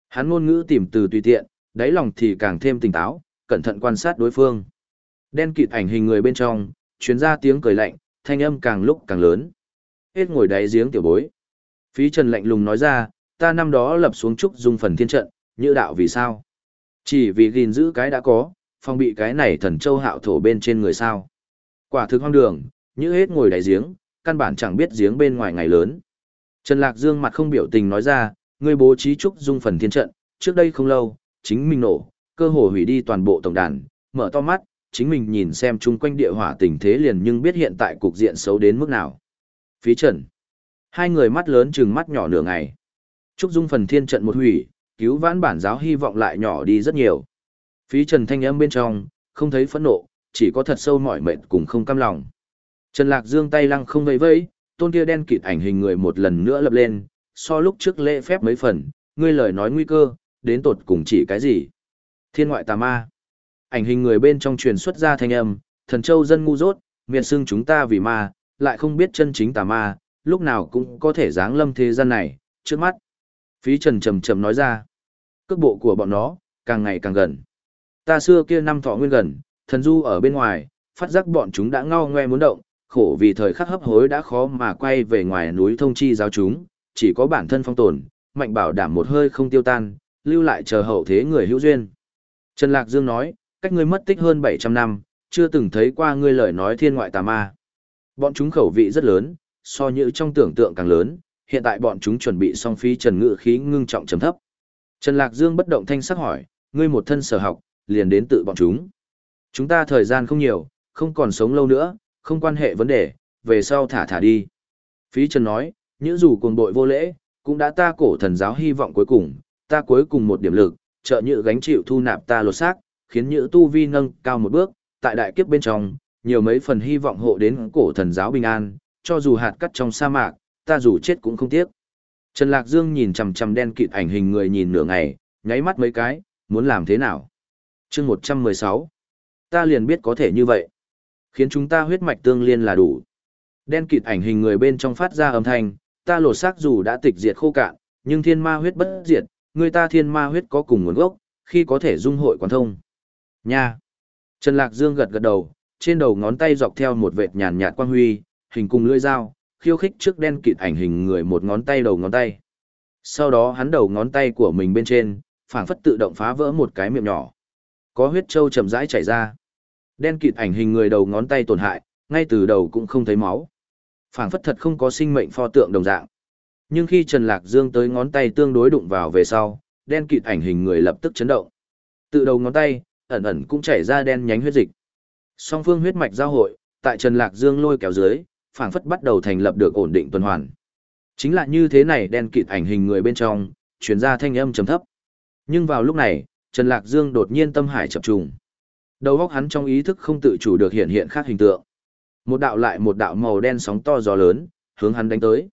Hắn ngôn ngữ tìm từ tùy tiện, đáy lòng thì càng thêm tỉnh táo, cẩn thận quan sát đối phương. Đen kịt ảnh hình người bên trong, chuyến ra tiếng cười lạnh, thanh âm càng lúc càng lớn. Hết ngồi đáy giếng tiểu bối. Phí Trần lạnh lùng nói ra, ta năm đó lập xuống trúc dung phần thiên trận, như đạo vì sao? Chỉ vì gìn giữ cái đã có, phong bị cái này thần châu hạo thổ bên trên người sao. Quả thực hoang đường, như hết ngồi đáy giếng, căn bản chẳng biết giếng bên ngoài ngày lớn. Trần Lạc Dương mặt không biểu tình nói ra, ngươi bố trí trúc dung phần thiên trận, trước đây không lâu, chính mình nổ, cơ hồ hủy đi toàn bộ tổng đàn, mở to mắt, chính mình nhìn xem chung quanh địa hỏa tình thế liền nhưng biết hiện tại cục diện xấu đến mức nào. Phí Trần. Hai người mắt lớn chừng mắt nhỏ nửa ngày. Trúc Dung phần thiên trận một hủy, cứu vãn bản giáo hy vọng lại nhỏ đi rất nhiều. Phí Trần thanh âm bên trong, không thấy phẫn nộ, chỉ có thật sâu mỏi mệt cùng không cam lòng. Trần Lạc Dương tay lăng không vẫy vẫy, tôn kia đen kịt ảnh hình người một lần nữa lập lên, so lúc trước lễ phép mấy phần, ngươi lời nói nguy cơ, đến tột cùng chỉ cái gì? Thiên ngoại tà ma. Ảnh hình người bên trong truyền xuất ra thanh âm, thần châu dân ngu dốt, miệt xưng chúng ta vì ma, lại không biết chân chính tà ma, lúc nào cũng có thể giáng lâm thế gian này, trước mắt. Phí trần trầm trầm nói ra, cước bộ của bọn nó, càng ngày càng gần. Ta xưa kia năm thọ nguyên gần, thần du ở bên ngoài, phát giác bọn chúng đã ngao ngoe muốn động, khổ vì thời khắc hấp hối đã khó mà quay về ngoài núi thông chi giáo chúng, chỉ có bản thân phong tồn, mạnh bảo đảm một hơi không tiêu tan, lưu lại chờ hậu thế người hữu duyên. Trần Lạc Dương nói, cách ngươi mất tích hơn 700 năm, chưa từng thấy qua ngươi lời nói thiên ngoại tà ma. Bọn chúng khẩu vị rất lớn, so như trong tưởng tượng càng lớn, hiện tại bọn chúng chuẩn bị xong phí trần ngự khí ngưng trọng trầm thấp. Trần Lạc Dương bất động thanh sắc hỏi, ngươi một thân sở học, liền đến tự bọn chúng. Chúng ta thời gian không nhiều, không còn sống lâu nữa, không quan hệ vấn đề, về sau thả thả đi. Phí Trần nói, những dù cuồng bội vô lễ, cũng đã ta cổ thần giáo hy vọng cuối cùng, ta cuối cùng một điểm lực, trợ nhự gánh chịu thu nạp ta lột xác, khiến nhự tu vi nâng cao một bước, tại đại kiếp bên trong, nhiều mấy phần hy vọng hộ đến cổ thần giáo bình an, cho dù hạt cắt trong sa mạc, ta dù chết cũng không tiếc. Trần Lạc Dương nhìn chằm chằm đen kịt ảnh hình người nhìn nửa ngày, nháy mắt mấy cái, muốn làm thế nào? chương 116. Ta liền biết có thể như vậy. Khiến chúng ta huyết mạch tương liên là đủ. Đen kịt ảnh hình người bên trong phát ra âm thanh, ta lột xác dù đã tịch diệt khô cạn, nhưng thiên ma huyết bất diệt, người ta thiên ma huyết có cùng nguồn gốc, khi có thể dung hội quán thông. Nha! Trần Lạc Dương gật gật đầu, trên đầu ngón tay dọc theo một vệt nhàn nhạt quang huy, hình cùng lưỡi dao, khiêu khích trước đen kịt ảnh hình người một ngón tay đầu ngón tay. Sau đó hắn đầu ngón tay của mình bên trên, phảng phất tự động phá vỡ một cái miệng nhỏ. Có huyết châu chậm rãi chảy ra. Đen kịt ảnh hình người đầu ngón tay tổn hại, ngay từ đầu cũng không thấy máu. phảng phất thật không có sinh mệnh pho tượng đồng dạng. Nhưng khi Trần Lạc Dương tới ngón tay tương đối đụng vào về sau, đen kịt ảnh hình người lập tức chấn động. Từ đầu ngón tay, ẩn ẩn cũng chảy ra đen nhánh huyết dịch. Song phương huyết mạch giao hội, tại Trần Lạc Dương lôi kéo dưới, phảng phất bắt đầu thành lập được ổn định tuần hoàn. Chính là như thế này đen kịt ảnh hình người bên trong, truyền ra thanh âm trầm thấp. Nhưng vào lúc này, Trần Lạc Dương đột nhiên tâm hải chập trùng. Đầu óc hắn trong ý thức không tự chủ được hiện hiện khác hình tượng. Một đạo lại một đạo màu đen sóng to gió lớn, hướng hắn đánh tới.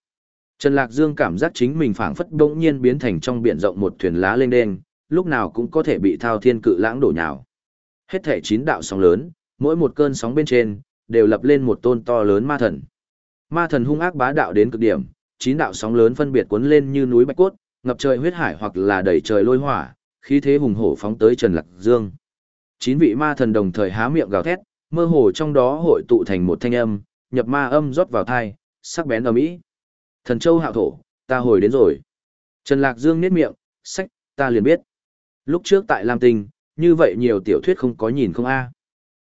Trần Lạc Dương cảm giác chính mình phảng phất bỗng nhiên biến thành trong biển rộng một thuyền lá lên đen, lúc nào cũng có thể bị thao thiên cự lãng đổ nhào. Hết thể chín đạo sóng lớn, mỗi một cơn sóng bên trên, đều lập lên một tôn to lớn ma thần. Ma thần hung ác bá đạo đến cực điểm, chín đạo sóng lớn phân biệt cuốn lên như núi bạch cốt, ngập trời huyết hải hoặc là đẩy trời lôi hỏa, khí thế hùng hổ phóng tới Trần Lạc Dương. Chín vị ma thần đồng thời há miệng gào thét, mơ hồ trong đó hội tụ thành một thanh âm, nhập ma âm rót vào thai, sắc bén ầm ĩ. Thần châu hạo thổ, ta hồi đến rồi. Trần Lạc Dương niết miệng, sách, ta liền biết. Lúc trước tại Lam Tinh, như vậy nhiều tiểu thuyết không có nhìn không a.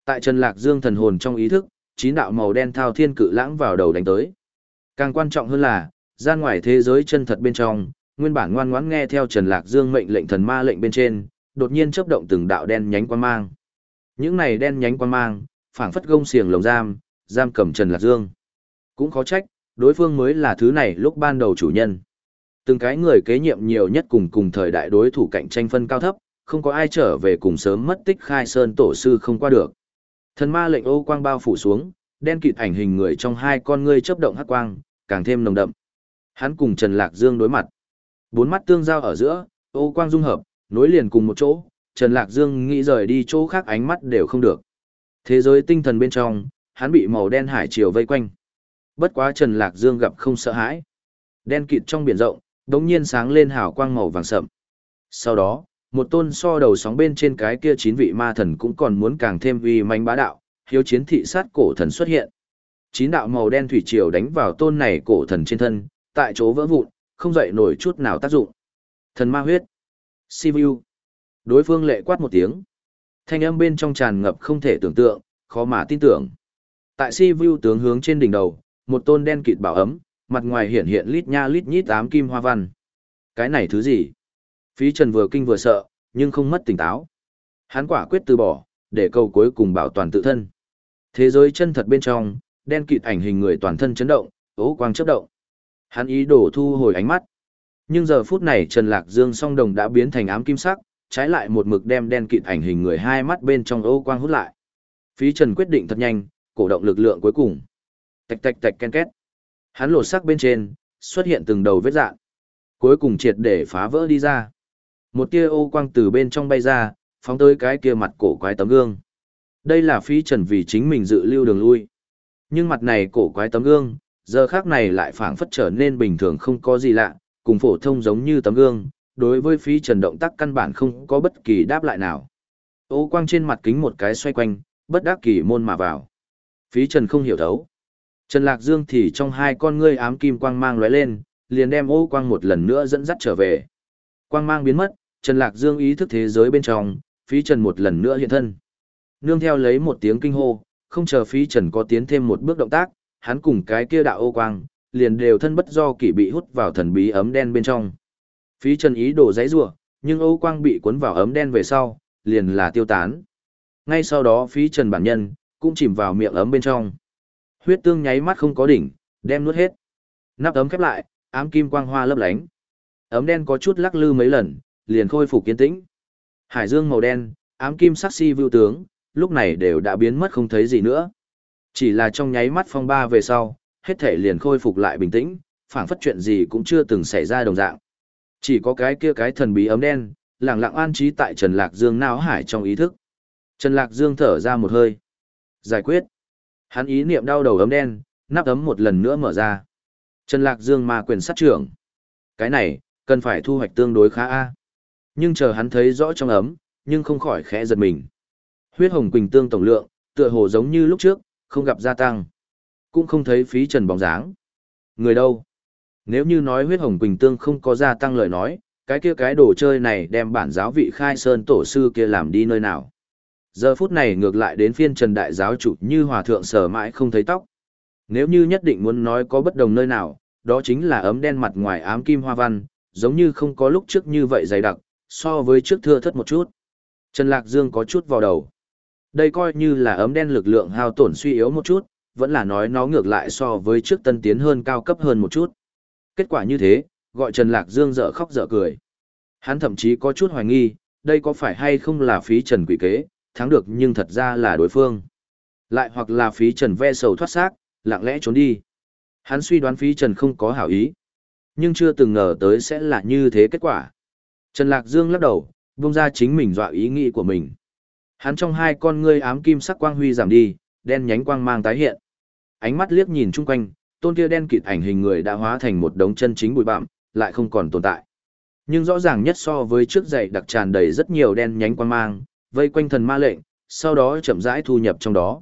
Tại Trần Lạc Dương thần hồn trong ý thức, chín đạo màu đen thao thiên cự lãng vào đầu đánh tới. Càng quan trọng hơn là, gian ngoài thế giới chân thật bên trong, nguyên bản ngoan ngoãn nghe theo Trần Lạc Dương mệnh lệnh thần ma lệnh bên trên, đột nhiên chớp động từng đạo đen nhánh quan mang. Những này đen nhánh quan mang, phảng phất gông xiềng lồng giam, giam cầm Trần Lạc Dương. Cũng khó trách, đối phương mới là thứ này lúc ban đầu chủ nhân. Từng cái người kế nhiệm nhiều nhất cùng cùng thời đại đối thủ cạnh tranh phân cao thấp, không có ai trở về cùng sớm mất tích khai sơn tổ sư không qua được. Thần ma lệnh ô quang bao phủ xuống, đen kịt ảnh hình người trong hai con ngươi chớp động hắc quang, càng thêm nồng đậm. Hắn cùng Trần Lạc Dương đối mặt. Bốn mắt tương giao ở giữa, ô quang dung hợp, nối liền cùng một chỗ, Trần Lạc Dương nghĩ rời đi chỗ khác ánh mắt đều không được. Thế giới tinh thần bên trong, hắn bị màu đen hải chiều vây quanh. Bất quá Trần Lạc Dương gặp không sợ hãi. Đen kịt trong biển rộng, đống nhiên sáng lên hào quang màu vàng sậm. Sau đó, một tôn so đầu sóng bên trên cái kia chín vị ma thần cũng còn muốn càng thêm uy manh bá đạo, hiếu chiến thị sát cổ thần xuất hiện. Chín đạo màu đen thủy triều đánh vào tôn này cổ thần trên thân, tại chỗ vỡ vụn, không dậy nổi chút nào tác dụng. Thần ma huyết. Sivu. Đối phương lệ quát một tiếng. Thanh âm bên trong tràn ngập không thể tưởng tượng, khó mà tin tưởng. Tại Sivu tướng hướng trên đỉnh đầu, một tôn đen kịt bảo ấm, mặt ngoài hiện hiện lít nha lít nhít tám kim hoa văn. Cái này thứ gì? Phí Trần vừa kinh vừa sợ, nhưng không mất tỉnh táo. Hắn quả quyết từ bỏ, để câu cuối cùng bảo toàn tự thân. Thế giới chân thật bên trong, đen kịt ảnh hình người toàn thân chấn động, ố quang chớp động. Hắn ý đồ thu hồi ánh mắt. Nhưng giờ phút này Trần Lạc Dương song đồng đã biến thành ám kim sắc, trái lại một mực đem đen kịt ảnh hình người hai mắt bên trong ố quang hút lại. Phí Trần quyết định thật nhanh, cổ động lực lượng cuối cùng. Tạch tạch tạch ken két. Hắn lột sắc bên trên, xuất hiện từng đầu vết dạn. Cuối cùng triệt để phá vỡ đi ra. Một tia ô quang từ bên trong bay ra, phóng tới cái kia mặt cổ quái tấm gương. Đây là phí trần vì chính mình dự lưu đường lui. Nhưng mặt này cổ quái tấm gương, giờ khác này lại phảng phất trở nên bình thường không có gì lạ, cùng phổ thông giống như tấm gương, đối với phí trần động tác căn bản không có bất kỳ đáp lại nào. Ô quang trên mặt kính một cái xoay quanh, bất đắc kỳ môn mà vào. Phí trần không hiểu thấu. Trần Lạc Dương thì trong hai con ngươi ám kim quang mang lóe lên, liền đem ô quang một lần nữa dẫn dắt trở về. Quang mang biến mất, Trần Lạc Dương ý thức thế giới bên trong, phí trần một lần nữa hiện thân. Nương theo lấy một tiếng kinh hô, không chờ phí trần có tiến thêm một bước động tác, hắn cùng cái kia đạo ô quang, liền đều thân bất do kỷ bị hút vào thần bí ấm đen bên trong. Phí trần ý đồ giấy rủa nhưng ô quang bị cuốn vào ấm đen về sau, liền là tiêu tán. Ngay sau đó phí trần bản nhân, cũng chìm vào miệng ấm bên trong. Huyết tương nháy mắt không có đỉnh, đem nuốt hết. Nắp ấm khép lại, ám kim quang hoa lấp lánh. Ấm đen có chút lắc lư mấy lần, liền khôi phục kiên tĩnh. Hải dương màu đen, ám kim sắc si vưu tướng, lúc này đều đã biến mất không thấy gì nữa. Chỉ là trong nháy mắt phong ba về sau, hết thể liền khôi phục lại bình tĩnh, phảng phất chuyện gì cũng chưa từng xảy ra đồng dạng. Chỉ có cái kia cái thần bí ấm đen, lặng lặng an trí tại Trần Lạc Dương não hải trong ý thức. Trần Lạc Dương thở ra một hơi. Giải quyết. Hắn ý niệm đau đầu ấm đen, nắp ấm một lần nữa mở ra. Trần Lạc Dương ma quyền sát trưởng. Cái này, cần phải thu hoạch tương đối khá a. Nhưng chờ hắn thấy rõ trong ấm, nhưng không khỏi khẽ giật mình. Huyết hồng quỳnh tương tổng lượng, tựa hồ giống như lúc trước, không gặp gia tăng. Cũng không thấy phí trần bóng dáng. Người đâu? Nếu như nói huyết hồng quỳnh tương không có gia tăng lời nói, cái kia cái đồ chơi này đem bản giáo vị khai sơn tổ sư kia làm đi nơi nào. Giờ phút này ngược lại đến phiên trần đại giáo chủ như hòa thượng sở mãi không thấy tóc. Nếu như nhất định muốn nói có bất đồng nơi nào, đó chính là ấm đen mặt ngoài ám kim hoa văn, giống như không có lúc trước như vậy dày đặc, so với trước thưa thất một chút. Trần Lạc Dương có chút vào đầu. Đây coi như là ấm đen lực lượng hao tổn suy yếu một chút, vẫn là nói nó ngược lại so với trước tân tiến hơn cao cấp hơn một chút. Kết quả như thế, gọi Trần Lạc Dương dở khóc dở cười. Hắn thậm chí có chút hoài nghi, đây có phải hay không là phí trần quỷ kế, thắng được nhưng thật ra là đối phương. Lại hoặc là phí trần ve sầu thoát xác, lặng lẽ trốn đi. Hắn suy đoán phí trần không có hảo ý. Nhưng chưa từng ngờ tới sẽ là như thế kết quả. Trần Lạc Dương lắc đầu, buông ra chính mình dọa ý nghĩ của mình. Hắn trong hai con ngươi ám kim sắc quang huy giảm đi, đen nhánh quang mang tái hiện. Ánh mắt liếc nhìn chung quanh, tôn kia đen kịt ảnh hình người đã hóa thành một đống chân chính bụi bặm, lại không còn tồn tại. Nhưng rõ ràng nhất so với trước dậy đặc tràn đầy rất nhiều đen nhánh quang mang, vây quanh thần ma lệnh, sau đó chậm rãi thu nhập trong đó.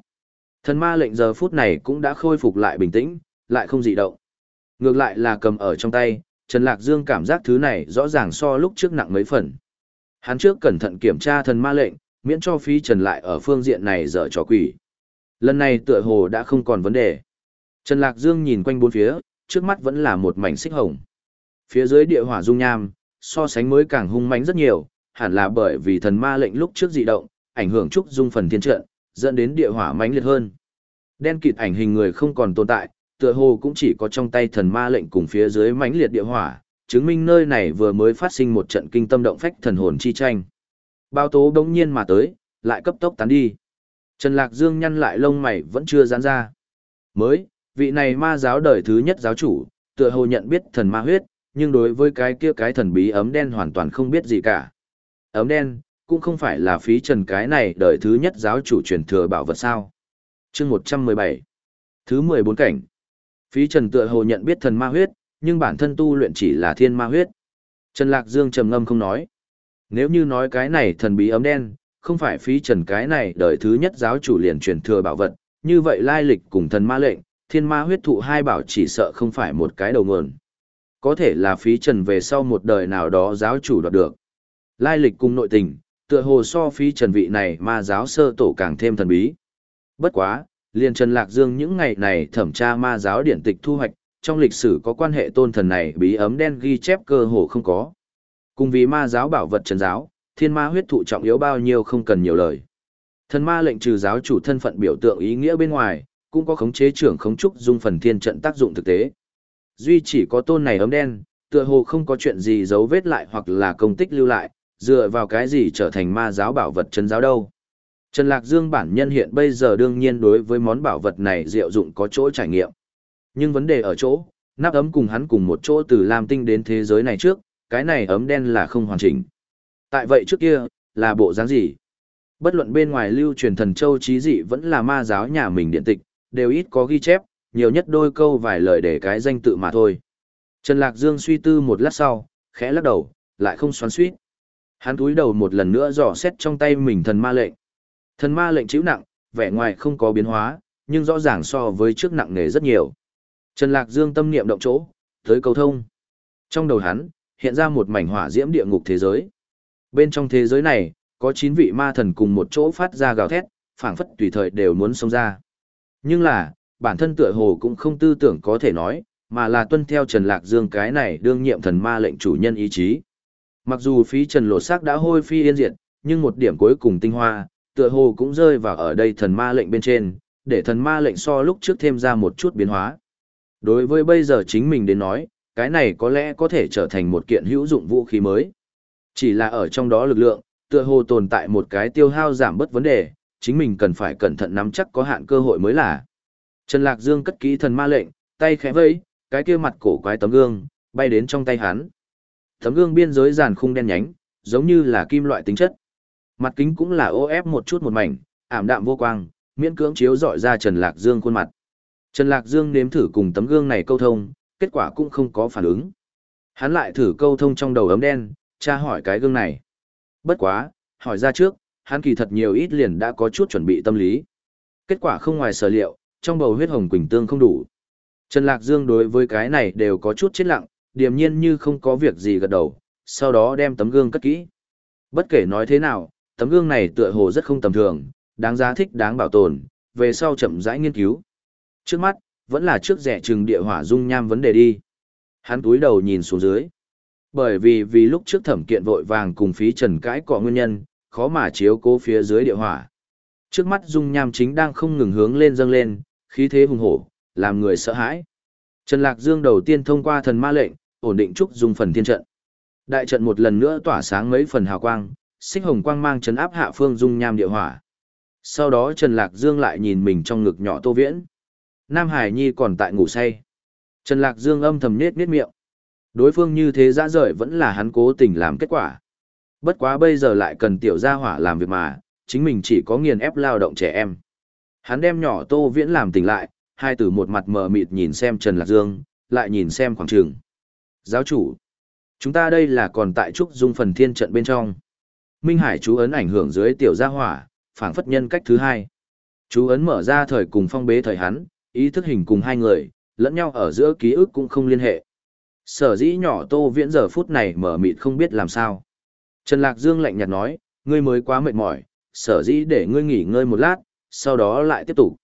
Thần ma lệnh giờ phút này cũng đã khôi phục lại bình tĩnh, lại không dị động. Ngược lại là cầm ở trong tay, Trần Lạc Dương cảm giác thứ này rõ ràng so lúc trước nặng mấy phần. Hắn trước cẩn thận kiểm tra thần ma lệnh, miễn cho phí Trần lại ở phương diện này dở trò quỷ. Lần này tựa hồ đã không còn vấn đề. Trần Lạc Dương nhìn quanh bốn phía, trước mắt vẫn là một mảnh xích hồng. Phía dưới địa hỏa dung nham, so sánh mới càng hung mãnh rất nhiều, hẳn là bởi vì thần ma lệnh lúc trước dị động, ảnh hưởng trúc dung phần thiên trận, dẫn đến địa hỏa mãnh liệt hơn. Đen kịt ảnh hình người không còn tồn tại, tựa hồ cũng chỉ có trong tay thần ma lệnh cùng phía dưới mãnh liệt địa hỏa, chứng minh nơi này vừa mới phát sinh một trận kinh tâm động phách thần hồn chi tranh. Bao tố đống nhiên mà tới, lại cấp tốc tán đi. Trần Lạc Dương nhăn lại lông mày vẫn chưa giãn ra. Mới, vị này ma giáo đời thứ nhất giáo chủ, tựa hồ nhận biết thần ma huyết, nhưng đối với cái kia cái thần bí ấm đen hoàn toàn không biết gì cả. Ấm đen, cũng không phải là phí trần cái này đời thứ nhất giáo chủ truyền thừa bảo vật sao. chương 117 Thứ 14 cảnh Phí trần tựa hồ nhận biết thần ma huyết, nhưng bản thân tu luyện chỉ là thiên ma huyết. Trần Lạc Dương trầm ngâm không nói. Nếu như nói cái này thần bí ấm đen, không phải phí trần cái này đời thứ nhất giáo chủ liền truyền thừa bảo vật, như vậy lai lịch cùng thần ma lệnh, thiên ma huyết thụ hai bảo chỉ sợ không phải một cái đầu nguồn. Có thể là phí trần về sau một đời nào đó giáo chủ đoạt được. Lai lịch cùng nội tình, tựa hồ so phí trần vị này ma giáo sơ tổ càng thêm thần bí. Bất quá, liền Trần Lạc Dương những ngày này thẩm tra ma giáo điển tịch thu hoạch, trong lịch sử có quan hệ tôn thần này bí ấm đen ghi chép cơ hồ không có. Cùng vì ma giáo bảo vật trần giáo, thiên ma huyết thụ trọng yếu bao nhiêu không cần nhiều lời. Thần ma lệnh trừ giáo chủ thân phận biểu tượng ý nghĩa bên ngoài, cũng có khống chế trưởng khống trúc dung phần thiên trận tác dụng thực tế. Duy chỉ có tôn này ấm đen, tựa hồ không có chuyện gì giấu vết lại hoặc là công tích lưu lại, dựa vào cái gì trở thành ma giáo bảo vật trần giáo đâu. Trần Lạc Dương bản nhân hiện bây giờ đương nhiên đối với món bảo vật này diệu dụng có chỗ trải nghiệm. Nhưng vấn đề ở chỗ, nắp ấm cùng hắn cùng một chỗ từ Lam Tinh đến thế giới này trước, cái này ấm đen là không hoàn chỉnh. Tại vậy trước kia, là bộ dáng gì? Bất luận bên ngoài lưu truyền thần châu trí dị vẫn là ma giáo nhà mình điện tịch, đều ít có ghi chép, nhiều nhất đôi câu vài lời để cái danh tự mà thôi. Trần Lạc Dương suy tư một lát sau, khẽ lắc đầu, lại không xoắn suýt. Hắn túi đầu một lần nữa dò xét trong tay mình thần ma lệnh. Thần ma lệnh chịu nặng, vẻ ngoài không có biến hóa, nhưng rõ ràng so với trước nặng nề rất nhiều. Trần Lạc Dương tâm niệm động chỗ, tới cầu thông. Trong đầu hắn, hiện ra một mảnh hỏa diễm địa ngục thế giới. Bên trong thế giới này, có 9 vị ma thần cùng một chỗ phát ra gào thét, phảng phất tùy thời đều muốn xông ra. Nhưng là, bản thân tựa hồ cũng không tư tưởng có thể nói, mà là tuân theo Trần Lạc Dương cái này đương nhiệm thần ma lệnh chủ nhân ý chí. Mặc dù phí Trần lột xác đã hôi phi yên diệt, nhưng một điểm cuối cùng tinh hoa, tựa hồ cũng rơi vào ở đây thần ma lệnh bên trên, để thần ma lệnh so lúc trước thêm ra một chút biến hóa. Đối với bây giờ chính mình đến nói, cái này có lẽ có thể trở thành một kiện hữu dụng vũ khí mới. Chỉ là ở trong đó lực lượng, tựa hồ tồn tại một cái tiêu hao giảm bất vấn đề, chính mình cần phải cẩn thận nắm chắc có hạn cơ hội mới là. Trần Lạc Dương cất kỹ thần ma lệnh, tay khẽ vẫy, cái kia mặt cổ quái tấm gương, bay đến trong tay hắn. Tấm gương biên giới giàn khung đen nhánh, giống như là kim loại tính chất. Mặt kính cũng là ô ép một chút một mảnh, ảm đạm vô quang, miễn cưỡng chiếu dọi ra Trần Lạc Dương khuôn mặt. Trần Lạc Dương nếm thử cùng tấm gương này câu thông, kết quả cũng không có phản ứng. Hắn lại thử câu thông trong đầu ấm đen, tra hỏi cái gương này. Bất quá, hỏi ra trước, hắn kỳ thật nhiều ít liền đã có chút chuẩn bị tâm lý. Kết quả không ngoài sở liệu, trong bầu huyết hồng quỳnh tương không đủ. Trần Lạc Dương đối với cái này đều có chút chết lặng, điềm nhiên như không có việc gì gật đầu, sau đó đem tấm gương cất kỹ. Bất kể nói thế nào, tấm gương này tựa hồ rất không tầm thường, đáng giá thích đáng bảo tồn, về sau chậm rãi nghiên cứu. Trước mắt, vẫn là trước rẻ trừng địa hỏa dung nham vấn đề đi. Hắn túi đầu nhìn xuống dưới. Bởi vì vì lúc trước thẩm kiện vội vàng cùng phí trần cãi cọ nguyên nhân, khó mà chiếu cố phía dưới địa hỏa. Trước mắt dung nham chính đang không ngừng hướng lên dâng lên, khí thế hùng hổ, làm người sợ hãi. Trần Lạc Dương đầu tiên thông qua thần ma lệnh, ổn định trúc dung phần thiên trận. Đại trận một lần nữa tỏa sáng mấy phần hào quang, xích hồng quang mang chấn áp hạ phương dung nham địa hỏa. Sau đó Trần Lạc Dương lại nhìn mình trong ngực nhỏ Tô Viễn. Nam Hải Nhi còn tại ngủ say. Trần Lạc Dương âm thầm nết nết miệng. Đối phương như thế dã rời vẫn là hắn cố tình làm kết quả. Bất quá bây giờ lại cần tiểu gia hỏa làm việc mà, chính mình chỉ có nghiền ép lao động trẻ em. Hắn đem nhỏ Tô Viễn làm tỉnh lại, hai từ một mặt mờ mịt nhìn xem Trần Lạc Dương, lại nhìn xem khoảng trường. Giáo chủ, chúng ta đây là còn tại Trúc Dung phần thiên trận bên trong. Minh Hải chú ấn ảnh hưởng dưới tiểu gia hỏa, phảng phất nhân cách thứ hai. Chú ấn mở ra thời cùng phong bế thời hắn, ý thức hình cùng hai người, lẫn nhau ở giữa ký ức cũng không liên hệ. Sở dĩ nhỏ Tô Viễn giờ phút này mở mịt không biết làm sao. Trần Lạc Dương lạnh nhạt nói, ngươi mới quá mệt mỏi, sở dĩ để ngươi nghỉ ngơi một lát, sau đó lại tiếp tục.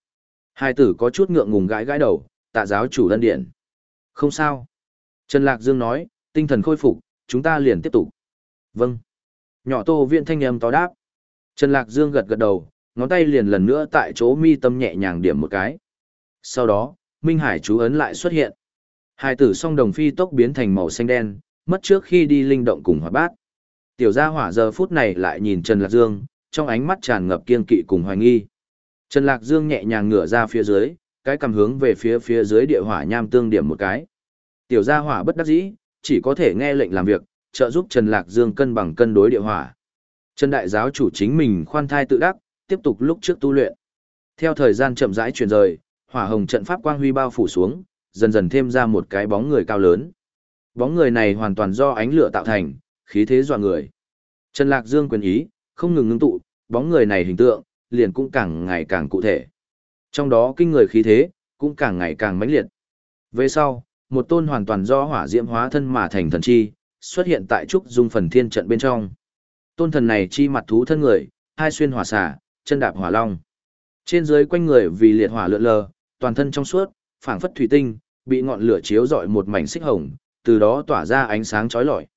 Hai tử có chút ngượng ngùng gãi gãi đầu, tạ giáo chủ lân điện. Không sao. Trần Lạc Dương nói, tinh thần khôi phục, chúng ta liền tiếp tục. Vâng. Nhỏ Tô Viễn thanh âm to đáp. Trần Lạc Dương gật gật đầu, ngón tay liền lần nữa tại chỗ mi tâm nhẹ nhàng điểm một cái. Sau đó, Minh Hải chú ấn lại xuất hiện. Hai tử song đồng phi tốc biến thành màu xanh đen, mất trước khi đi linh động cùng hoạt bát. Tiểu gia hỏa giờ phút này lại nhìn Trần Lạc Dương, trong ánh mắt tràn ngập kiên kỵ cùng hoài nghi. Trần Lạc Dương nhẹ nhàng ngửa ra phía dưới, cái cầm hướng về phía phía dưới địa hỏa nham tương điểm một cái. Tiểu gia hỏa bất đắc dĩ, chỉ có thể nghe lệnh làm việc, trợ giúp Trần Lạc Dương cân bằng cân đối địa hỏa. Trần đại giáo chủ chính mình khoan thai tự đắc, tiếp tục lúc trước tu luyện. Theo thời gian chậm rãi chuyển rời, hỏa hồng trận pháp quang huy bao phủ xuống, dần dần thêm ra một cái bóng người cao lớn. Bóng người này hoàn toàn do ánh lửa tạo thành, khí thế dọa người. Trần Lạc Dương quyền ý, không ngừng ngưng tụ, bóng người này hình tượng, liền cũng càng ngày càng cụ thể. Trong đó kinh người khí thế, cũng càng ngày càng mãnh liệt. Về sau, một tôn hoàn toàn do hỏa diễm hóa thân mà thành thần chi, xuất hiện tại trúc dung phần thiên trận bên trong. Tôn thần này chi mặt thú thân người, hai xuyên hỏa xà, chân đạp hỏa long. Trên dưới quanh người vì liệt hỏa lượn lờ, toàn thân trong suốt, phảng phất thủy tinh, bị ngọn lửa chiếu rọi một mảnh xích hồng, từ đó tỏa ra ánh sáng chói lọi.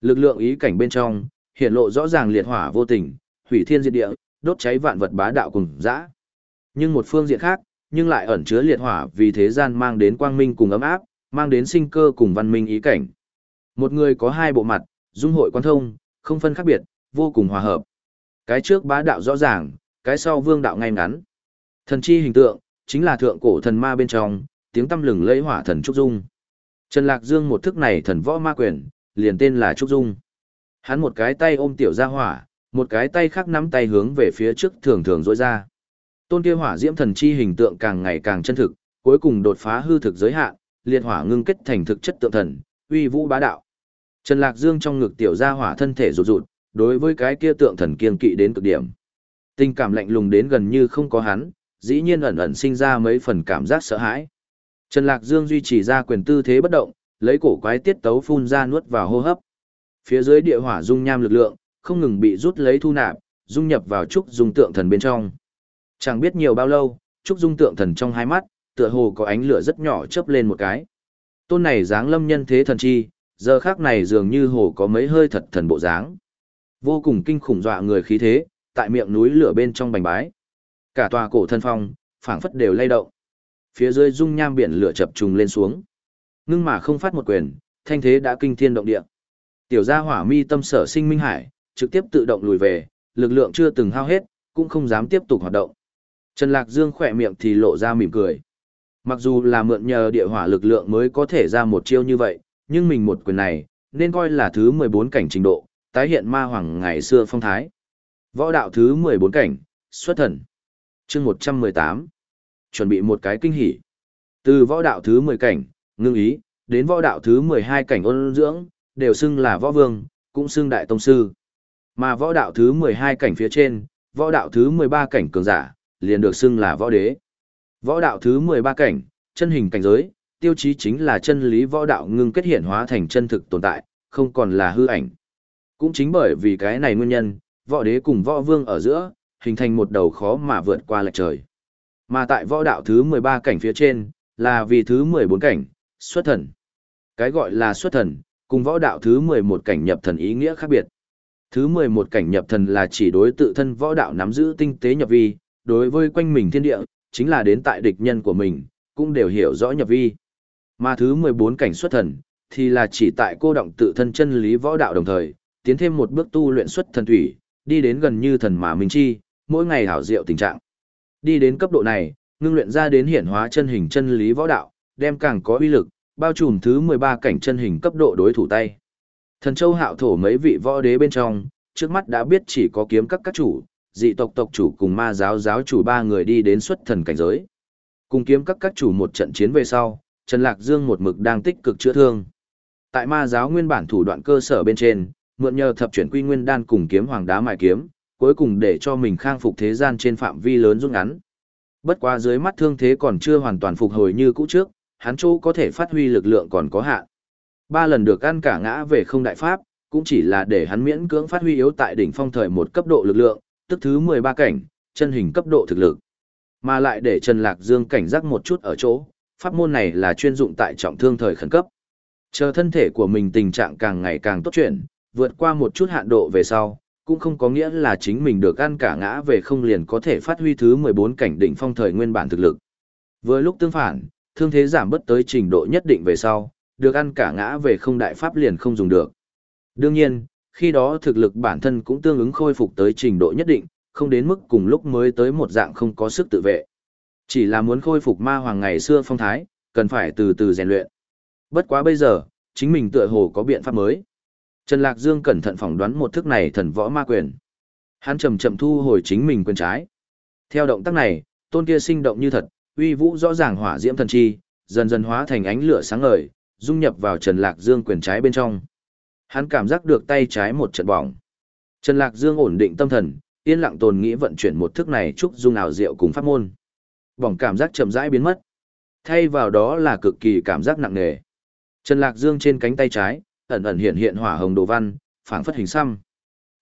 Lực lượng ý cảnh bên trong, hiện lộ rõ ràng liệt hỏa vô tình, hủy thiên diệt địa, đốt cháy vạn vật bá đạo cùng dã. Nhưng một phương diện khác, nhưng lại ẩn chứa liệt hỏa vì thế gian mang đến quang minh cùng ấm áp, mang đến sinh cơ cùng văn minh ý cảnh. Một người có hai bộ mặt, dung hội quan thông, không phân khác biệt, vô cùng hòa hợp. Cái trước bá đạo rõ ràng, cái sau vương đạo ngay ngắn. Thần chi hình tượng, chính là thượng cổ thần ma bên trong, tiếng tâm lừng lấy hỏa thần Trúc Dung. Trần Lạc Dương một thức này thần võ ma quyền, liền tên là Trúc Dung. Hắn một cái tay ôm tiểu ra hỏa, một cái tay khác nắm tay hướng về phía trước thường thường rỗi ra. Tôn kia hỏa diễm thần chi hình tượng càng ngày càng chân thực, cuối cùng đột phá hư thực giới hạn, liệt hỏa ngưng kết thành thực chất tượng thần, uy vũ bá đạo. Trần Lạc Dương trong ngực tiểu ra hỏa thân thể rụt rụt, đối với cái kia tượng thần kiên kỵ đến cực điểm. Tình cảm lạnh lùng đến gần như không có hắn, dĩ nhiên ẩn ẩn sinh ra mấy phần cảm giác sợ hãi. Trần Lạc Dương duy trì ra quyền tư thế bất động, lấy cổ quái tiết tấu phun ra nuốt vào hô hấp. Phía dưới địa hỏa dung nham lực lượng, không ngừng bị rút lấy thu nạp, dung nhập vào trúc dung tượng thần bên trong. Chẳng biết nhiều bao lâu, trúc dung tượng thần trong hai mắt, tựa hồ có ánh lửa rất nhỏ chớp lên một cái. Tôn này dáng lâm nhân thế thần chi, giờ khác này dường như hồ có mấy hơi thật thần bộ dáng. Vô cùng kinh khủng dọa người khí thế, tại miệng núi lửa bên trong bành bái. Cả tòa cổ thân phong, phảng phất đều lay động. Phía dưới dung nham biển lửa chập trùng lên xuống. Ngưng mà không phát một quyền, thanh thế đã kinh thiên động địa. Tiểu gia hỏa mi tâm sở sinh minh hải, trực tiếp tự động lùi về, lực lượng chưa từng hao hết, cũng không dám tiếp tục hoạt động. Trần Lạc Dương khỏe miệng thì lộ ra mỉm cười. Mặc dù là mượn nhờ địa hỏa lực lượng mới có thể ra một chiêu như vậy, nhưng mình một quyền này, nên coi là thứ 14 cảnh trình độ, tái hiện ma hoàng ngày xưa phong thái. Võ đạo thứ 14 cảnh, xuất thần. chương 118. Chuẩn bị một cái kinh hỉ. Từ võ đạo thứ 10 cảnh, ngưng ý, đến võ đạo thứ 12 cảnh ôn dưỡng, đều xưng là võ vương, cũng xưng đại tông sư. Mà võ đạo thứ 12 cảnh phía trên, võ đạo thứ 13 cảnh cường giả, liền được xưng là võ đế. Võ đạo thứ 13 cảnh, chân hình cảnh giới, tiêu chí chính là chân lý võ đạo ngưng kết hiện hóa thành chân thực tồn tại, không còn là hư ảnh. Cũng chính bởi vì cái này nguyên nhân, võ đế cùng võ vương ở giữa, hình thành một đầu khó mà vượt qua lệch trời. Mà tại võ đạo thứ 13 cảnh phía trên, là vì thứ 14 cảnh, xuất thần. Cái gọi là xuất thần, cùng võ đạo thứ 11 cảnh nhập thần ý nghĩa khác biệt. Thứ 11 cảnh nhập thần là chỉ đối tự thân võ đạo nắm giữ tinh tế nhập vi, đối với quanh mình thiên địa, chính là đến tại địch nhân của mình, cũng đều hiểu rõ nhập vi. Mà thứ 14 cảnh xuất thần, thì là chỉ tại cô động tự thân chân lý võ đạo đồng thời, tiến thêm một bước tu luyện xuất thần thủy, đi đến gần như thần mà minh chi, mỗi ngày hảo diệu tình trạng. Đi đến cấp độ này, ngưng luyện ra đến hiển hóa chân hình chân lý võ đạo, đem càng có uy lực, bao trùm thứ 13 cảnh chân hình cấp độ đối thủ tay. Thần châu hạo thổ mấy vị võ đế bên trong, trước mắt đã biết chỉ có kiếm các các chủ, dị tộc tộc chủ cùng ma giáo giáo chủ ba người đi đến xuất thần cảnh giới. Cùng kiếm các các chủ một trận chiến về sau, Trần Lạc Dương một mực đang tích cực chữa thương. Tại ma giáo nguyên bản thủ đoạn cơ sở bên trên, mượn nhờ thập chuyển quy nguyên đan cùng kiếm hoàng đá mài kiếm, cuối cùng để cho mình khang phục thế gian trên phạm vi lớn rút ngắn. Bất quá dưới mắt thương thế còn chưa hoàn toàn phục hồi như cũ trước, hắn chỗ có thể phát huy lực lượng còn có hạn. Ba lần được ăn cả ngã về không đại pháp, cũng chỉ là để hắn miễn cưỡng phát huy yếu tại đỉnh phong thời một cấp độ lực lượng, tức thứ 13 cảnh, chân hình cấp độ thực lực. Mà lại để Trần Lạc Dương cảnh giác một chút ở chỗ, pháp môn này là chuyên dụng tại trọng thương thời khẩn cấp. Chờ thân thể của mình tình trạng càng ngày càng tốt chuyển, vượt qua một chút hạn độ về sau, cũng không có nghĩa là chính mình được ăn cả ngã về không liền có thể phát huy thứ 14 cảnh đỉnh phong thời nguyên bản thực lực. Với lúc tương phản, thương thế giảm bất tới trình độ nhất định về sau, được ăn cả ngã về không đại pháp liền không dùng được. Đương nhiên, khi đó thực lực bản thân cũng tương ứng khôi phục tới trình độ nhất định, không đến mức cùng lúc mới tới một dạng không có sức tự vệ. Chỉ là muốn khôi phục ma hoàng ngày xưa phong thái, cần phải từ từ rèn luyện. Bất quá bây giờ, chính mình tựa hồ có biện pháp mới. Trần Lạc Dương cẩn thận phỏng đoán một thức này thần võ ma quyền. Hắn chậm chậm thu hồi chính mình quyền trái. Theo động tác này, tôn kia sinh động như thật, uy vũ rõ ràng hỏa diễm thần chi, dần dần hóa thành ánh lửa sáng ngời, dung nhập vào Trần Lạc Dương quyền trái bên trong. Hắn cảm giác được tay trái một trận bỏng. Trần Lạc Dương ổn định tâm thần, yên lặng tồn nghĩ vận chuyển một thức này chúc dung ảo diệu cùng pháp môn. Bỏng cảm giác chậm rãi biến mất. Thay vào đó là cực kỳ cảm giác nặng nề. Trần Lạc Dương trên cánh tay trái, ẩn ẩn hiện hiện hỏa hồng đồ văn, phảng phất hình xăm.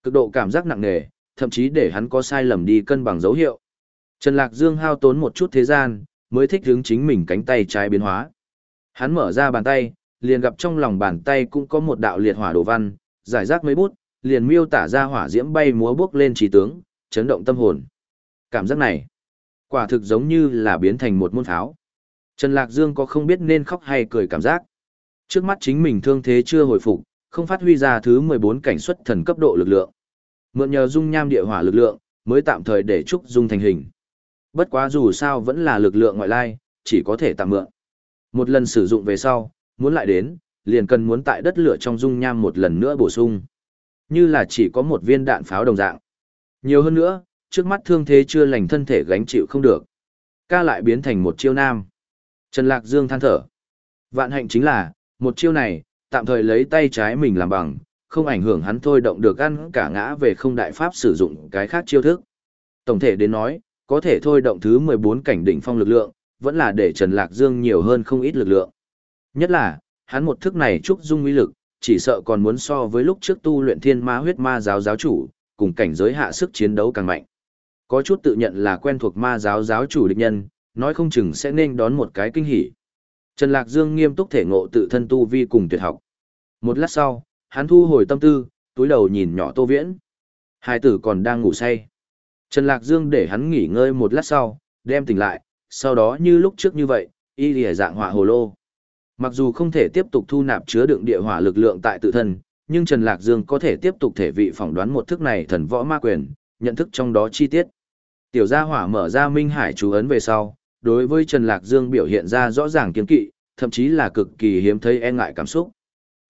Cực độ cảm giác nặng nề, thậm chí để hắn có sai lầm đi cân bằng dấu hiệu. Trần Lạc Dương hao tốn một chút thế gian, mới thích hướng chính mình cánh tay trái biến hóa. Hắn mở ra bàn tay, liền gặp trong lòng bàn tay cũng có một đạo liệt hỏa đồ văn, giải rác mấy bút, liền miêu tả ra hỏa diễm bay múa bước lên trí tướng, chấn động tâm hồn. Cảm giác này, quả thực giống như là biến thành một môn pháo. Trần Lạc Dương có không biết nên khóc hay cười cảm giác. Trước mắt chính mình thương thế chưa hồi phục, không phát huy ra thứ 14 cảnh xuất thần cấp độ lực lượng. Mượn nhờ dung nham địa hỏa lực lượng, mới tạm thời để trúc dung thành hình. Bất quá dù sao vẫn là lực lượng ngoại lai, chỉ có thể tạm mượn. Một lần sử dụng về sau, muốn lại đến, liền cần muốn tại đất lửa trong dung nham một lần nữa bổ sung. Như là chỉ có một viên đạn pháo đồng dạng. Nhiều hơn nữa, trước mắt thương thế chưa lành thân thể gánh chịu không được. Ca lại biến thành một chiêu nam. Trần Lạc Dương than thở. Vạn hạnh chính là, một chiêu này, tạm thời lấy tay trái mình làm bằng, không ảnh hưởng hắn thôi động được ăn cả ngã về không đại pháp sử dụng cái khác chiêu thức. Tổng thể đến nói, có thể thôi động thứ 14 cảnh đỉnh phong lực lượng, vẫn là để Trần Lạc Dương nhiều hơn không ít lực lượng. Nhất là, hắn một thức này trúc dung uy lực, chỉ sợ còn muốn so với lúc trước tu luyện thiên ma huyết ma giáo giáo chủ, cùng cảnh giới hạ sức chiến đấu càng mạnh. Có chút tự nhận là quen thuộc ma giáo giáo chủ địch nhân, nói không chừng sẽ nên đón một cái kinh hỉ. Trần Lạc Dương nghiêm túc thể ngộ tự thân tu vi cùng tuyệt học. Một lát sau, hắn thu hồi tâm tư, túi đầu nhìn nhỏ Tô Viễn. Hai tử còn đang ngủ say. Trần Lạc Dương để hắn nghỉ ngơi một lát sau, đem tỉnh lại, sau đó như lúc trước như vậy, y lìa dạng hỏa hồ lô. Mặc dù không thể tiếp tục thu nạp chứa đựng địa hỏa lực lượng tại tự thân, nhưng Trần Lạc Dương có thể tiếp tục thể vị phỏng đoán một thức này thần võ ma quyền, nhận thức trong đó chi tiết. Tiểu gia hỏa mở ra Minh Hải chú ấn về sau, đối với Trần Lạc Dương biểu hiện ra rõ ràng kiên kỵ, thậm chí là cực kỳ hiếm thấy e ngại cảm xúc.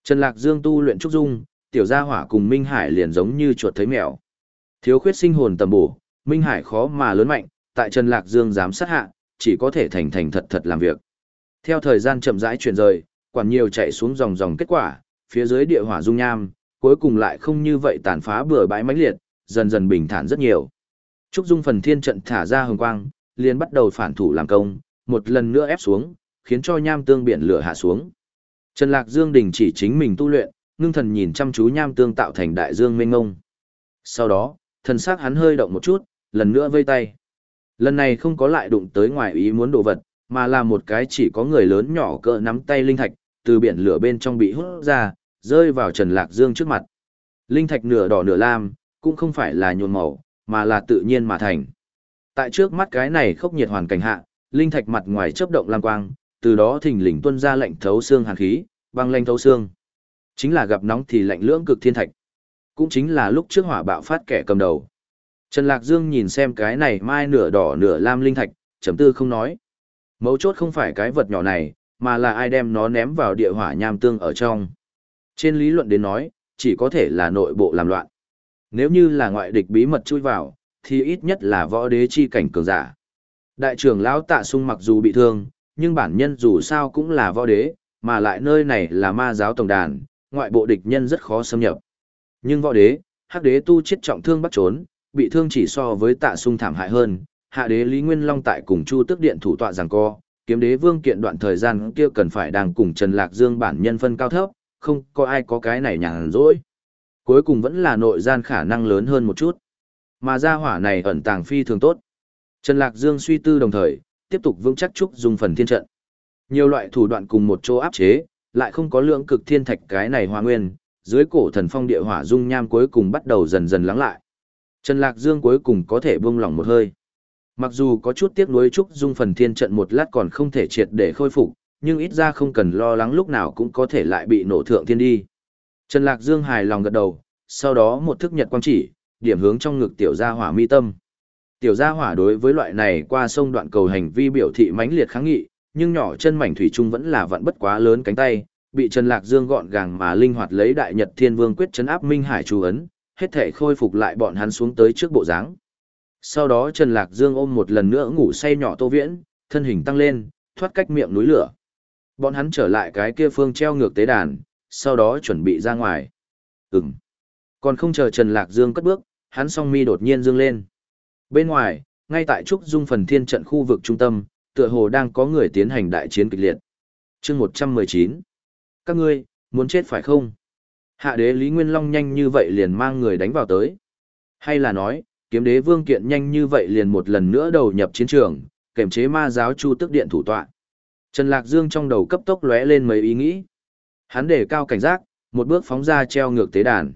Trần Lạc Dương tu luyện trúc dung, tiểu gia hỏa cùng Minh Hải liền giống như chuột thấy mèo. Thiếu khuyết sinh hồn tầm bổ, Minh Hải khó mà lớn mạnh, tại Trần Lạc Dương giám sát hạ, chỉ có thể thành thành thật thật làm việc. Theo thời gian chậm rãi chuyển rời, quản nhiều chạy xuống dòng dòng kết quả, phía dưới địa hỏa dung nham, cuối cùng lại không như vậy tàn phá bừa bãi mãnh liệt, dần dần bình thản rất nhiều. Trúc Dung phần thiên trận thả ra hồng quang, liền bắt đầu phản thủ làm công, một lần nữa ép xuống, khiến cho nham tương biển lửa hạ xuống. Trần Lạc Dương đình chỉ chính mình tu luyện, ngưng thần nhìn chăm chú nham tương tạo thành đại dương mênh ngông. Sau đó, thần sắc hắn hơi động một chút, lần nữa vây tay. Lần này không có lại đụng tới ngoài ý muốn đồ vật, mà là một cái chỉ có người lớn nhỏ cỡ nắm tay linh thạch, từ biển lửa bên trong bị hút ra, rơi vào Trần Lạc Dương trước mặt. Linh thạch nửa đỏ nửa lam, cũng không phải là nhuộm màu, mà là tự nhiên mà thành. Tại trước mắt cái này khốc nhiệt hoàn cảnh hạ, linh thạch mặt ngoài chớp động lam quang, từ đó thình lình tuôn ra lạnh thấu xương hàn khí, băng lạnh thấu xương. Chính là gặp nóng thì lạnh lưỡng cực thiên thạch. Cũng chính là lúc trước hỏa bạo phát kẻ cầm đầu. Trần Lạc Dương nhìn xem cái này mai nửa đỏ nửa lam linh thạch, chấm tư không nói. Mấu chốt không phải cái vật nhỏ này, mà là ai đem nó ném vào địa hỏa nham tương ở trong. Trên lý luận đến nói, chỉ có thể là nội bộ làm loạn. Nếu như là ngoại địch bí mật chui vào, thì ít nhất là võ đế chi cảnh cường giả. Đại trưởng lão tạ sung mặc dù bị thương, nhưng bản nhân dù sao cũng là võ đế, mà lại nơi này là ma giáo tổng đàn, ngoại bộ địch nhân rất khó xâm nhập. Nhưng võ đế, hắc đế tu chết trọng thương bắt trốn, bị thương chỉ so với tạ sung thảm hại hơn, hạ đế Lý Nguyên Long tại cùng Chu Tức Điện thủ tọa giằng co, kiếm đế vương kiện đoạn thời gian kia cần phải đang cùng Trần Lạc Dương bản nhân phân cao thấp, không có ai có cái này nhàn rỗi. Cuối cùng vẫn là nội gian khả năng lớn hơn một chút. Mà gia hỏa này ẩn tàng phi thường tốt. Trần Lạc Dương suy tư đồng thời, tiếp tục vững chắc trúc dùng phần thiên trận. Nhiều loại thủ đoạn cùng một chỗ áp chế, lại không có lượng cực thiên thạch cái này hòa nguyên, dưới cổ thần phong địa hỏa dung nham cuối cùng bắt đầu dần dần lắng lại. Trần Lạc Dương cuối cùng có thể buông lỏng một hơi. Mặc dù có chút tiếc nuối trúc dung phần thiên trận một lát còn không thể triệt để khôi phục, nhưng ít ra không cần lo lắng lúc nào cũng có thể lại bị nổ thượng thiên đi. Trần Lạc Dương hài lòng gật đầu, sau đó một thức nhật quang chỉ, điểm hướng trong ngực tiểu gia hỏa mi tâm. Tiểu gia hỏa đối với loại này qua sông đoạn cầu hành vi biểu thị mãnh liệt kháng nghị, nhưng nhỏ chân mảnh thủy trung vẫn là vận bất quá lớn cánh tay, bị Trần Lạc Dương gọn gàng mà linh hoạt lấy đại nhật thiên vương quyết trấn áp minh hải chú ấn, hết thể khôi phục lại bọn hắn xuống tới trước bộ dáng. Sau đó Trần Lạc Dương ôm một lần nữa ngủ say nhỏ Tô Viễn, thân hình tăng lên, thoát cách miệng núi lửa. Bọn hắn trở lại cái kia phương treo ngược tế đàn, sau đó chuẩn bị ra ngoài. Ừm. Còn không chờ Trần Lạc Dương cất bước, hắn song mi đột nhiên dương lên. Bên ngoài, ngay tại Trúc Dung phần thiên trận khu vực trung tâm, tựa hồ đang có người tiến hành đại chiến kịch liệt. chương 119. Các ngươi, muốn chết phải không? Hạ đế Lý Nguyên Long nhanh như vậy liền mang người đánh vào tới. Hay là nói, kiếm đế vương kiện nhanh như vậy liền một lần nữa đầu nhập chiến trường, kềm chế ma giáo chu tức điện thủ tọa. Trần Lạc Dương trong đầu cấp tốc lóe lên mấy ý nghĩ. Hắn để cao cảnh giác, một bước phóng ra treo ngược tế đàn.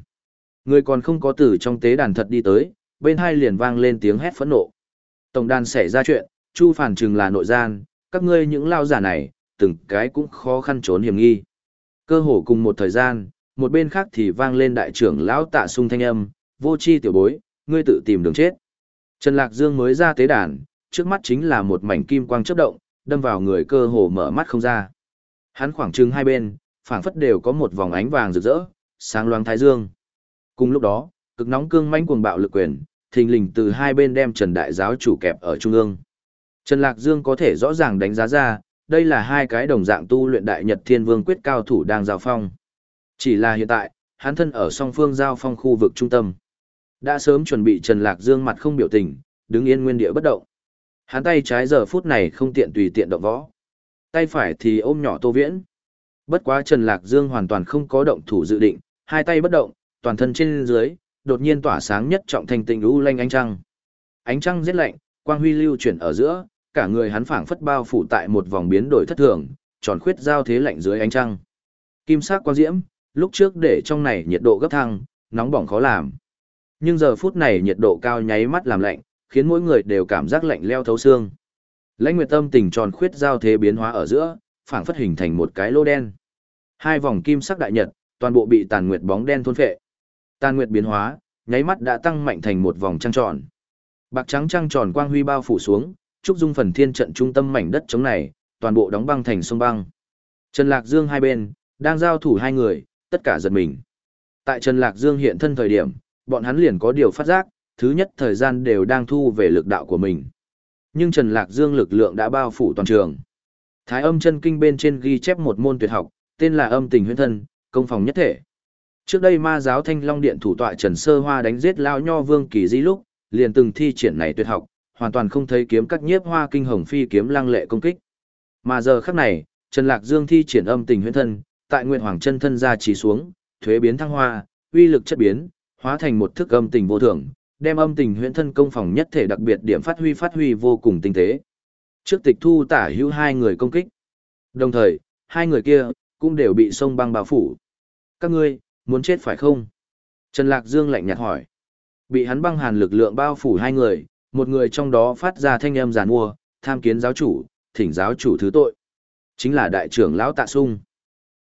Người còn không có tử trong tế đàn thật đi tới, bên hai liền vang lên tiếng hét phẫn nộ. Tổng đàn xảy ra chuyện, Chu Phản Trừng là nội gian, các ngươi những lao giả này, từng cái cũng khó khăn trốn hiểm nghi. Cơ hồ cùng một thời gian, một bên khác thì vang lên đại trưởng lão tạ sung thanh âm, vô chi tiểu bối, ngươi tự tìm đường chết. Trần Lạc Dương mới ra tế đàn, trước mắt chính là một mảnh kim quang chớp động, đâm vào người cơ hồ mở mắt không ra. Hắn khoảng trừng hai bên, phảng phất đều có một vòng ánh vàng rực rỡ, sáng loáng thái dương. Cùng lúc đó, cực nóng cương mãnh cuồng bạo lực quyền, thình lình từ hai bên đem Trần Đại giáo chủ kẹp ở trung ương. Trần Lạc Dương có thể rõ ràng đánh giá ra, đây là hai cái đồng dạng tu luyện đại nhật thiên vương quyết cao thủ đang giao phong. Chỉ là hiện tại, hắn thân ở song phương giao phong khu vực trung tâm. Đã sớm chuẩn bị Trần Lạc Dương mặt không biểu tình, đứng yên nguyên địa bất động. Hắn tay trái giờ phút này không tiện tùy tiện động võ. Tay phải thì ôm nhỏ Tô Viễn. Bất quá Trần Lạc Dương hoàn toàn không có động thủ dự định, hai tay bất động, toàn thân trên dưới, đột nhiên tỏa sáng nhất trọng thành tình u lanh ánh trăng. Ánh trăng giết lạnh, quang huy lưu chuyển ở giữa, cả người hắn phảng phất bao phủ tại một vòng biến đổi thất thường, tròn khuyết giao thế lạnh dưới ánh trăng. Kim sắc quang diễm, lúc trước để trong này nhiệt độ gấp thăng, nóng bỏng khó làm. Nhưng giờ phút này nhiệt độ cao nháy mắt làm lạnh, khiến mỗi người đều cảm giác lạnh leo thấu xương. Lãnh Nguyệt Tâm tình tròn khuyết giao thế biến hóa ở giữa, phảng phất hình thành một cái lô đen. Hai vòng kim sắc đại nhật, toàn bộ bị tàn nguyệt bóng đen thôn phệ. Tàn nguyệt biến hóa, nháy mắt đã tăng mạnh thành một vòng trăng tròn. Bạc trắng trăng tròn quang huy bao phủ xuống, trúc dung phần thiên trận trung tâm mảnh đất chống này, toàn bộ đóng băng thành sông băng. Trần Lạc Dương hai bên, đang giao thủ hai người, tất cả giật mình. Tại Trần Lạc Dương hiện thân thời điểm, bọn hắn liền có điều phát giác, thứ nhất thời gian đều đang thu về lực đạo của mình. Nhưng Trần Lạc Dương lực lượng đã bao phủ toàn trường. Thái âm chân kinh bên trên ghi chép một môn tuyệt học, tên là âm tình huyễn thân, công phòng nhất thể. Trước đây ma giáo thanh long điện thủ tọa Trần Sơ Hoa đánh giết lao nho vương kỳ di lúc, liền từng thi triển này tuyệt học, hoàn toàn không thấy kiếm các nhiếp hoa kinh hồng phi kiếm lăng lệ công kích. Mà giờ khắc này, Trần Lạc Dương thi triển âm tình huyễn thân, tại Nguyệt Hoàng chân thân ra chỉ xuống, thuế biến thăng hoa, uy lực chất biến, hóa thành một thức âm tình vô thường, đem âm tình huyễn thân công phòng nhất thể đặc biệt điểm phát huy phát huy vô cùng tinh tế. Trước tịch thu tả hữu hai người công kích. Đồng thời, hai người kia, cũng đều bị sông băng bao phủ. Các ngươi, muốn chết phải không? Trần Lạc Dương lạnh nhạt hỏi. Bị hắn băng hàn lực lượng bao phủ hai người, một người trong đó phát ra thanh âm giàn mua, tham kiến giáo chủ, thỉnh giáo chủ thứ tội. Chính là đại trưởng lão tạ sung.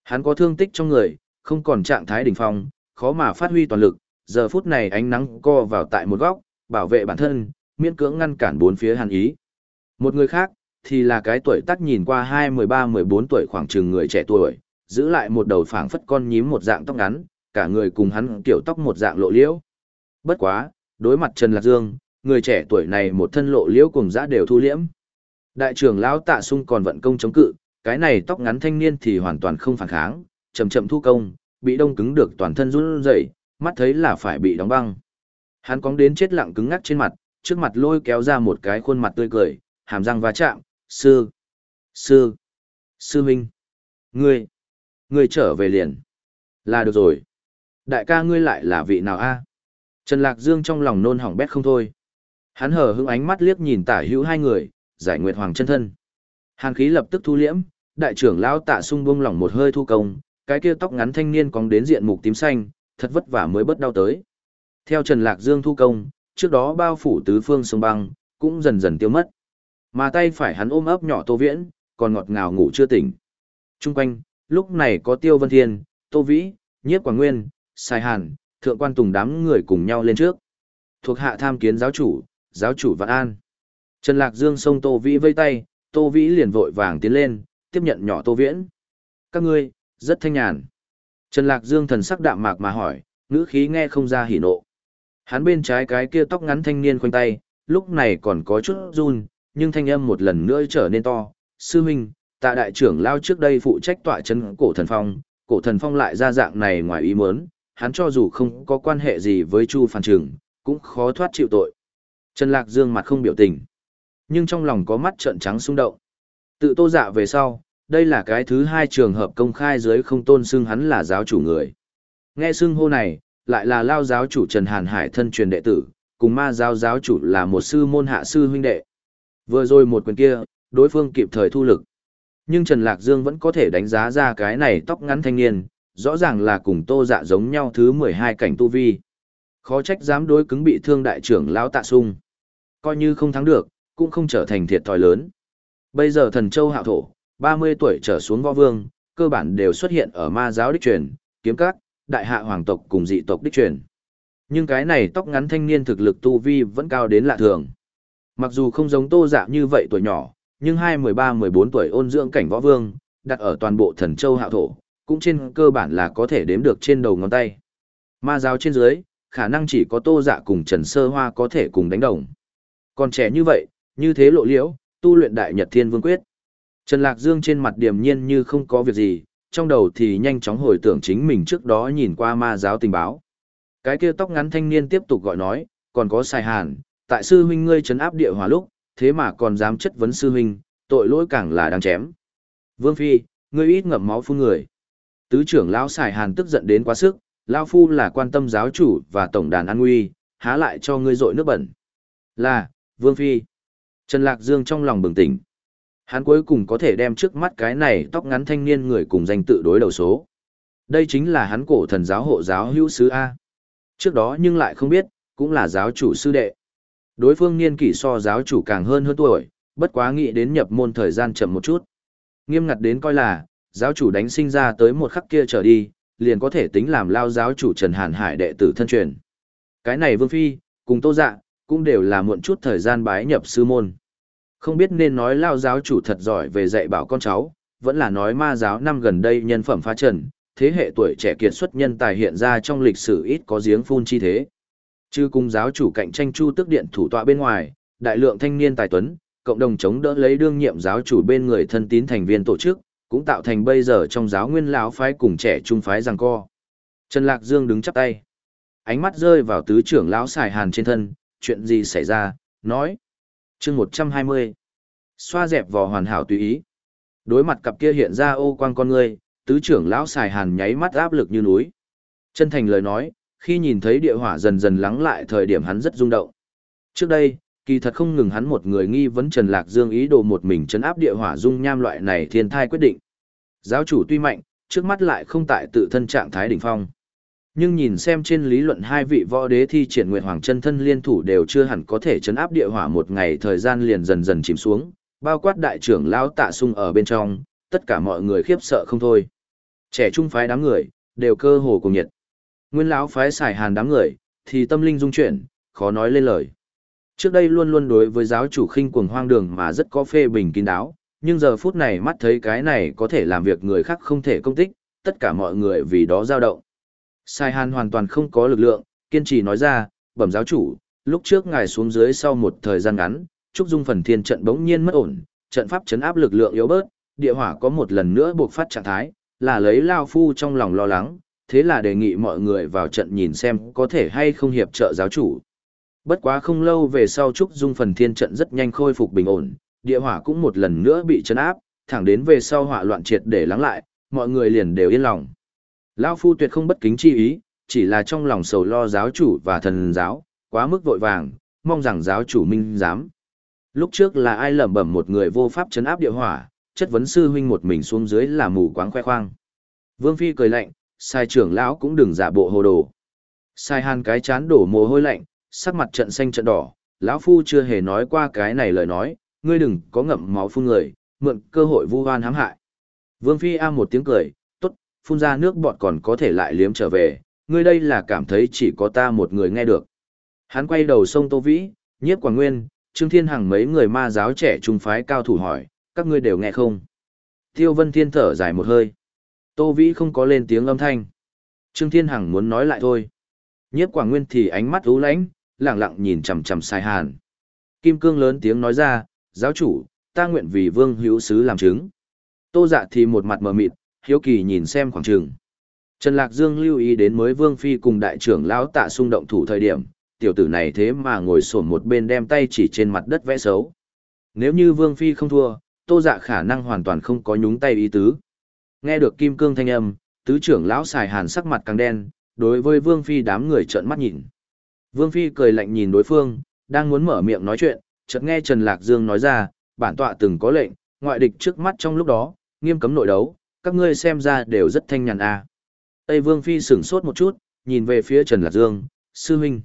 Hắn có thương tích trong người, không còn trạng thái đỉnh phong, khó mà phát huy toàn lực, giờ phút này ánh nắng co vào tại một góc, bảo vệ bản thân, miễn cưỡng ngăn cản bốn phía hàn ý. Một người khác, thì là cái tuổi tác nhìn qua 2-13-14 tuổi khoảng chừng người trẻ tuổi, giữ lại một đầu phảng phất con nhím một dạng tóc ngắn, cả người cùng hắn kiểu tóc một dạng lộ liễu. Bất quá, đối mặt Trần Lạc Dương, người trẻ tuổi này một thân lộ liễu cùng dã đều thu liễm. Đại trưởng lão Tạ Sung còn vận công chống cự, cái này tóc ngắn thanh niên thì hoàn toàn không phản kháng, chậm chậm thu công, bị đông cứng được toàn thân run rẩy, mắt thấy là phải bị đóng băng. Hắn cóng đến chết lặng cứng ngắc trên mặt, trước mặt lôi kéo ra một cái khuôn mặt tươi cười, hàm răng va chạm, sư, sư, sư minh, ngươi, ngươi trở về liền, là được rồi. Đại ca ngươi lại là vị nào a? Trần Lạc Dương trong lòng nôn hỏng bét không thôi. Hắn hờ hững ánh mắt liếc nhìn tả hữu hai người, giải nguyệt hoàng chân thân. Hàn khí lập tức thu liễm, đại trưởng lão tạ sung buông lỏng một hơi thu công, cái kia tóc ngắn thanh niên cong đến diện mục tím xanh, thật vất vả mới bớt đau tới. Theo Trần Lạc Dương thu công, trước đó bao phủ tứ phương sông băng, cũng dần dần tiêu mất. Mà tay phải hắn ôm ấp nhỏ Tô Viễn, còn ngọt ngào ngủ chưa tỉnh. Trung quanh, lúc này có Tiêu Vân Thiên, Tô Vĩ, Nhiếp Quảng Nguyên, Sai Hàn, Thượng Quan Tùng đám người cùng nhau lên trước. Thuộc hạ tham kiến giáo chủ, giáo chủ Vạn An. Trần Lạc Dương xông Tô Vĩ vây tay, Tô Vĩ liền vội vàng tiến lên, tiếp nhận nhỏ Tô Viễn. Các ngươi, rất thanh nhàn. Trần Lạc Dương thần sắc đạm mạc mà hỏi, ngữ khí nghe không ra hỉ nộ. Hắn bên trái cái kia tóc ngắn thanh niên khoanh tay, lúc này còn có chút run, nhưng thanh âm một lần nữa trở nên to. Sư huynh, tạ đại trưởng lao trước đây phụ trách tọa chân cổ thần phong, cổ thần phong lại ra dạng này ngoài ý muốn, hắn cho dù không có quan hệ gì với Chu Phan Trường, cũng khó thoát chịu tội. Trần Lạc Dương mặt không biểu tình, nhưng trong lòng có mắt trợn trắng xung động. Tự tô dạ về sau, đây là cái thứ hai trường hợp công khai dưới không tôn xưng hắn là giáo chủ người. Nghe xưng hô này, lại là lao giáo chủ Trần Hàn Hải thân truyền đệ tử, cùng ma giáo giáo chủ là một sư môn hạ sư huynh đệ. Vừa rồi một quyền kia, đối phương kịp thời thu lực. Nhưng Trần Lạc Dương vẫn có thể đánh giá ra cái này tóc ngắn thanh niên, rõ ràng là cùng tô dạ giống nhau thứ 12 cảnh tu vi. Khó trách dám đối cứng bị thương đại trưởng lão tạ sung. Coi như không thắng được, cũng không trở thành thiệt thòi lớn. Bây giờ thần châu hạo thổ, 30 tuổi trở xuống võ vương, cơ bản đều xuất hiện ở ma giáo đích truyền, kiếm các, đại hạ hoàng tộc cùng dị tộc đích truyền. Nhưng cái này tóc ngắn thanh niên thực lực tu vi vẫn cao đến lạ thường. Mặc dù không giống tô dạ như vậy tuổi nhỏ, nhưng hai 13-14 tuổi ôn dưỡng cảnh võ vương, đặt ở toàn bộ thần châu hạo thổ, cũng trên cơ bản là có thể đếm được trên đầu ngón tay. Ma giáo trên dưới, khả năng chỉ có tô dạ cùng Trần Sơ Hoa có thể cùng đánh đồng. Còn trẻ như vậy, như thế lộ liễu, tu luyện đại nhật thiên vương quyết. Trần Lạc Dương trên mặt điềm nhiên như không có việc gì, trong đầu thì nhanh chóng hồi tưởng chính mình trước đó nhìn qua ma giáo tình báo. Cái kia tóc ngắn thanh niên tiếp tục gọi nói, còn có sai hàn, tại sư huynh ngươi trấn áp địa hòa lúc, thế mà còn dám chất vấn sư huynh, tội lỗi càng là đáng chém. Vương Phi, ngươi ít ngậm máu phun người. Tứ trưởng lão xài hàn tức giận đến quá sức, lão phu là quan tâm giáo chủ và tổng đàn an nguy, há lại cho ngươi dội nước bẩn. Là, Vương Phi. Trần Lạc Dương trong lòng bừng tỉnh. Hắn cuối cùng có thể đem trước mắt cái này tóc ngắn thanh niên người cùng danh tự đối đầu số. Đây chính là hắn cổ thần giáo hộ giáo hữu sứ A. Trước đó nhưng lại không biết, cũng là giáo chủ sư đệ. Đối phương niên kỷ so giáo chủ càng hơn hơn tuổi, bất quá nghĩ đến nhập môn thời gian chậm một chút. Nghiêm ngặt đến coi là, giáo chủ đánh sinh ra tới một khắc kia trở đi, liền có thể tính làm lao giáo chủ Trần Hàn Hải đệ tử thân truyền. Cái này Vương Phi, cùng Tô Dạ, cũng đều là muộn chút thời gian bái nhập sư môn. Không biết nên nói lao giáo chủ thật giỏi về dạy bảo con cháu, vẫn là nói ma giáo năm gần đây nhân phẩm phá trần, thế hệ tuổi trẻ kiệt xuất nhân tài hiện ra trong lịch sử ít có giếng phun chi thế. Chứ cùng giáo chủ cạnh tranh chu tức điện thủ tọa bên ngoài, đại lượng thanh niên tài tuấn, cộng đồng chống đỡ lấy đương nhiệm giáo chủ bên người thân tín thành viên tổ chức, cũng tạo thành bây giờ trong giáo nguyên lão phái cùng trẻ trung phái giằng co. Trần Lạc Dương đứng chắp tay. Ánh mắt rơi vào tứ trưởng lão xài hàn trên thân, chuyện gì xảy ra, nói. chương 120. Xoa dẹp vò hoàn hảo tùy ý. Đối mặt cặp kia hiện ra ô quang con người tứ trưởng lão xài hàn nháy mắt áp lực như núi. Chân thành lời nói, khi nhìn thấy địa hỏa dần dần lắng lại thời điểm hắn rất rung động. Trước đây, kỳ thật không ngừng hắn một người nghi vấn Trần Lạc Dương ý đồ một mình chấn áp địa hỏa dung nham loại này thiên thai quyết định. Giáo chủ tuy mạnh, trước mắt lại không tại tự thân trạng thái đỉnh phong. Nhưng nhìn xem trên lý luận hai vị võ đế thi triển Nguyệt Hoàng chân thân liên thủ đều chưa hẳn có thể chấn áp địa hỏa một ngày thời gian liền dần dần chìm xuống, bao quát đại trưởng lão Tạ Sung ở bên trong, tất cả mọi người khiếp sợ không thôi. Trẻ trung phái đám người đều cơ hồ cùng nhiệt. Nguyên lão phái xài hàn đám người thì tâm linh dung chuyển, khó nói lên lời. Trước đây luôn luôn đối với giáo chủ khinh cuồng hoang đường mà rất có phê bình kín đáo, nhưng giờ phút này mắt thấy cái này có thể làm việc người khác không thể công tích, tất cả mọi người vì đó dao động. Sai Hàn hoàn toàn không có lực lượng, kiên trì nói ra, bẩm giáo chủ, lúc trước ngài xuống dưới sau một thời gian ngắn, Trúc Dung phần thiên trận bỗng nhiên mất ổn, trận pháp chấn áp lực lượng yếu bớt, địa hỏa có một lần nữa buộc phát trạng thái, là lấy Lao Phu trong lòng lo lắng, thế là đề nghị mọi người vào trận nhìn xem có thể hay không hiệp trợ giáo chủ. Bất quá không lâu về sau Trúc Dung phần thiên trận rất nhanh khôi phục bình ổn, địa hỏa cũng một lần nữa bị chấn áp, thẳng đến về sau hỏa loạn triệt để lắng lại, mọi người liền đều yên lòng. Lão Phu tuyệt không bất kính chi ý, chỉ là trong lòng sầu lo giáo chủ và thần giáo, quá mức vội vàng, mong rằng giáo chủ minh giám. Lúc trước là ai lẩm bẩm một người vô pháp chấn áp địa hỏa, chất vấn sư huynh một mình xuống dưới là mù quáng khoe khoang. Vương Phi cười lạnh, sai trưởng lão cũng đừng giả bộ hồ đồ. Sai hàn cái chán đổ mồ hôi lạnh, sắc mặt trận xanh trận đỏ, lão phu chưa hề nói qua cái này lời nói, ngươi đừng có ngậm máu phun người, mượn cơ hội vu oan hãm hại. Vương Phi a một tiếng cười, tốt, phun ra nước bọt còn có thể lại liếm trở về, ngươi đây là cảm thấy chỉ có ta một người nghe được. Hắn quay đầu sông Tô Vĩ, nhiếp Quảng Nguyên, Trương Thiên Hằng mấy người ma giáo trẻ trung phái cao thủ hỏi, các ngươi đều nghe không? Tiêu Vân Thiên thở dài một hơi. Tô Vĩ không có lên tiếng âm thanh. Trương Thiên Hằng muốn nói lại thôi. Nhiếp Quảng Nguyên thì ánh mắt u lãnh, lặng lặng nhìn chằm chằm Sai Hàn. Kim Cương lớn tiếng nói ra, giáo chủ, ta nguyện vì Vương Hữu sứ làm chứng. Tô Dạ thì một mặt mờ mịt, hiếu kỳ nhìn xem khoảng trường. Trần Lạc Dương lưu ý đến mới Vương Phi cùng đại trưởng lão tạ xung động thủ thời điểm, tiểu tử này thế mà ngồi xổm một bên đem tay chỉ trên mặt đất vẽ xấu. Nếu như Vương Phi không thua, Tô Dạ khả năng hoàn toàn không có nhúng tay ý tứ. Nghe được kim cương thanh âm, tứ trưởng lão xài hàn sắc mặt càng đen, đối với Vương Phi đám người trợn mắt nhìn. Vương Phi cười lạnh nhìn đối phương, đang muốn mở miệng nói chuyện, chợt nghe Trần Lạc Dương nói ra, bản tọa từng có lệnh, ngoại địch trước mắt trong lúc đó, nghiêm cấm nội đấu, các ngươi xem ra đều rất thanh nhàn a. À. Tây Vương Phi sửng sốt một chút, nhìn về phía Trần Lạc Dương, sư huynh.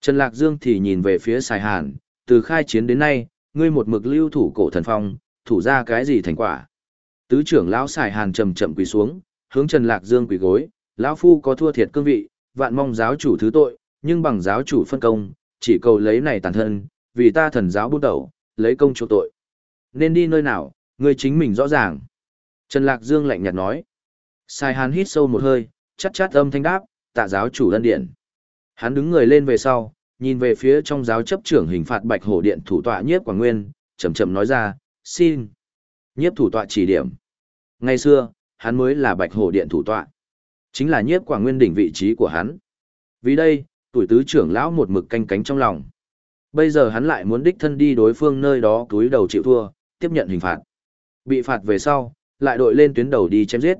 Trần Lạc Dương thì nhìn về phía Sài Hàn, từ khai chiến đến nay, ngươi một mực lưu thủ cổ thần phong, thủ ra cái gì thành quả. Tứ trưởng lão xài Hàn chậm chậm quỳ xuống, hướng Trần Lạc Dương quỳ gối, lão phu có thua thiệt cương vị, vạn mong giáo chủ thứ tội, nhưng bằng giáo chủ phân công, chỉ cầu lấy này tàn thân, vì ta thần giáo bút đầu, lấy công chỗ tội. Nên đi nơi nào, ngươi chính mình rõ ràng. Trần Lạc Dương lạnh nhạt nói. Sai Hàn hít sâu một hơi, chắt chát âm thanh đáp, tạ giáo chủ lân điện. Hắn đứng người lên về sau, nhìn về phía trong giáo chấp trưởng hình phạt bạch hổ điện thủ tọa nhiếp quảng nguyên, chậm chậm nói ra, xin. Nhiếp thủ tọa chỉ điểm. Ngày xưa, hắn mới là bạch hổ điện thủ tọa. Chính là nhiếp quảng nguyên đỉnh vị trí của hắn. Vì đây, tuổi tứ trưởng lão một mực canh cánh trong lòng. Bây giờ hắn lại muốn đích thân đi đối phương nơi đó túi đầu chịu thua, tiếp nhận hình phạt. Bị phạt về sau, lại đội lên tuyến đầu đi chém giết.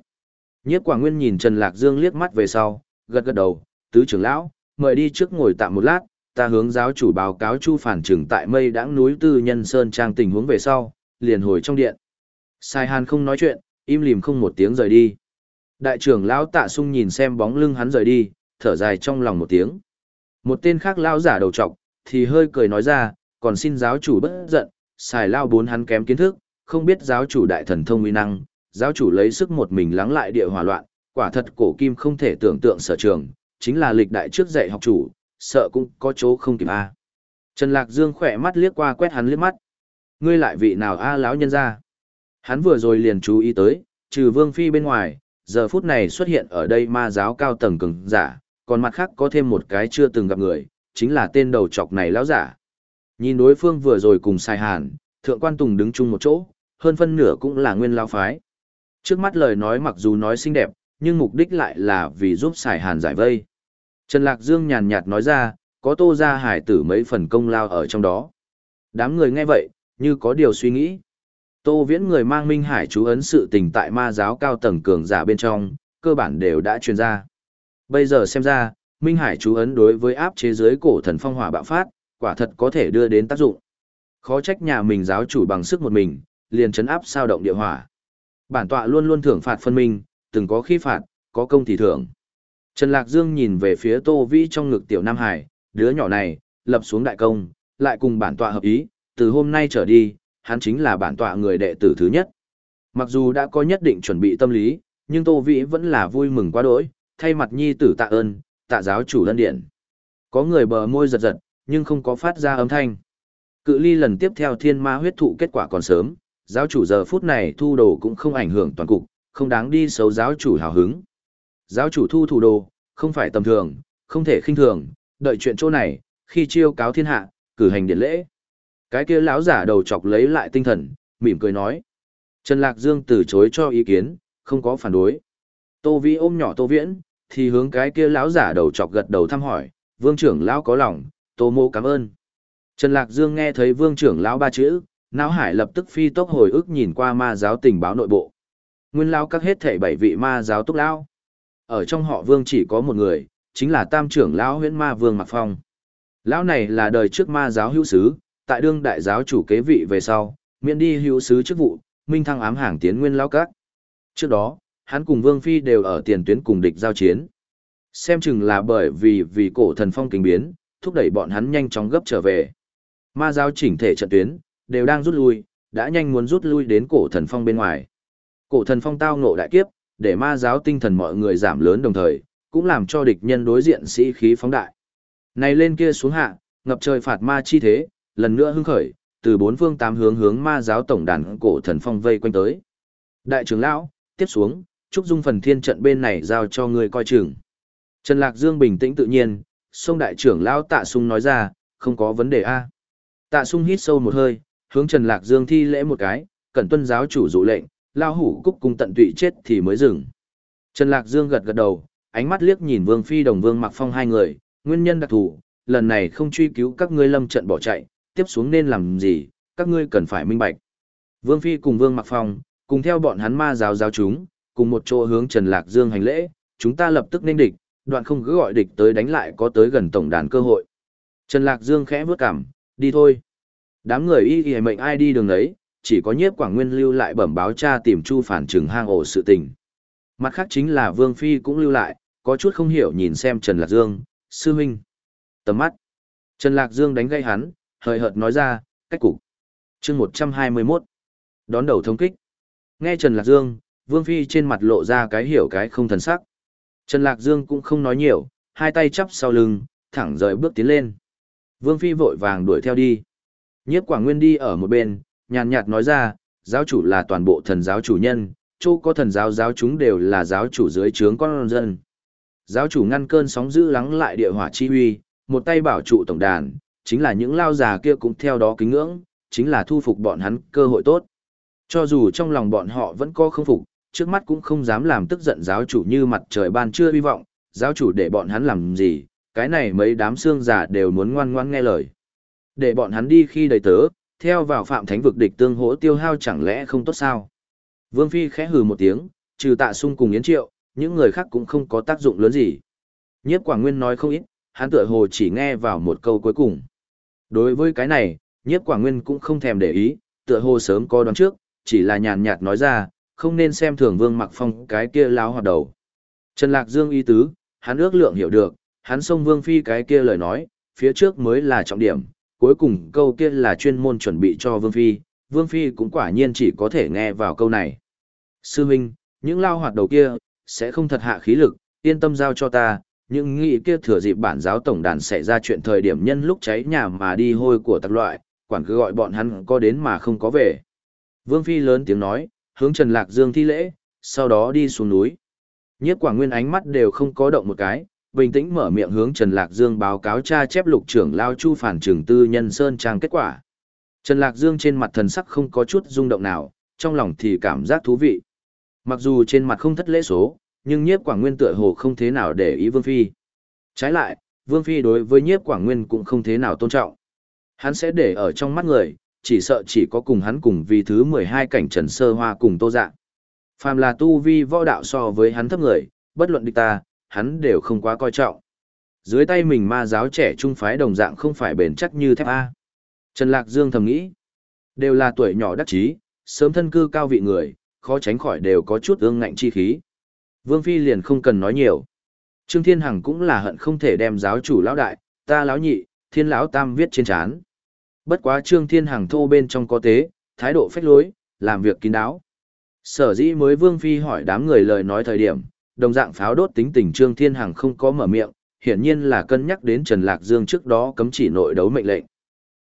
Nhiếp Quảng Nguyên nhìn Trần Lạc Dương liếc mắt về sau, gật gật đầu, tứ trưởng lão, mời đi trước ngồi tạm một lát, ta hướng giáo chủ báo cáo Chu Phản Trừng tại mây đãng núi Tư Nhân Sơn trang tình huống về sau, liền hồi trong điện. Sai Hàn không nói chuyện, im lìm không một tiếng rời đi. Đại trưởng lão Tạ Sung nhìn xem bóng lưng hắn rời đi, thở dài trong lòng một tiếng. Một tên khác lão giả đầu trọc, thì hơi cười nói ra, còn xin giáo chủ bất giận, xài lao bốn hắn kém kiến thức, không biết giáo chủ đại thần thông uy năng, giáo chủ lấy sức một mình lắng lại địa hỏa loạn, quả thật cổ kim không thể tưởng tượng sở trường, chính là lịch đại trước dạy học chủ, sợ cũng có chỗ không kịp a. Trần Lạc Dương khỏe mắt liếc qua quét hắn liếc mắt. Ngươi lại vị nào a lão nhân ra? Hắn vừa rồi liền chú ý tới, trừ Vương Phi bên ngoài, giờ phút này xuất hiện ở đây ma giáo cao tầng cường giả, còn mặt khác có thêm một cái chưa từng gặp người, chính là tên đầu chọc này lão giả. Nhìn đối phương vừa rồi cùng sai hàn, thượng quan tùng đứng chung một chỗ, hơn phân nửa cũng là nguyên lao phái. Trước mắt lời nói mặc dù nói xinh đẹp, nhưng mục đích lại là vì giúp xài hàn giải vây. Trần Lạc Dương nhàn nhạt nói ra, có tô ra hải tử mấy phần công lao ở trong đó. Đám người nghe vậy, như có điều suy nghĩ. Tô viễn người mang minh hải chú ấn sự tình tại ma giáo cao tầng cường giả bên trong, cơ bản đều đã truyền ra. Bây giờ xem ra, minh hải chú ấn đối với áp chế giới cổ thần phong hỏa bạo phát, quả thật có thể đưa đến tác dụng. Khó trách nhà mình giáo chủ bằng sức một mình, liền chấn áp sao động địa hỏa. Bản tọa luôn luôn thưởng phạt phân minh, từng có khi phạt, có công thì thưởng. Trần Lạc Dương nhìn về phía Tô Vĩ trong ngực tiểu Nam Hải, đứa nhỏ này, lập xuống đại công, lại cùng bản tọa hợp ý, từ hôm nay trở đi, hắn chính là bản tọa người đệ tử thứ nhất. Mặc dù đã có nhất định chuẩn bị tâm lý, nhưng Tô Vĩ vẫn là vui mừng quá đỗi, thay mặt nhi tử tạ ơn, tạ giáo chủ lân điện. Có người bờ môi giật giật, nhưng không có phát ra âm thanh. Cự ly lần tiếp theo thiên ma huyết thụ kết quả còn sớm, giáo chủ giờ phút này thu đồ cũng không ảnh hưởng toàn cục, không đáng đi xấu giáo chủ hào hứng. Giáo chủ thu thủ đồ, không phải tầm thường, không thể khinh thường, đợi chuyện chỗ này, khi chiêu cáo thiên hạ, cử hành điện lễ. Cái kia lão giả đầu chọc lấy lại tinh thần, mỉm cười nói. Trần Lạc Dương từ chối cho ý kiến, không có phản đối. Tô Vĩ ôm nhỏ Tô Viễn, thì hướng cái kia lão giả đầu chọc gật đầu thăm hỏi, vương trưởng lão có lòng, Tô Mô cảm ơn. Trần Lạc Dương nghe thấy vương trưởng lão ba chữ, não hải lập tức phi tốc hồi ức nhìn qua ma giáo tình báo nội bộ. Nguyên lão các hết thể bảy vị ma giáo túc lão. Ở trong họ vương chỉ có một người, chính là tam trưởng lão huyễn ma vương Mạc Phong. Lão này là đời trước ma giáo hữu sứ, tại đương đại giáo chủ kế vị về sau, miễn đi hữu sứ chức vụ, minh thăng ám hàng tiến nguyên lão các. Trước đó, hắn cùng Vương Phi đều ở tiền tuyến cùng địch giao chiến. Xem chừng là bởi vì vì cổ thần phong kinh biến, thúc đẩy bọn hắn nhanh chóng gấp trở về. Ma giáo chỉnh thể trận tuyến, đều đang rút lui, đã nhanh muốn rút lui đến cổ thần phong bên ngoài. Cổ thần phong tao ngộ đại kiếp, để ma giáo tinh thần mọi người giảm lớn đồng thời, cũng làm cho địch nhân đối diện sĩ khí phóng đại. Này lên kia xuống hạ, ngập trời phạt ma chi thế, lần nữa hưng khởi, từ bốn phương tám hướng hướng ma giáo tổng đàn cổ thần phong vây quanh tới. Đại trưởng lão, tiếp xuống, Trúc Dung phần thiên trận bên này giao cho ngươi coi chừng. Trần Lạc Dương bình tĩnh tự nhiên, sông đại trưởng lão tạ sung nói ra, không có vấn đề a. Tạ sung hít sâu một hơi, hướng Trần Lạc Dương thi lễ một cái, cẩn tuân giáo chủ dụ lệnh, lao hủ cúc cung tận tụy chết thì mới dừng. Trần Lạc Dương gật gật đầu, ánh mắt liếc nhìn Vương Phi đồng Vương Mặc Phong hai người, nguyên nhân đặc thù, lần này không truy cứu các ngươi lâm trận bỏ chạy, tiếp xuống nên làm gì, các ngươi cần phải minh bạch. Vương Phi cùng Vương Mặc Phong, cùng theo bọn hắn ma giáo giáo chúng, cùng một chỗ hướng Trần Lạc Dương hành lễ, chúng ta lập tức nên địch, đoạn không cứ gọi địch tới đánh lại có tới gần tổng đàn cơ hội. Trần Lạc Dương khẽ bước cảm, đi thôi. Đám người y y mệnh ai đi đường ấy chỉ có nhiếp quảng nguyên lưu lại bẩm báo cha tìm chu phản trừng hang ổ sự tình. Mặt khác chính là Vương Phi cũng lưu lại, có chút không hiểu nhìn xem Trần Lạc Dương, sư huynh. Tầm mắt. Trần Lạc Dương đánh gây hắn, hời hợt nói ra, cách cục. chương 121. Đón đầu thống kích. Nghe Trần Lạc Dương, Vương Phi trên mặt lộ ra cái hiểu cái không thần sắc. Trần Lạc Dương cũng không nói nhiều, hai tay chắp sau lưng, thẳng rời bước tiến lên. Vương Phi vội vàng đuổi theo đi. Nhiếp Quảng Nguyên đi ở một bên, nhàn nhạt nói ra, giáo chủ là toàn bộ thần giáo chủ nhân, chỗ có thần giáo giáo chúng đều là giáo chủ dưới trướng con dân. Giáo chủ ngăn cơn sóng dữ lắng lại địa hỏa chi huy, một tay bảo trụ tổng đàn, chính là những lao già kia cũng theo đó kính ngưỡng, chính là thu phục bọn hắn cơ hội tốt. Cho dù trong lòng bọn họ vẫn có không phục, trước mắt cũng không dám làm tức giận giáo chủ như mặt trời ban chưa hy vọng, giáo chủ để bọn hắn làm gì, cái này mấy đám xương già đều muốn ngoan ngoan nghe lời. Để bọn hắn đi khi đầy tớ, theo vào phạm thánh vực địch tương hỗ tiêu hao chẳng lẽ không tốt sao? Vương Phi khẽ hừ một tiếng, trừ tạ sung cùng Yến Triệu, những người khác cũng không có tác dụng lớn gì. Nhiếp Quảng Nguyên nói không ít, hắn tựa hồ chỉ nghe vào một câu cuối cùng. Đối với cái này, Nhiếp Quảng Nguyên cũng không thèm để ý, tựa hồ sớm có đoán trước, chỉ là nhàn nhạt nói ra, không nên xem thường Vương Mặc Phong cái kia láo hoạt đầu. Trần Lạc Dương ý tứ, hắn ước lượng hiểu được, hắn xông Vương Phi cái kia lời nói, phía trước mới là trọng điểm, cuối cùng câu kia là chuyên môn chuẩn bị cho Vương Phi, Vương Phi cũng quả nhiên chỉ có thể nghe vào câu này. Sư Minh, những lao hoạt đầu kia, sẽ không thật hạ khí lực, yên tâm giao cho ta, những nghị kia thừa dịp bản giáo tổng đàn xảy ra chuyện thời điểm nhân lúc cháy nhà mà đi hôi của tặc loại, quản cứ gọi bọn hắn có đến mà không có về. Vương Phi lớn tiếng nói, hướng Trần Lạc Dương thi lễ, sau đó đi xuống núi. Nhiếp quả Nguyên ánh mắt đều không có động một cái, bình tĩnh mở miệng hướng Trần Lạc Dương báo cáo cha chép lục trưởng lao chu phản trưởng tư nhân sơn trang kết quả. Trần Lạc Dương trên mặt thần sắc không có chút rung động nào, trong lòng thì cảm giác thú vị. Mặc dù trên mặt không thất lễ số, nhưng nhiếp quảng nguyên tựa hồ không thế nào để ý Vương Phi. Trái lại, Vương Phi đối với nhiếp quảng nguyên cũng không thế nào tôn trọng. Hắn sẽ để ở trong mắt người, chỉ sợ chỉ có cùng hắn cùng vì thứ 12 cảnh trần sơ hoa cùng tô dạng. Phàm là tu vi võ đạo so với hắn thấp người, bất luận địch ta, hắn đều không quá coi trọng. Dưới tay mình ma giáo trẻ trung phái đồng dạng không phải bền chắc như thép A. Trần Lạc Dương thầm nghĩ. Đều là tuổi nhỏ đắc chí, sớm thân cư cao vị người, khó tránh khỏi đều có chút ương ngạnh chi khí. Vương Phi liền không cần nói nhiều. Trương Thiên Hằng cũng là hận không thể đem giáo chủ lão đại, ta lão nhị, thiên lão tam viết trên chán. Bất quá Trương Thiên Hằng thô bên trong có tế, thái độ phách lối, làm việc kín đáo. Sở dĩ mới Vương Phi hỏi đám người lời nói thời điểm, đồng dạng pháo đốt tính tình Trương Thiên Hằng không có mở miệng, hiển nhiên là cân nhắc đến Trần Lạc Dương trước đó cấm chỉ nội đấu mệnh lệnh.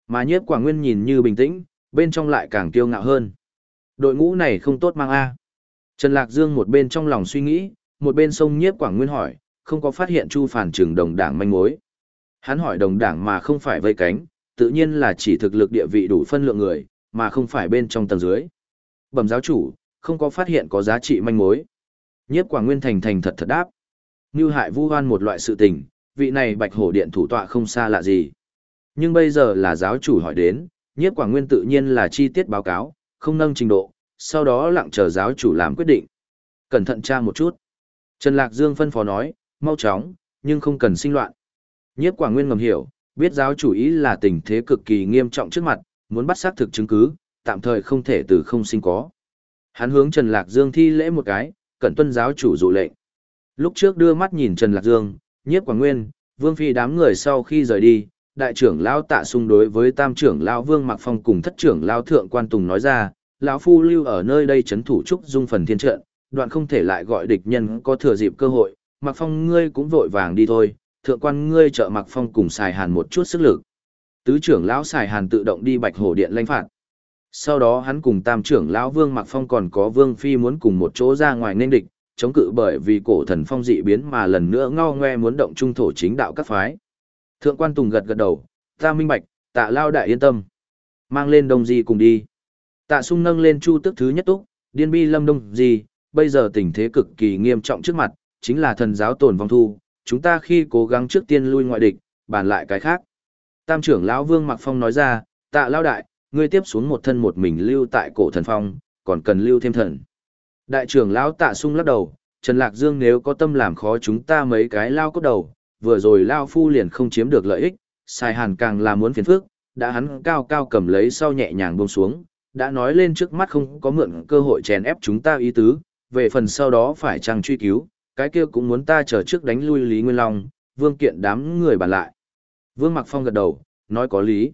Mà nhiếp Quả Nguyên nhìn như bình tĩnh, bên trong lại càng kiêu ngạo hơn. Đội ngũ này không tốt mang A. Trần Lạc Dương một bên trong lòng suy nghĩ, một bên sông nhiếp Quảng Nguyên hỏi, không có phát hiện Chu Phản Trừng đồng đảng manh mối. Hắn hỏi đồng đảng mà không phải vây cánh, tự nhiên là chỉ thực lực địa vị đủ phân lượng người, mà không phải bên trong tầng dưới. Bẩm giáo chủ, không có phát hiện có giá trị manh mối. Nhiếp Quảng Nguyên thành thành thật thật đáp. Như hại vu hoan một loại sự tình, vị này bạch hổ điện thủ tọa không xa lạ gì. Nhưng bây giờ là giáo chủ hỏi đến, nhiếp Quảng Nguyên tự nhiên là chi tiết báo cáo, không nâng trình độ, sau đó lặng chờ giáo chủ làm quyết định. Cẩn thận tra một chút. Trần Lạc Dương phân phó nói, mau chóng, nhưng không cần sinh loạn. Nhiếp Quảng Nguyên ngầm hiểu, biết giáo chủ ý là tình thế cực kỳ nghiêm trọng trước mặt, muốn bắt xác thực chứng cứ, tạm thời không thể từ không sinh có. Hắn hướng Trần Lạc Dương thi lễ một cái, cẩn tuân giáo chủ dụ lệnh. Lúc trước đưa mắt nhìn Trần Lạc Dương, Nhiếp Quảng Nguyên, Vương Phi đám người sau khi rời đi, đại trưởng lão tạ xung đối với tam trưởng lão Vương Mặc Phong cùng thất trưởng lão Thượng Quan Tùng nói ra, lão phu lưu ở nơi đây chấn thủ trúc dung phần thiên trận, đoạn không thể lại gọi địch nhân có thừa dịp cơ hội, Mặc Phong ngươi cũng vội vàng đi thôi, thượng quan ngươi trợ Mặc Phong cùng xài hàn một chút sức lực. Tứ trưởng lão xài hàn tự động đi Bạch Hổ Điện lãnh phạt. Sau đó hắn cùng tam trưởng lão Vương Mặc Phong còn có Vương Phi muốn cùng một chỗ ra ngoài nên địch, chống cự bởi vì cổ thần phong dị biến mà lần nữa ngao ngoe muốn động trung thổ chính đạo các phái. Thượng quan Tùng gật gật đầu, ta minh bạch, tạ lao đại yên tâm. Mang lên đông di cùng đi. Tạ sung nâng lên chu tức thứ nhất túc, điên bi lâm đông gì? bây giờ tình thế cực kỳ nghiêm trọng trước mặt, chính là thần giáo tổn vong thu, chúng ta khi cố gắng trước tiên lui ngoại địch, bàn lại cái khác. Tam trưởng lão Vương Mặc Phong nói ra, tạ lao đại, ngươi tiếp xuống một thân một mình lưu tại cổ thần phong, còn cần lưu thêm thần. Đại trưởng lão tạ sung lắc đầu, Trần Lạc Dương nếu có tâm làm khó chúng ta mấy cái lao cốt đầu, vừa rồi lao phu liền không chiếm được lợi ích, sai hàn càng là muốn phiền phức, đã hắn cao cao cầm lấy sau nhẹ nhàng buông xuống, đã nói lên trước mắt không có mượn cơ hội chèn ép chúng ta ý tứ, về phần sau đó phải chăng truy cứu, cái kia cũng muốn ta chờ trước đánh lui Lý Nguyên Long, Vương Kiện đám người bàn lại. Vương Mặc Phong gật đầu, nói có lý.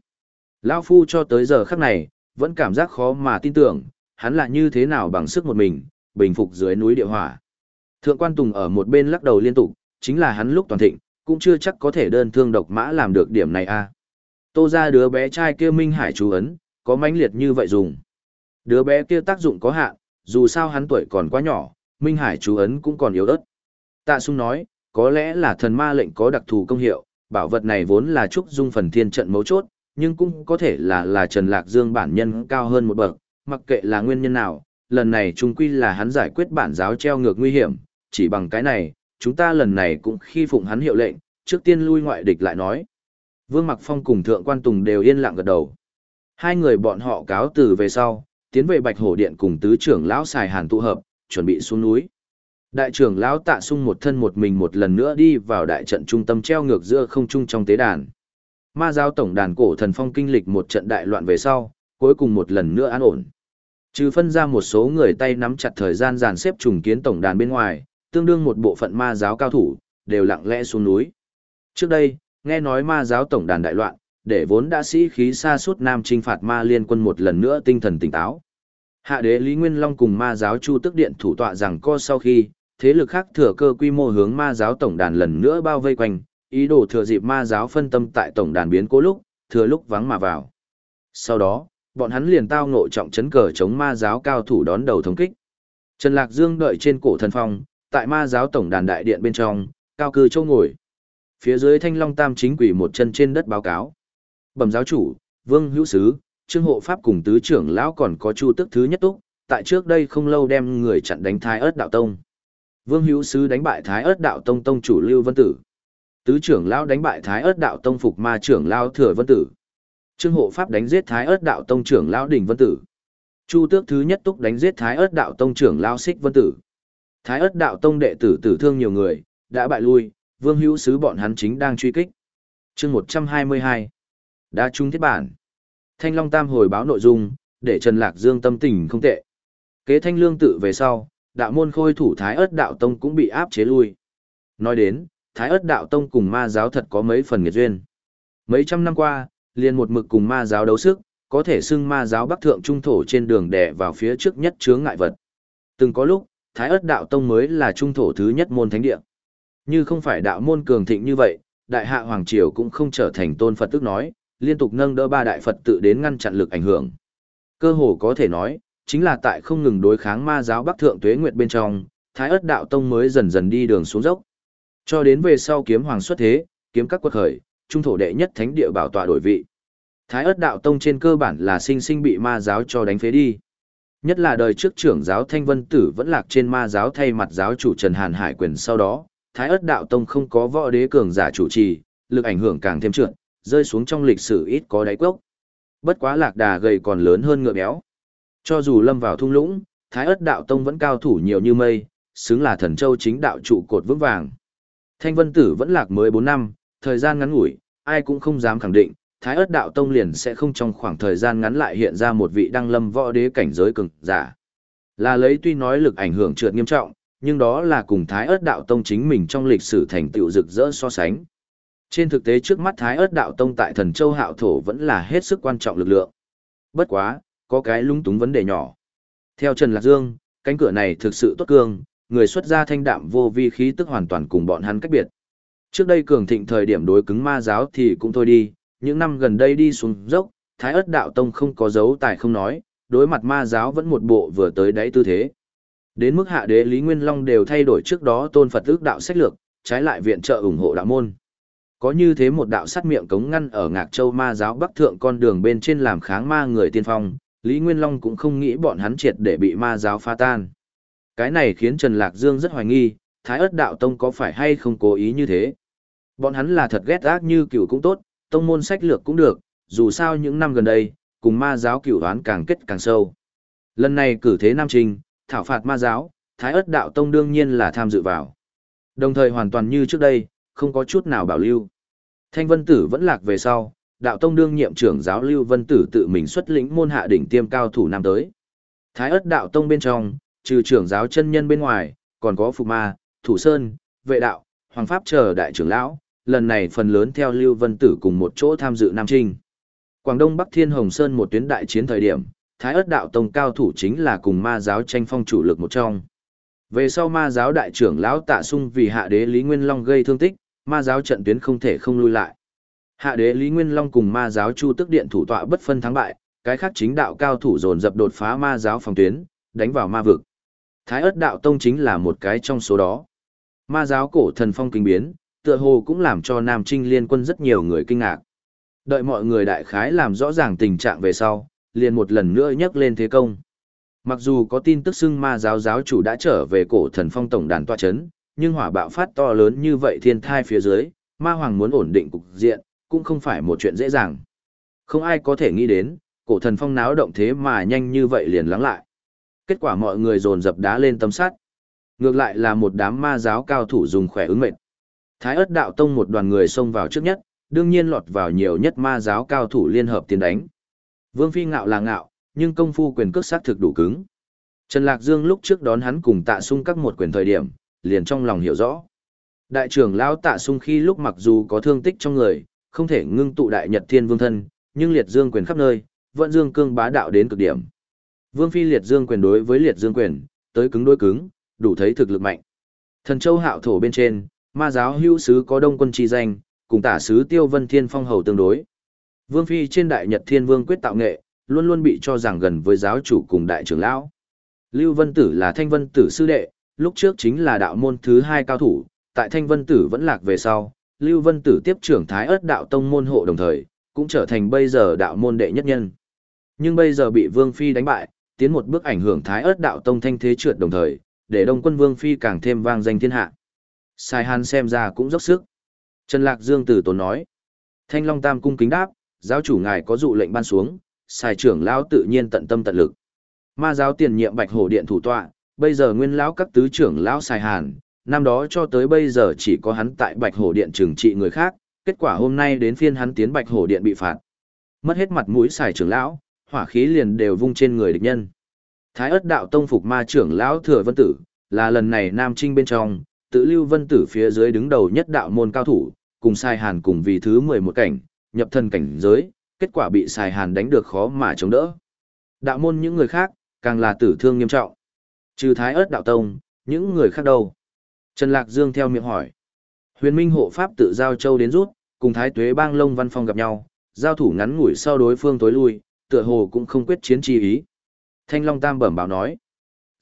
Lão Phu cho tới giờ khắc này, vẫn cảm giác khó mà tin tưởng, hắn là như thế nào bằng sức một mình, bình phục dưới núi địa hỏa. Thượng quan Tùng ở một bên lắc đầu liên tục, chính là hắn lúc toàn thịnh, cũng chưa chắc có thể đơn thương độc mã làm được điểm này a. Tô ra đứa bé trai kia Minh Hải chú ấn, có mãnh liệt như vậy dùng. Đứa bé kia tác dụng có hạn, dù sao hắn tuổi còn quá nhỏ, Minh Hải chú ấn cũng còn yếu ớt. Tạ Sung nói, có lẽ là thần ma lệnh có đặc thù công hiệu, bảo vật này vốn là trúc dung phần thiên trận mấu chốt, nhưng cũng có thể là là Trần Lạc Dương bản nhân cao hơn một bậc, mặc kệ là nguyên nhân nào, lần này chung quy là hắn giải quyết bản giáo treo ngược nguy hiểm, chỉ bằng cái này, chúng ta lần này cũng khi phụng hắn hiệu lệnh, trước tiên lui ngoại địch lại nói. Vương Mặc Phong cùng Thượng Quan Tùng đều yên lặng gật đầu. Hai người bọn họ cáo từ về sau, tiến về Bạch Hổ Điện cùng tứ trưởng lão xài hàn tụ hợp, chuẩn bị xuống núi. Đại trưởng lão tạ sung một thân một mình một lần nữa đi vào đại trận trung tâm treo ngược giữa không trung trong tế đàn. Ma giáo tổng đàn cổ thần phong kinh lịch một trận đại loạn về sau, cuối cùng một lần nữa an ổn. Trừ phân ra một số người tay nắm chặt thời gian dàn xếp trùng kiến tổng đàn bên ngoài, tương đương một bộ phận ma giáo cao thủ, đều lặng lẽ xuống núi. Trước đây, nghe nói ma giáo tổng đàn đại loạn, để vốn đã sĩ khí xa suốt nam trinh phạt ma liên quân một lần nữa tinh thần tỉnh táo. Hạ đế Lý Nguyên Long cùng ma giáo Chu Tức Điện thủ tọa rằng co sau khi, thế lực khác thừa cơ quy mô hướng ma giáo tổng đàn lần nữa bao vây quanh, ý đồ thừa dịp ma giáo phân tâm tại tổng đàn biến cố lúc, thừa lúc vắng mà vào. Sau đó, bọn hắn liền tao ngộ trọng chấn cờ chống ma giáo cao thủ đón đầu thống kích. Trần Lạc Dương đợi trên cổ thần phong, tại ma giáo tổng đàn đại điện bên trong, cao cư châu ngồi. Phía dưới thanh long tam chính quỷ một chân trên đất báo cáo. Bẩm giáo chủ, vương hữu sứ, trương hộ pháp cùng tứ trưởng lão còn có chu tức thứ nhất túc, tại trước đây không lâu đem người chặn đánh thái ớt đạo tông. Vương hữu sứ đánh bại thái ớt đạo tông tông chủ Lưu Vân Tử. Tứ trưởng lão đánh bại thái ớt đạo tông phục ma trưởng lão thừa Vân Tử. Trương hộ pháp đánh giết thái ớt đạo tông trưởng lão đỉnh Vân Tử. Chu tước thứ nhất túc đánh giết thái ớt đạo tông trưởng lão xích Vân Tử. Thái ớt đạo tông đệ tử tử thương nhiều người, đã bại lui, vương hữu sứ bọn hắn chính đang truy kích. chương 122 đã trung thiết bản Thanh Long Tam hồi báo nội dung, để Trần Lạc Dương tâm tình không tệ. Kế thanh lương tự về sau, đạo môn khôi thủ Thái ớt đạo tông cũng bị áp chế lui. Nói đến, Thái ớt đạo tông cùng ma giáo thật có mấy phần nghiệt duyên. Mấy trăm năm qua, liền một mực cùng ma giáo đấu sức, có thể xưng ma giáo bắc thượng trung thổ trên đường đè vào phía trước nhất chướng ngại vật. Từng có lúc, Thái ớt đạo tông mới là trung thổ thứ nhất môn thánh địa. Như không phải đạo môn cường thịnh như vậy, đại hạ hoàng triều cũng không trở thành tôn Phật tức nói, liên tục nâng đỡ ba đại Phật tự đến ngăn chặn lực ảnh hưởng. Cơ hồ có thể nói, chính là tại không ngừng đối kháng ma giáo Bắc Thượng Tuế Nguyệt bên trong, Thái ất đạo tông mới dần dần đi đường xuống dốc. Cho đến về sau kiếm hoàng xuất thế, kiếm các quật khởi, trung thổ đệ nhất thánh địa bảo tọa đổi vị. Thái ất đạo tông trên cơ bản là sinh sinh bị ma giáo cho đánh phế đi. Nhất là đời trước trưởng giáo Thanh Vân Tử vẫn lạc trên ma giáo thay mặt giáo chủ Trần Hàn Hải quyền sau đó, Thái ất đạo tông không có võ đế cường giả chủ trì, lực ảnh hưởng càng thêm trượt, rơi xuống trong lịch sử ít có đáy cốc. Bất quá lạc đà gầy còn lớn hơn ngựa béo. Cho dù lâm vào thung lũng, Thái Ức đạo tông vẫn cao thủ nhiều như mây, xứng là thần châu chính đạo trụ cột vững vàng. Thanh vân tử vẫn lạc mới 4 năm, thời gian ngắn ngủi, ai cũng không dám khẳng định, Thái Ức đạo tông liền sẽ không trong khoảng thời gian ngắn lại hiện ra một vị đăng lâm võ đế cảnh giới cường giả. Là lấy tuy nói lực ảnh hưởng trượt nghiêm trọng, nhưng đó là cùng Thái Ức đạo tông chính mình trong lịch sử thành tựu rực rỡ so sánh. Trên thực tế trước mắt Thái ớt đạo tông tại thần châu hạo thổ vẫn là hết sức quan trọng lực lượng. Bất quá, có cái lung túng vấn đề nhỏ. Theo Trần Lạc Dương, cánh cửa này thực sự tốt cương, người xuất gia thanh đạm vô vi khí tức hoàn toàn cùng bọn hắn cách biệt. Trước đây cường thịnh thời điểm đối cứng ma giáo thì cũng thôi đi, những năm gần đây đi xuống dốc, Thái ớt đạo tông không có dấu tài không nói, đối mặt ma giáo vẫn một bộ vừa tới đáy tư thế. Đến mức hạ đế Lý Nguyên Long đều thay đổi trước đó tôn Phật ước đạo sách lược, trái lại viện trợ ủng hộ đạo môn. Có như thế một đạo sắt miệng cống ngăn ở Ngạc Châu ma giáo bắc thượng con đường bên trên làm kháng ma người tiên phong, Lý Nguyên Long cũng không nghĩ bọn hắn triệt để bị ma giáo phá tan. Cái này khiến Trần Lạc Dương rất hoài nghi, Thái ớt đạo tông có phải hay không cố ý như thế. Bọn hắn là thật ghét ác như cựu cũng tốt, tông môn sách lược cũng được, dù sao những năm gần đây, cùng ma giáo cựu đoán càng kết càng sâu. Lần này cử thế Nam trình thảo phạt ma giáo, Thái ớt đạo tông đương nhiên là tham dự vào. Đồng thời hoàn toàn như trước đây, không có chút nào bảo lưu. Thanh Vân Tử vẫn lạc về sau, đạo tông đương nhiệm trưởng giáo Lưu Vân Tử tự mình xuất lĩnh môn hạ đỉnh tiêm cao thủ nam tới. Thái ất đạo tông bên trong, trừ trưởng giáo chân nhân bên ngoài, còn có Phục Ma, Thủ Sơn, Vệ Đạo, Hoàng Pháp chờ đại trưởng lão, lần này phần lớn theo Lưu Vân Tử cùng một chỗ tham dự Nam Trinh. Quảng Đông Bắc Thiên Hồng Sơn một tuyến đại chiến thời điểm, Thái ất đạo tông cao thủ chính là cùng ma giáo tranh phong chủ lực một trong. Về sau ma giáo đại trưởng lão tạ sung vì hạ đế Lý Nguyên Long gây thương tích, ma giáo trận tuyến không thể không lui lại. Hạ đế Lý Nguyên Long cùng ma giáo Chu Tức Điện thủ tọa bất phân thắng bại, cái khác chính đạo cao thủ dồn dập đột phá ma giáo phòng tuyến, đánh vào ma vực. Thái ất đạo tông chính là một cái trong số đó. Ma giáo cổ thần phong kinh biến, tựa hồ cũng làm cho Nam Trinh liên quân rất nhiều người kinh ngạc. Đợi mọi người đại khái làm rõ ràng tình trạng về sau, liền một lần nữa nhắc lên thế công. Mặc dù có tin tức xưng ma giáo giáo chủ đã trở về cổ thần phong tổng đàn tọa chấn, nhưng hỏa bạo phát to lớn như vậy thiên thai phía dưới, ma hoàng muốn ổn định cục diện, cũng không phải một chuyện dễ dàng. Không ai có thể nghĩ đến, cổ thần phong náo động thế mà nhanh như vậy liền lắng lại. Kết quả mọi người dồn dập đá lên tâm sát. Ngược lại là một đám ma giáo cao thủ dùng khỏe ứng mệnh. Thái ớt đạo tông một đoàn người xông vào trước nhất, đương nhiên lọt vào nhiều nhất ma giáo cao thủ liên hợp tiến đánh. Vương Phi ngạo là ngạo, nhưng công phu quyền cước sát thực đủ cứng. Trần Lạc Dương lúc trước đón hắn cùng tạ sung các một quyền thời điểm, liền trong lòng hiểu rõ. Đại trưởng lão tạ sung khi lúc mặc dù có thương tích trong người, không thể ngưng tụ đại nhật thiên vương thân, nhưng liệt dương quyền khắp nơi, vẫn dương cương bá đạo đến cực điểm. Vương phi liệt dương quyền đối với liệt dương quyền, tới cứng đối cứng, đủ thấy thực lực mạnh. Thần châu hạo thổ bên trên, ma giáo hữu sứ có đông quân chi danh, cùng tả sứ tiêu vân thiên phong hầu tương đối. Vương phi trên đại nhật thiên vương quyết tạo nghệ, luôn luôn bị cho rằng gần với giáo chủ cùng đại trưởng lão. Lưu Vân Tử là thanh vân tử sư đệ, lúc trước chính là đạo môn thứ hai cao thủ, tại Thanh Vân Tử vẫn lạc về sau, Lưu Vân Tử tiếp trưởng Thái ớt đạo tông môn hộ đồng thời, cũng trở thành bây giờ đạo môn đệ nhất nhân. Nhưng bây giờ bị Vương Phi đánh bại, tiến một bước ảnh hưởng Thái ớt đạo tông thanh thế trượt đồng thời, để Đông quân Vương Phi càng thêm vang danh thiên hạ. Sai Hàn xem ra cũng dốc sức. Trần Lạc Dương Tử tốn nói. Thanh Long Tam cung kính đáp, giáo chủ ngài có dụ lệnh ban xuống, sai trưởng lão tự nhiên tận tâm tận lực. Ma giáo tiền nhiệm Bạch Hổ Điện thủ tọa, bây giờ nguyên lão các tứ trưởng lão xài hàn, năm đó cho tới bây giờ chỉ có hắn tại Bạch Hổ Điện trừng trị người khác, kết quả hôm nay đến phiên hắn tiến Bạch Hổ Điện bị phạt. Mất hết mặt mũi xài trưởng lão, hỏa khí liền đều vung trên người địch nhân. Thái ất đạo tông phục ma trưởng lão thừa vân tử, là lần này Nam Trinh bên trong, tự lưu vân tử phía dưới đứng đầu nhất đạo môn cao thủ, cùng sai hàn cùng vì thứ 11 cảnh, nhập thân cảnh giới, kết quả bị sai hàn đánh được khó mà chống đỡ. Đạo môn những người khác, càng là tử thương nghiêm trọng. Trừ thái ớt đạo tông, những người khác đâu? Trần Lạc Dương theo miệng hỏi. Huyền Minh hộ pháp tự giao châu đến rút, cùng thái tuế bang lông văn phong gặp nhau, giao thủ ngắn ngủi sau đối phương tối lui, tựa hồ cũng không quyết chiến chi ý. Thanh Long Tam bẩm báo nói.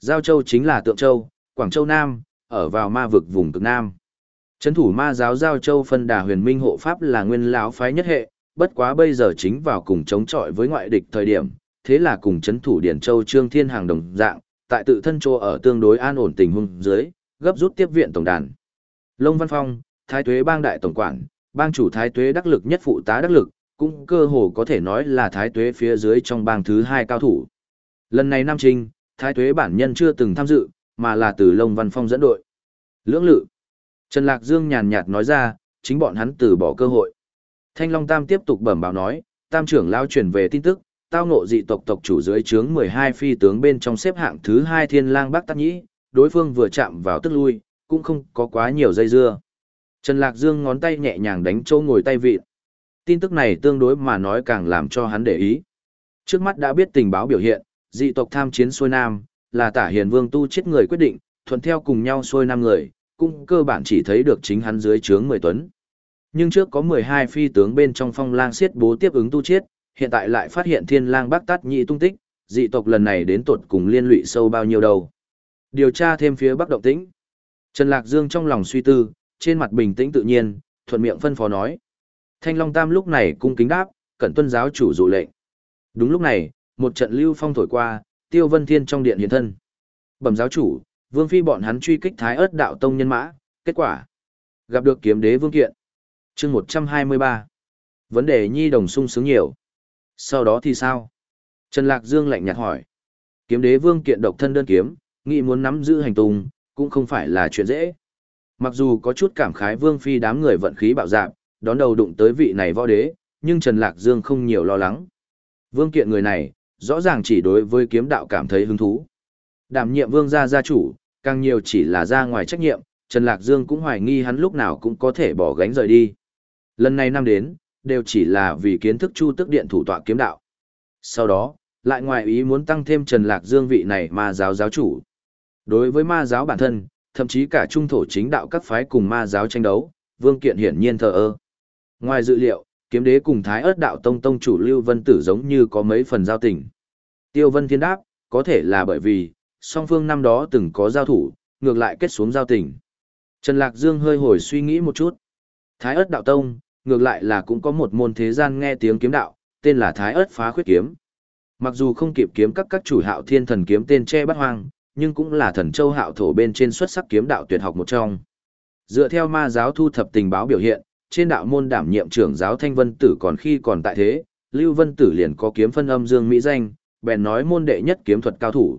Giao châu chính là tượng châu, Quảng Châu Nam, ở vào ma vực vùng cực Nam. Trấn thủ ma giáo Giao Châu phân đà huyền minh hộ pháp là nguyên lão phái nhất hệ, bất quá bây giờ chính vào cùng chống chọi với ngoại địch thời điểm, thế là cùng trấn thủ Điển Châu Trương Thiên Hàng đồng dạng, tại tự thân chỗ ở tương đối an ổn tình huống dưới, gấp rút tiếp viện tổng đàn. Lông Văn Phong, Thái Tuế bang đại tổng quản, bang chủ Thái Tuế đắc lực nhất phụ tá đắc lực, cũng cơ hồ có thể nói là Thái Tuế phía dưới trong bang thứ hai cao thủ. Lần này Nam Trinh, Thái Tuế bản nhân chưa từng tham dự, mà là từ Lông Văn Phong dẫn đội. Lưỡng lự. Trần Lạc Dương nhàn nhạt nói ra, chính bọn hắn từ bỏ cơ hội. Thanh Long Tam tiếp tục bẩm báo nói, Tam trưởng lao truyền về tin tức, tao ngộ dị tộc tộc chủ dưới trướng 12 phi tướng bên trong xếp hạng thứ hai thiên lang Bắc Tắc Nhĩ, đối phương vừa chạm vào tức lui, cũng không có quá nhiều dây dưa. Trần Lạc Dương ngón tay nhẹ nhàng đánh châu ngồi tay vị. Tin tức này tương đối mà nói càng làm cho hắn để ý. Trước mắt đã biết tình báo biểu hiện, dị tộc tham chiến xuôi nam, là tả hiền vương tu chết người quyết định, thuận theo cùng nhau xuôi nam người, cũng cơ bản chỉ thấy được chính hắn dưới trướng 10 tuấn. Nhưng trước có 12 phi tướng bên trong phong lang siết bố tiếp ứng tu chết, hiện tại lại phát hiện thiên lang bác tát nhị tung tích, dị tộc lần này đến tuột cùng liên lụy sâu bao nhiêu đầu Điều tra thêm phía bắc động tĩnh. Trần Lạc Dương trong lòng suy tư, trên mặt bình tĩnh tự nhiên, thuận miệng phân phó nói. Thanh Long Tam lúc này cung kính đáp, cẩn tuân giáo chủ dụ lệnh. Đúng lúc này, một trận lưu phong thổi qua, Tiêu Vân Thiên trong điện hiện thân. Bẩm giáo chủ, Vương Phi bọn hắn truy kích Thái ớt đạo tông nhân mã, kết quả. Gặp được kiếm đế vương kiện. chương 123. Vấn đề nhi đồng sung sướng nhiều. Sau đó thì sao? Trần Lạc Dương lạnh nhạt hỏi. Kiếm đế vương kiện độc thân đơn kiếm, nghĩ muốn nắm giữ hành tung, cũng không phải là chuyện dễ. Mặc dù có chút cảm khái vương phi đám người vận khí bạo dạp, đón đầu đụng tới vị này võ đế, nhưng Trần Lạc Dương không nhiều lo lắng. Vương kiện người này, rõ ràng chỉ đối với kiếm đạo cảm thấy hứng thú. Đảm nhiệm vương gia gia chủ, càng nhiều chỉ là ra ngoài trách nhiệm, Trần Lạc Dương cũng hoài nghi hắn lúc nào cũng có thể bỏ gánh rời đi. Lần này năm đến, đều chỉ là vì kiến thức chu tức điện thủ tọa kiếm đạo. Sau đó, lại ngoài ý muốn tăng thêm Trần Lạc Dương vị này ma giáo giáo chủ. Đối với ma giáo bản thân, thậm chí cả trung thổ chính đạo các phái cùng ma giáo tranh đấu, Vương Kiện hiển nhiên thờ ơ. Ngoài dự liệu, kiếm đế cùng Thái ớt đạo tông tông chủ Lưu Vân Tử giống như có mấy phần giao tình. Tiêu Vân Thiên đáp, có thể là bởi vì, song phương năm đó từng có giao thủ, ngược lại kết xuống giao tình. Trần Lạc Dương hơi hồi suy nghĩ một chút. Thái ớt đạo tông, ngược lại là cũng có một môn thế gian nghe tiếng kiếm đạo, tên là Thái ớt phá khuyết kiếm. Mặc dù không kịp kiếm các các chủ hạo thiên thần kiếm tên che bắt hoang, nhưng cũng là thần châu hạo thổ bên trên xuất sắc kiếm đạo tuyệt học một trong. Dựa theo ma giáo thu thập tình báo biểu hiện, trên đạo môn đảm nhiệm trưởng giáo Thanh Vân Tử còn khi còn tại thế, Lưu Vân Tử liền có kiếm phân âm dương mỹ danh, bèn nói môn đệ nhất kiếm thuật cao thủ.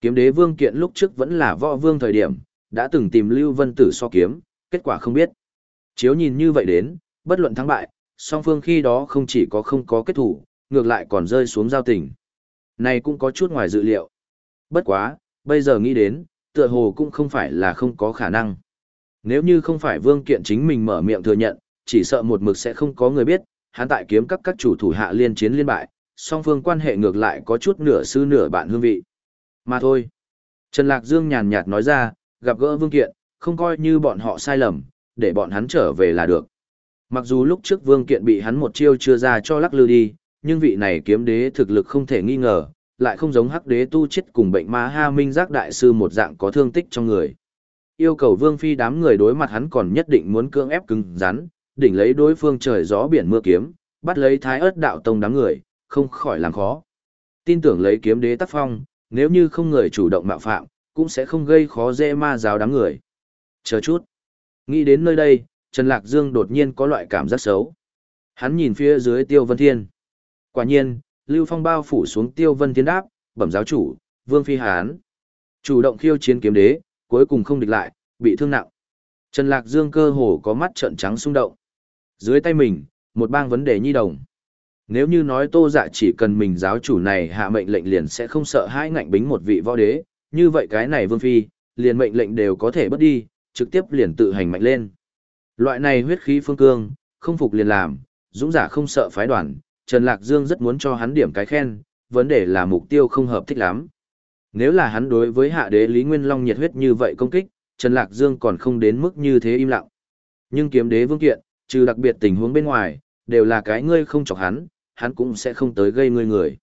Kiếm đế vương kiện lúc trước vẫn là võ vương thời điểm, đã từng tìm Lưu Vân Tử so kiếm, kết quả không biết. Chiếu nhìn như vậy đến, bất luận thắng bại, song phương khi đó không chỉ có không có kết thủ, ngược lại còn rơi xuống giao tình. Này cũng có chút ngoài dự liệu. Bất quá, bây giờ nghĩ đến, tựa hồ cũng không phải là không có khả năng. Nếu như không phải vương kiện chính mình mở miệng thừa nhận, chỉ sợ một mực sẽ không có người biết, hắn tại kiếm các các chủ thủ hạ liên chiến liên bại, song phương quan hệ ngược lại có chút nửa sư nửa bạn hương vị. Mà thôi. Trần Lạc Dương nhàn nhạt nói ra, gặp gỡ Vương Kiện, không coi như bọn họ sai lầm, để bọn hắn trở về là được. Mặc dù lúc trước Vương Kiện bị hắn một chiêu chưa ra cho lắc lư đi, nhưng vị này kiếm đế thực lực không thể nghi ngờ, lại không giống hắc đế tu chết cùng bệnh ma ha minh giác đại sư một dạng có thương tích trong người. Yêu cầu Vương Phi đám người đối mặt hắn còn nhất định muốn cưỡng ép cứng rắn, đỉnh lấy đối phương trời gió biển mưa kiếm, bắt lấy thái ớt đạo tông đám người, không khỏi làm khó. Tin tưởng lấy kiếm đế tác phong, nếu như không người chủ động mạo phạm, cũng sẽ không gây khó dễ ma giáo đám người. Chờ chút. Nghĩ đến nơi đây, Trần Lạc Dương đột nhiên có loại cảm giác xấu. Hắn nhìn phía dưới Tiêu Vân Thiên. Quả nhiên, Lưu Phong bao phủ xuống Tiêu Vân Thiên đáp, bẩm giáo chủ, Vương Phi Hán. Chủ động khiêu chiến kiếm đế, cuối cùng không địch lại, bị thương nặng. Trần Lạc Dương cơ hồ có mắt trợn trắng xung động. Dưới tay mình, một bang vấn đề nhi đồng. Nếu như nói tô dạ chỉ cần mình giáo chủ này hạ mệnh lệnh liền sẽ không sợ hãi ngạnh bính một vị võ đế, như vậy cái này vương phi, liền mệnh lệnh đều có thể bất đi, trực tiếp liền tự hành mạnh lên. Loại này huyết khí phương cương, không phục liền làm, dũng giả không sợ phái đoàn, Trần Lạc Dương rất muốn cho hắn điểm cái khen, vấn đề là mục tiêu không hợp thích lắm. Nếu là hắn đối với hạ đế Lý Nguyên Long nhiệt huyết như vậy công kích, Trần Lạc Dương còn không đến mức như thế im lặng. Nhưng kiếm đế vương kiện, trừ đặc biệt tình huống bên ngoài, đều là cái ngươi không chọc hắn, hắn cũng sẽ không tới gây ngươi người.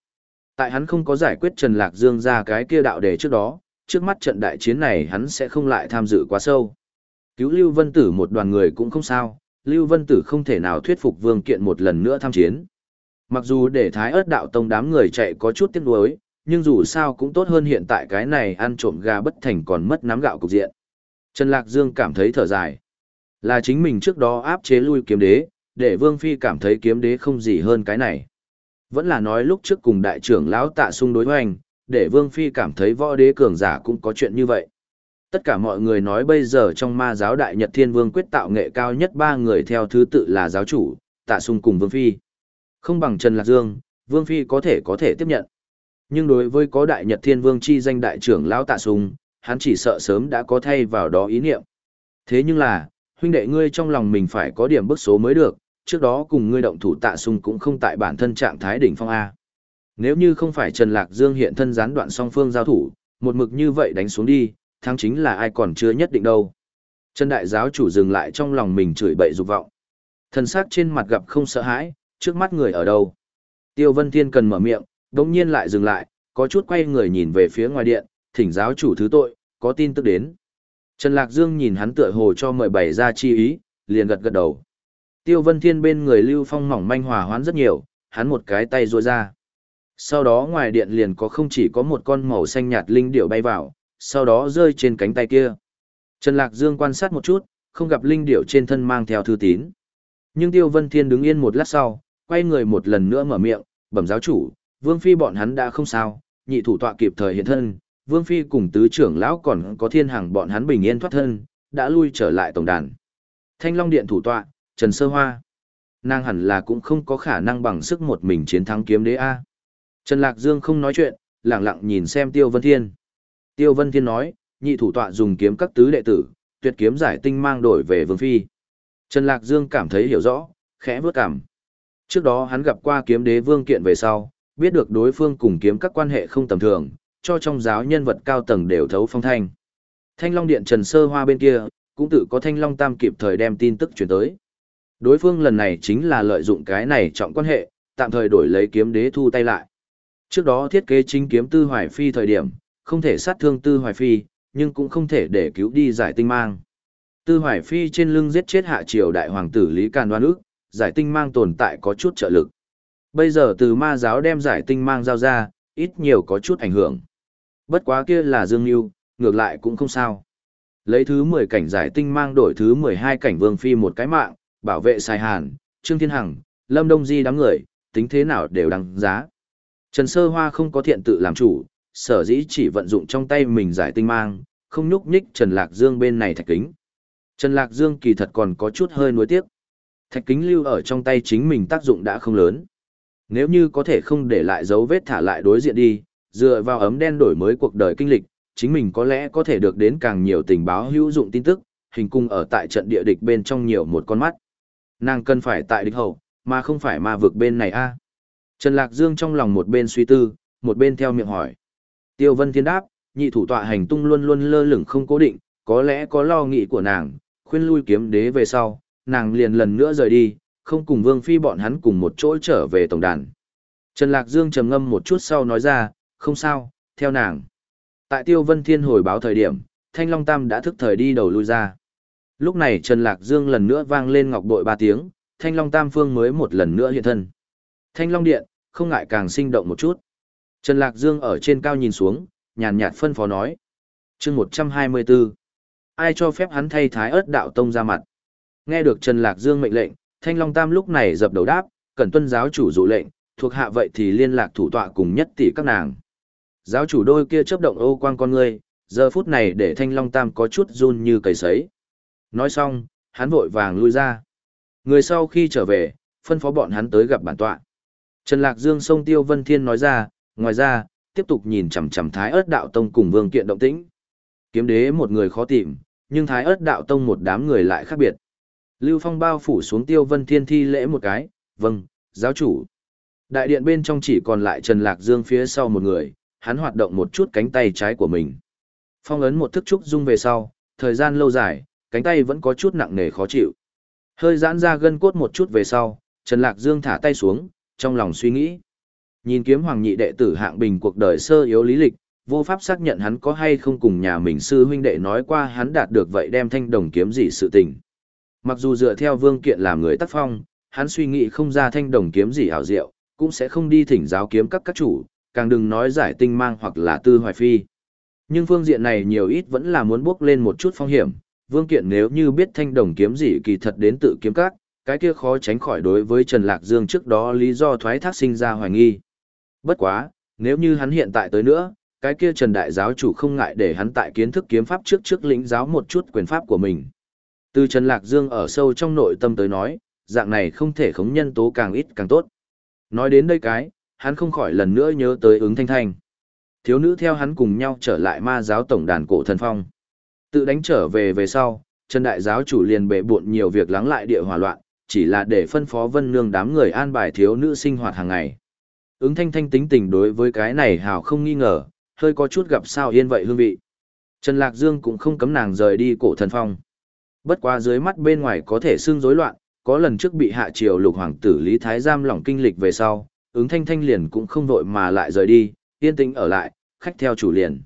Tại hắn không có giải quyết Trần Lạc Dương ra cái kia đạo đề trước đó, trước mắt trận đại chiến này hắn sẽ không lại tham dự quá sâu. Cứu Lưu Vân Tử một đoàn người cũng không sao, Lưu Vân Tử không thể nào thuyết phục Vương Kiện một lần nữa tham chiến. Mặc dù để Thái ớt đạo tông đám người chạy có chút tiếc nuối, nhưng dù sao cũng tốt hơn hiện tại cái này ăn trộm gà bất thành còn mất nắm gạo cục diện. Trần Lạc Dương cảm thấy thở dài. Là chính mình trước đó áp chế lui kiếm đế, để Vương Phi cảm thấy kiếm đế không gì hơn cái này. Vẫn là nói lúc trước cùng đại trưởng lão tạ sung đối hoành, để Vương Phi cảm thấy võ đế cường giả cũng có chuyện như vậy. Tất cả mọi người nói bây giờ trong ma giáo đại nhật thiên vương quyết tạo nghệ cao nhất ba người theo thứ tự là giáo chủ, tạ sung cùng Vương Phi. Không bằng Trần Lạc Dương, Vương Phi có thể có thể tiếp nhận. Nhưng đối với có đại nhật thiên vương chi danh đại trưởng lão tạ sung, hắn chỉ sợ sớm đã có thay vào đó ý niệm. Thế nhưng là, huynh đệ ngươi trong lòng mình phải có điểm bức số mới được, trước đó cùng ngươi động thủ tạ sung cũng không tại bản thân trạng thái đỉnh phong A. Nếu như không phải Trần Lạc Dương hiện thân gián đoạn song phương giao thủ, một mực như vậy đánh xuống đi, thắng chính là ai còn chưa nhất định đâu. Trần Đại giáo chủ dừng lại trong lòng mình chửi bậy dục vọng. Thần sắc trên mặt gặp không sợ hãi, trước mắt người ở đâu. Tiêu Vân Thiên cần mở miệng, đống nhiên lại dừng lại, có chút quay người nhìn về phía ngoài điện, thỉnh giáo chủ thứ tội, có tin tức đến. Trần Lạc Dương nhìn hắn tựa hồ cho mời bày ra chi ý, liền gật gật đầu. Tiêu Vân Thiên bên người Lưu Phong mỏng manh hòa hoãn rất nhiều, hắn một cái tay ruôi ra. Sau đó ngoài điện liền có không chỉ có một con màu xanh nhạt linh điểu bay vào, sau đó rơi trên cánh tay kia. Trần Lạc Dương quan sát một chút, không gặp linh điểu trên thân mang theo thư tín. Nhưng Tiêu Vân Thiên đứng yên một lát sau, quay người một lần nữa mở miệng, bẩm giáo chủ, Vương Phi bọn hắn đã không sao, nhị thủ tọa kịp thời hiện thân, Vương Phi cùng tứ trưởng lão còn có thiên hàng bọn hắn bình yên thoát thân, đã lui trở lại tổng đàn. Thanh Long Điện thủ tọa, Trần Sơ Hoa. Nàng hẳn là cũng không có khả năng bằng sức một mình chiến thắng kiếm đế A. Trần Lạc Dương không nói chuyện, lặng lặng nhìn xem Tiêu Vân Thiên. Tiêu Vân Thiên nói, nhị thủ tọa dùng kiếm các tứ đệ tử, tuyệt kiếm giải tinh mang đổi về Vương Phi. Trần Lạc Dương cảm thấy hiểu rõ, khẽ vướt cảm. Trước đó hắn gặp qua kiếm đế vương kiện về sau, biết được đối phương cùng kiếm các quan hệ không tầm thường, cho trong giáo nhân vật cao tầng đều thấu phong thanh. Thanh Long Điện Trần Sơ Hoa bên kia, cũng tự có Thanh Long Tam kịp thời đem tin tức chuyển tới. Đối phương lần này chính là lợi dụng cái này trọng quan hệ, tạm thời đổi lấy kiếm đế thu tay lại. Trước đó thiết kế chính kiếm Tư Hoài Phi thời điểm, không thể sát thương Tư Hoài Phi, nhưng cũng không thể để cứu đi giải tinh mang. Tư Hoài Phi trên lưng giết chết hạ triều đại hoàng tử Lý Càn Đoan ước, giải tinh mang tồn tại có chút trợ lực. Bây giờ từ ma giáo đem giải tinh mang giao ra, ít nhiều có chút ảnh hưởng. Bất quá kia là Dương Nhu, ngược lại cũng không sao. Lấy thứ 10 cảnh giải tinh mang đổi thứ 12 cảnh Vương Phi một cái mạng, bảo vệ Sai Hàn, Trương Thiên Hằng, Lâm Đông Di đám người, tính thế nào đều đăng giá. Trần Sơ Hoa không có thiện tự làm chủ, sở dĩ chỉ vận dụng trong tay mình giải tinh mang, không nhúc nhích Trần Lạc Dương bên này thạch kính. Trần Lạc Dương kỳ thật còn có chút hơi nuối tiếc. Thạch kính lưu ở trong tay chính mình tác dụng đã không lớn. Nếu như có thể không để lại dấu vết thả lại đối diện đi, dựa vào ấm đen đổi mới cuộc đời kinh lịch, chính mình có lẽ có thể được đến càng nhiều tình báo hữu dụng tin tức, hình cung ở tại trận địa địch bên trong nhiều một con mắt. Nàng cần phải tại địch hậu, mà không phải ma vực bên này a. Trần Lạc Dương trong lòng một bên suy tư, một bên theo miệng hỏi. Tiêu Vân Thiên đáp, nhị thủ tọa hành tung luôn luôn lơ lửng không cố định, có lẽ có lo nghĩ của nàng, khuyên lui kiếm đế về sau, nàng liền lần nữa rời đi, không cùng Vương Phi bọn hắn cùng một chỗ trở về tổng đàn. Trần Lạc Dương trầm ngâm một chút sau nói ra, không sao, theo nàng. Tại Tiêu Vân Thiên hồi báo thời điểm, Thanh Long Tam đã thức thời đi đầu lui ra. Lúc này Trần Lạc Dương lần nữa vang lên ngọc bội ba tiếng, Thanh Long Tam Phương mới một lần nữa hiện thân. Thanh Long Điện, không ngại càng sinh động một chút. Trần Lạc Dương ở trên cao nhìn xuống, nhàn nhạt phân phó nói. chương 124. Ai cho phép hắn thay thái ớt đạo tông ra mặt? Nghe được Trần Lạc Dương mệnh lệnh, Thanh Long Tam lúc này dập đầu đáp, cần tuân giáo chủ dụ lệnh, thuộc hạ vậy thì liên lạc thủ tọa cùng nhất tỷ các nàng. Giáo chủ đôi kia chấp động ô quang con người, Giờ phút này để Thanh Long Tam có chút run như cầy sấy. Nói xong, hắn vội vàng lui ra. Người sau khi trở về, phân phó bọn hắn tới gặp bản tọa. Trần Lạc Dương sông Tiêu Vân Thiên nói ra, ngoài ra, tiếp tục nhìn chằm chằm Thái Ức Đạo Tông cùng Vương Kiện động tĩnh. Kiếm đế một người khó tìm, nhưng Thái Ức Đạo Tông một đám người lại khác biệt. Lưu Phong bao phủ xuống Tiêu Vân Thiên thi lễ một cái, "Vâng, giáo chủ." Đại điện bên trong chỉ còn lại Trần Lạc Dương phía sau một người, hắn hoạt động một chút cánh tay trái của mình. Phong ấn một thức trúc dung về sau, thời gian lâu dài, cánh tay vẫn có chút nặng nề khó chịu. Hơi giãn ra gân cốt một chút về sau, Trần Lạc Dương thả tay xuống, trong lòng suy nghĩ. Nhìn kiếm hoàng nhị đệ tử hạng bình cuộc đời sơ yếu lý lịch, vô pháp xác nhận hắn có hay không cùng nhà mình sư huynh đệ nói qua hắn đạt được vậy đem thanh đồng kiếm gì sự tình. Mặc dù dựa theo vương kiện làm người tác phong, hắn suy nghĩ không ra thanh đồng kiếm gì hảo diệu, cũng sẽ không đi thỉnh giáo kiếm các các chủ, càng đừng nói giải tinh mang hoặc là tư hoài phi. Nhưng phương diện này nhiều ít vẫn là muốn bước lên một chút phong hiểm, vương kiện nếu như biết thanh đồng kiếm gì kỳ thật đến tự kiếm các, cái kia khó tránh khỏi đối với Trần Lạc Dương trước đó lý do thoái thác sinh ra hoài nghi. Bất quá, nếu như hắn hiện tại tới nữa, cái kia Trần Đại giáo chủ không ngại để hắn tại kiến thức kiếm pháp trước trước lĩnh giáo một chút quyền pháp của mình. Từ Trần Lạc Dương ở sâu trong nội tâm tới nói, dạng này không thể khống nhân tố càng ít càng tốt. Nói đến đây cái, hắn không khỏi lần nữa nhớ tới ứng thanh thanh. Thiếu nữ theo hắn cùng nhau trở lại ma giáo tổng đàn cổ thần phong. Tự đánh trở về về sau, Trần Đại giáo chủ liền bệ buộn nhiều việc lắng lại địa hòa loạn, chỉ là để phân phó vân nương đám người an bài thiếu nữ sinh hoạt hàng ngày. Ứng thanh thanh tính tình đối với cái này hào không nghi ngờ, hơi có chút gặp sao yên vậy hương vị. Trần Lạc Dương cũng không cấm nàng rời đi cổ thần phong. Bất quá dưới mắt bên ngoài có thể xương rối loạn, có lần trước bị hạ triều lục hoàng tử Lý Thái giam lỏng kinh lịch về sau, ứng thanh thanh liền cũng không vội mà lại rời đi, yên tĩnh ở lại, khách theo chủ liền.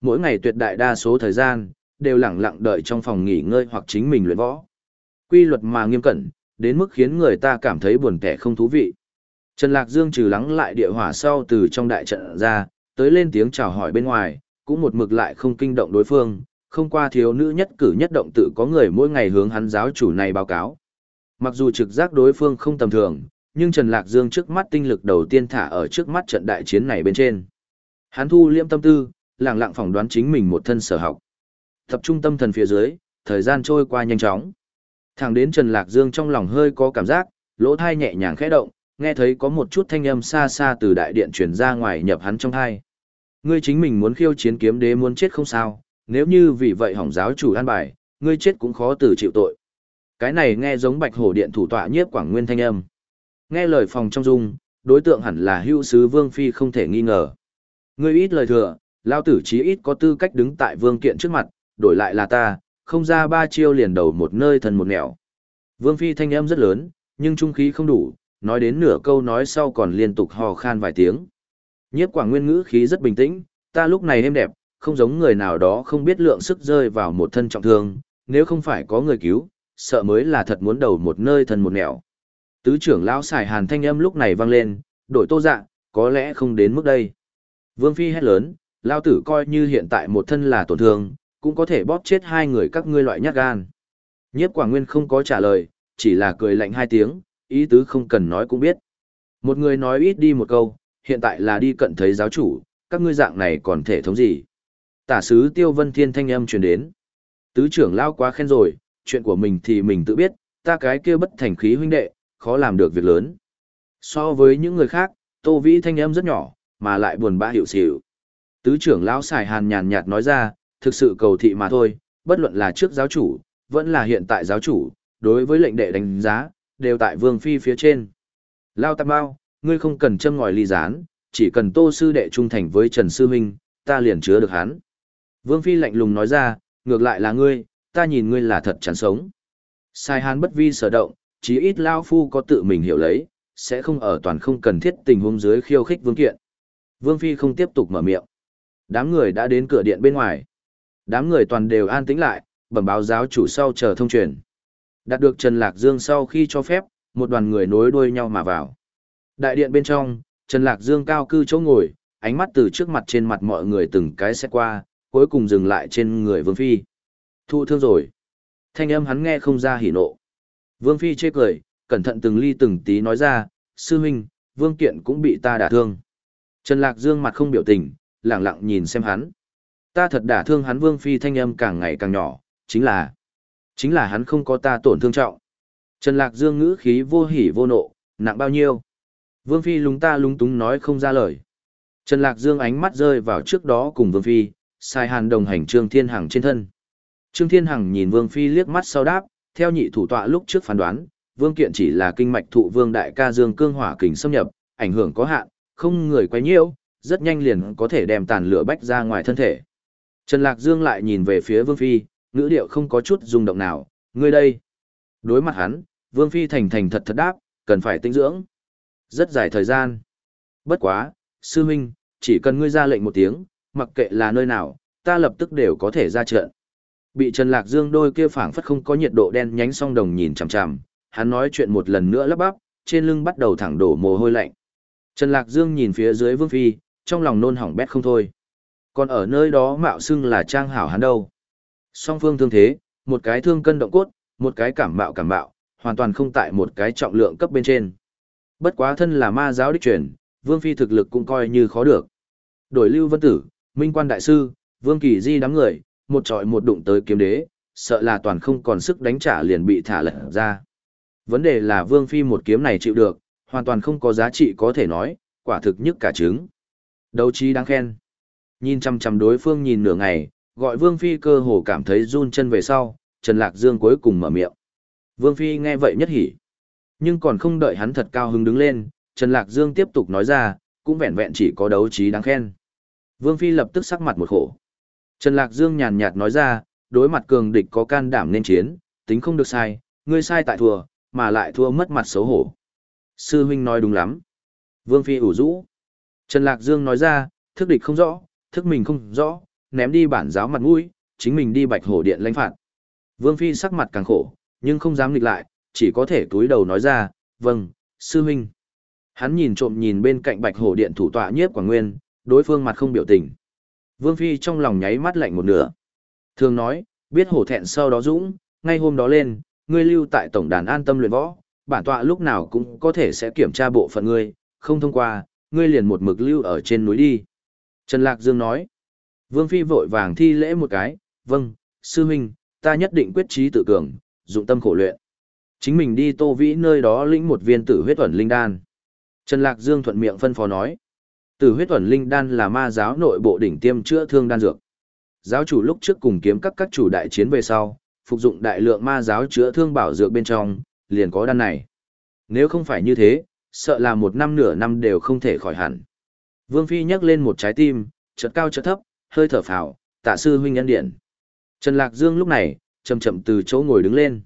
Mỗi ngày tuyệt đại đa số thời gian, đều lặng lặng đợi trong phòng nghỉ ngơi hoặc chính mình luyện võ. Quy luật mà nghiêm cẩn, đến mức khiến người ta cảm thấy buồn tẻ không thú vị. Trần Lạc Dương trừ lắng lại địa hỏa sau từ trong đại trận ra, tới lên tiếng chào hỏi bên ngoài, cũng một mực lại không kinh động đối phương, không qua thiếu nữ nhất cử nhất động tự có người mỗi ngày hướng hắn giáo chủ này báo cáo. Mặc dù trực giác đối phương không tầm thường, nhưng Trần Lạc Dương trước mắt tinh lực đầu tiên thả ở trước mắt trận đại chiến này bên trên. Hắn thu liêm tâm tư, lặng lặng phỏng đoán chính mình một thân sở học. Tập trung tâm thần phía dưới, thời gian trôi qua nhanh chóng. Thẳng đến Trần Lạc Dương trong lòng hơi có cảm giác, lỗ thai nhẹ nhàng khẽ động, nghe thấy có một chút thanh âm xa xa từ đại điện truyền ra ngoài nhập hắn trong thai. Ngươi chính mình muốn khiêu chiến kiếm đế muốn chết không sao, nếu như vì vậy hỏng giáo chủ an bài, ngươi chết cũng khó từ chịu tội. Cái này nghe giống bạch hổ điện thủ tọa nhiếp quảng nguyên thanh âm. Nghe lời phòng trong dung, đối tượng hẳn là hữu sứ vương phi không thể nghi ngờ. Ngươi ít lời thừa, lao tử chí ít có tư cách đứng tại vương kiện trước mặt, đổi lại là ta, không ra ba chiêu liền đầu một nơi thần một nẻo. Vương phi thanh âm rất lớn, nhưng trung khí không đủ, nói đến nửa câu nói sau còn liên tục hò khan vài tiếng. Nhiếp quảng nguyên ngữ khí rất bình tĩnh, ta lúc này êm đẹp, không giống người nào đó không biết lượng sức rơi vào một thân trọng thương, nếu không phải có người cứu, sợ mới là thật muốn đầu một nơi thần một nẻo. Tứ trưởng lão xài hàn thanh âm lúc này vang lên, đổi tô dạ, có lẽ không đến mức đây. Vương Phi hét lớn, lao tử coi như hiện tại một thân là tổn thương, cũng có thể bóp chết hai người các ngươi loại nhát gan. Nhiếp Quảng Nguyên không có trả lời, chỉ là cười lạnh hai tiếng, ý tứ không cần nói cũng biết. Một người nói ít đi một câu, hiện tại là đi cận thấy giáo chủ, các ngươi dạng này còn thể thống gì. Tả sứ Tiêu Vân Thiên thanh âm truyền đến. Tứ trưởng lao quá khen rồi, chuyện của mình thì mình tự biết, ta cái kia bất thành khí huynh đệ, khó làm được việc lớn. So với những người khác, Tô Vĩ thanh âm rất nhỏ, mà lại buồn bã hiểu xỉu. Tứ trưởng lão xài hàn nhàn nhạt nói ra, thực sự cầu thị mà thôi, bất luận là trước giáo chủ, vẫn là hiện tại giáo chủ, đối với lệnh đệ đánh giá, đều tại vương phi phía trên. Lao Tam Bao, ngươi không cần châm ngòi ly gián, chỉ cần tô sư đệ trung thành với Trần Sư Minh, ta liền chứa được hắn. Vương phi lạnh lùng nói ra, ngược lại là ngươi, ta nhìn ngươi là thật chán sống. Sai Hán bất vi sở động, chí ít Lao Phu có tự mình hiểu lấy, sẽ không ở toàn không cần thiết tình huống dưới khiêu khích vương kiện. Vương Phi không tiếp tục mở miệng. Đám người đã đến cửa điện bên ngoài. Đám người toàn đều an tĩnh lại, bẩm báo giáo chủ sau chờ thông truyền. Đạt được Trần Lạc Dương sau khi cho phép, một đoàn người nối đuôi nhau mà vào. Đại điện bên trong, Trần Lạc Dương cao cư chỗ ngồi, ánh mắt từ trước mặt trên mặt mọi người từng cái xét qua, cuối cùng dừng lại trên người Vương Phi. Thu thương rồi. Thanh âm hắn nghe không ra hỉ nộ. Vương Phi chê cười, cẩn thận từng ly từng tí nói ra, sư huynh, Vương Kiện cũng bị ta đả thương. Trần Lạc Dương mặt không biểu tình, lặng lặng nhìn xem hắn. Ta thật đả thương hắn Vương Phi thanh âm càng ngày càng nhỏ, chính là, chính là hắn không có ta tổn thương trọng. Trần Lạc Dương ngữ khí vô hỉ vô nộ, nặng bao nhiêu? Vương Phi lúng ta lúng túng nói không ra lời. Trần Lạc Dương ánh mắt rơi vào trước đó cùng Vương Phi, sai hàn đồng hành Trương Thiên Hằng trên thân. Trương Thiên Hằng nhìn Vương Phi liếc mắt sau đáp, theo nhị thủ tọa lúc trước phán đoán, Vương Kiện chỉ là kinh mạch thụ Vương Đại ca Dương cương hỏa kình xâm nhập, ảnh hưởng có hạn, không người quấy nhiễu, rất nhanh liền có thể đem tàn lửa bách ra ngoài thân thể. Trần Lạc Dương lại nhìn về phía Vương Phi, ngữ điệu không có chút rung động nào, ngươi đây. Đối mặt hắn, Vương Phi thành thành thật thật đáp, cần phải tinh dưỡng. Rất dài thời gian. Bất quá, sư huynh, chỉ cần ngươi ra lệnh một tiếng, mặc kệ là nơi nào, ta lập tức đều có thể ra trận. Bị Trần Lạc Dương đôi kia phảng phất không có nhiệt độ đen nhánh song đồng nhìn chằm chằm, hắn nói chuyện một lần nữa lắp bắp, trên lưng bắt đầu thẳng đổ mồ hôi lạnh. Trần Lạc Dương nhìn phía dưới Vương Phi, trong lòng nôn hỏng bét không thôi. Còn ở nơi đó mạo xưng là trang hảo hắn đâu. Song phương thương thế, một cái thương cân động cốt, một cái cảm bạo cảm bạo, hoàn toàn không tại một cái trọng lượng cấp bên trên. Bất quá thân là ma giáo đích truyền, Vương Phi thực lực cũng coi như khó được. Đổi Lưu Vân Tử, Minh Quan Đại Sư, Vương Kỳ Di đám người, một trọi một đụng tới kiếm đế, sợ là toàn không còn sức đánh trả liền bị thả lật ra. Vấn đề là Vương Phi một kiếm này chịu được, hoàn toàn không có giá trị có thể nói, quả thực nhất cả trứng. Đấu trí đáng khen. Nhìn chăm chăm đối phương nhìn nửa ngày, gọi Vương Phi cơ hồ cảm thấy run chân về sau, Trần Lạc Dương cuối cùng mở miệng. Vương Phi nghe vậy nhất hỉ. Nhưng còn không đợi hắn thật cao hứng đứng lên, Trần Lạc Dương tiếp tục nói ra, cũng vẹn vẹn chỉ có đấu trí đáng khen. Vương Phi lập tức sắc mặt một khổ. Trần Lạc Dương nhàn nhạt nói ra, đối mặt cường địch có can đảm nên chiến, tính không được sai, ngươi sai tại thua, mà lại thua mất mặt xấu hổ. Sư huynh nói đúng lắm. Vương Phi ủ rũ. Trần Lạc Dương nói ra, thức địch không rõ, thức mình không rõ, ném đi bản giáo mặt mũi, chính mình đi bạch hổ điện lãnh phạt. Vương Phi sắc mặt càng khổ, nhưng không dám nghịch lại, chỉ có thể túi đầu nói ra, vâng, sư huynh. Hắn nhìn trộm nhìn bên cạnh bạch hổ điện thủ tọa nhiếp quảng nguyên, đối phương mặt không biểu tình. Vương Phi trong lòng nháy mắt lạnh một nửa. Thường nói, biết hổ thẹn sau đó dũng, ngay hôm đó lên, ngươi lưu tại tổng đàn an tâm luyện võ, bản tọa lúc nào cũng có thể sẽ kiểm tra bộ phận ngươi, không thông qua, ngươi liền một mực lưu ở trên núi đi. Trần Lạc Dương nói, Vương Phi vội vàng thi lễ một cái, vâng, sư huynh, ta nhất định quyết trí tự cường, dụng tâm khổ luyện. Chính mình đi tô vĩ nơi đó lĩnh một viên tử huyết ẩn linh đan. Trần Lạc Dương thuận miệng phân phó nói, tử huyết ẩn linh đan là ma giáo nội bộ đỉnh tiêm chữa thương đan dược. Giáo chủ lúc trước cùng kiếm các các chủ đại chiến về sau, phục dụng đại lượng ma giáo chữa thương bảo dược bên trong, liền có đan này. Nếu không phải như thế, sợ là một năm nửa năm đều không thể khỏi hẳn. Vương Phi nhắc lên một trái tim, chợt cao chợt thấp, hơi thở phào, tạ sư huynh nhân điện. Trần Lạc Dương lúc này, chậm chậm từ chỗ ngồi đứng lên.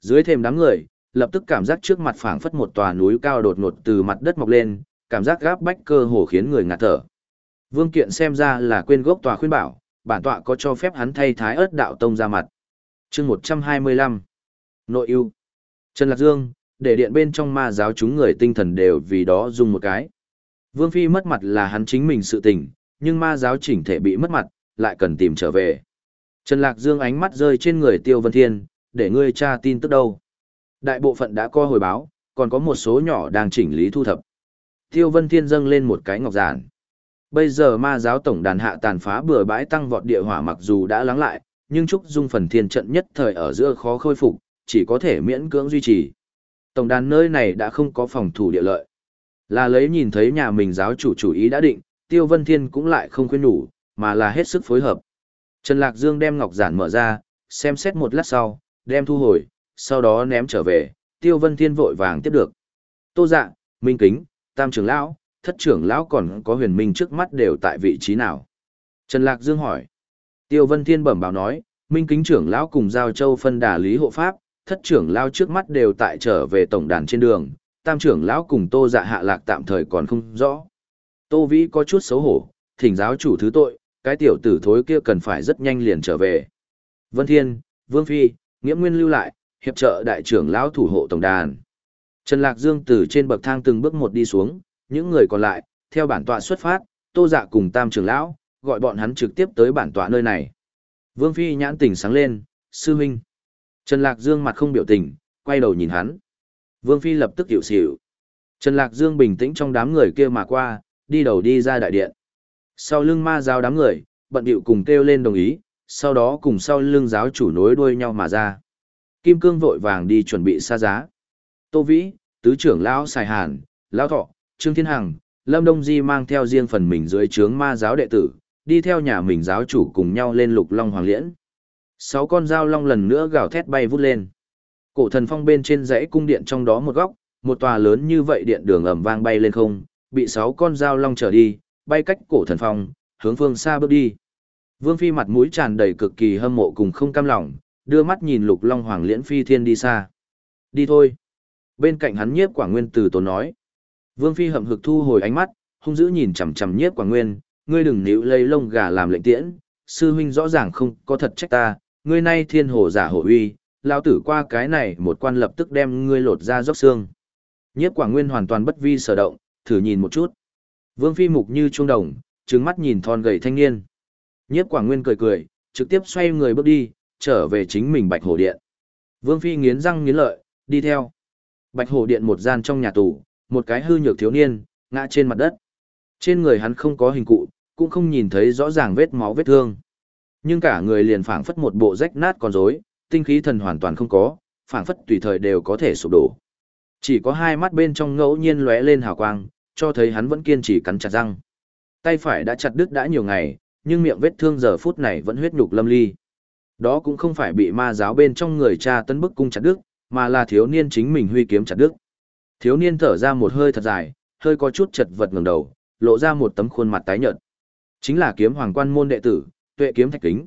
Dưới thềm đám người, lập tức cảm giác trước mặt phảng phất một tòa núi cao đột ngột từ mặt đất mọc lên, cảm giác gáp bách cơ hồ khiến người ngạt thở. Vương Kiện xem ra là quên gốc tòa khuyên bảo, bản tọa có cho phép hắn thay thái ớt đạo tông ra mặt. chương 125 Nội ưu Trần Lạc Dương, để điện bên trong ma giáo chúng người tinh thần đều vì đó dùng một cái. Vương Phi mất mặt là hắn chính mình sự tình, nhưng ma giáo chỉnh thể bị mất mặt, lại cần tìm trở về. Trần Lạc Dương ánh mắt rơi trên người Tiêu Vân Thiên, để ngươi tra tin tức đâu. Đại bộ phận đã co hồi báo, còn có một số nhỏ đang chỉnh lý thu thập. Tiêu Vân Thiên dâng lên một cái ngọc giản. Bây giờ ma giáo tổng đàn hạ tàn phá bừa bãi tăng vọt địa hỏa mặc dù đã lắng lại, nhưng Trúc Dung phần thiên trận nhất thời ở giữa khó khôi phục, chỉ có thể miễn cưỡng duy trì. Tổng đàn nơi này đã không có phòng thủ địa lợi. Là lấy nhìn thấy nhà mình giáo chủ chủ ý đã định, Tiêu Vân Thiên cũng lại không khuyên nhủ, mà là hết sức phối hợp. Trần Lạc Dương đem ngọc giản mở ra, xem xét một lát sau, đem thu hồi, sau đó ném trở về, Tiêu Vân Thiên vội vàng tiếp được. Tô dạ, Minh Kính, Tam trưởng lão, Thất trưởng lão còn có huyền minh trước mắt đều tại vị trí nào? Trần Lạc Dương hỏi. Tiêu Vân Thiên bẩm báo nói, Minh Kính trưởng lão cùng Giao Châu phân đà lý hộ pháp, thất trưởng lão trước mắt đều tại trở về tổng đàn trên đường, tam trưởng lão cùng Tô Dạ hạ lạc tạm thời còn không rõ. Tô Vĩ có chút xấu hổ, thỉnh giáo chủ thứ tội, cái tiểu tử thối kia cần phải rất nhanh liền trở về. Vân Thiên, Vương Phi, Nghĩa Nguyên lưu lại, hiệp trợ đại trưởng lão thủ hộ tổng đàn. Trần Lạc Dương từ trên bậc thang từng bước một đi xuống, những người còn lại, theo bản tọa xuất phát, Tô Dạ cùng Tam trưởng lão, gọi bọn hắn trực tiếp tới bản tọa nơi này. Vương Phi nhãn tỉnh sáng lên, sư huynh. Trần Lạc Dương mặt không biểu tình, quay đầu nhìn hắn. Vương Phi lập tức hiểu xỉu. Trần Lạc Dương bình tĩnh trong đám người kia mà qua, đi đầu đi ra đại điện. Sau lưng ma giáo đám người, bận điệu cùng kêu lên đồng ý, sau đó cùng sau lưng giáo chủ nối đuôi nhau mà ra. Kim Cương vội vàng đi chuẩn bị xa giá. Tô Vĩ, Tứ trưởng Lão Sài Hàn, Lão Thọ, Trương Thiên Hằng, Lâm Đông Di mang theo riêng phần mình dưới trướng ma giáo đệ tử, đi theo nhà mình giáo chủ cùng nhau lên lục long hoàng liễn. Sáu con dao long lần nữa gào thét bay vút lên. Cổ thần phong bên trên dãy cung điện trong đó một góc, một tòa lớn như vậy điện đường ầm vang bay lên không, bị sáu con dao long trở đi, bay cách cổ thần phong, hướng phương xa bước đi. Vương Phi mặt mũi tràn đầy cực kỳ hâm mộ cùng không cam lòng, đưa mắt nhìn lục long hoàng liễn phi thiên đi xa. Đi thôi. Bên cạnh hắn nhiếp quả nguyên từ tốn nói. Vương Phi hậm hực thu hồi ánh mắt, hung dữ nhìn chằm chằm nhiếp quả nguyên, ngươi đừng níu lấy lông gà làm lệnh tiễn, sư huynh rõ ràng không có thật trách ta, ngươi nay thiên hồ giả hổ uy, lao tử qua cái này một quan lập tức đem ngươi lột ra róc xương. Nhiếp quả nguyên hoàn toàn bất vi sở động, thử nhìn một chút. Vương Phi mục như trung đồng, trừng mắt nhìn thon gầy thanh niên. Nhiếp quảng nguyên cười cười, trực tiếp xoay người bước đi, trở về chính mình bạch hổ điện. Vương Phi nghiến răng nghiến lợi, đi theo. Bạch hổ điện một gian trong nhà tù, một cái hư nhược thiếu niên, ngã trên mặt đất. Trên người hắn không có hình cụ, cũng không nhìn thấy rõ ràng vết máu vết thương. Nhưng cả người liền phảng phất một bộ rách nát con rối, tinh khí thần hoàn toàn không có, phảng phất tùy thời đều có thể sụp đổ. Chỉ có hai mắt bên trong ngẫu nhiên lóe lên hào quang, cho thấy hắn vẫn kiên trì cắn chặt răng. Tay phải đã chặt đứt đã nhiều ngày, nhưng miệng vết thương giờ phút này vẫn huyết nhục lâm ly. Đó cũng không phải bị ma giáo bên trong người cha tấn bức cung chặt đứt, mà là thiếu niên chính mình huy kiếm chặt đứt. Thiếu niên thở ra một hơi thật dài, hơi có chút chật vật ngẩng đầu, lộ ra một tấm khuôn mặt tái nhợt. Chính là kiếm hoàng quan môn đệ tử, tuệ kiếm thạch kính.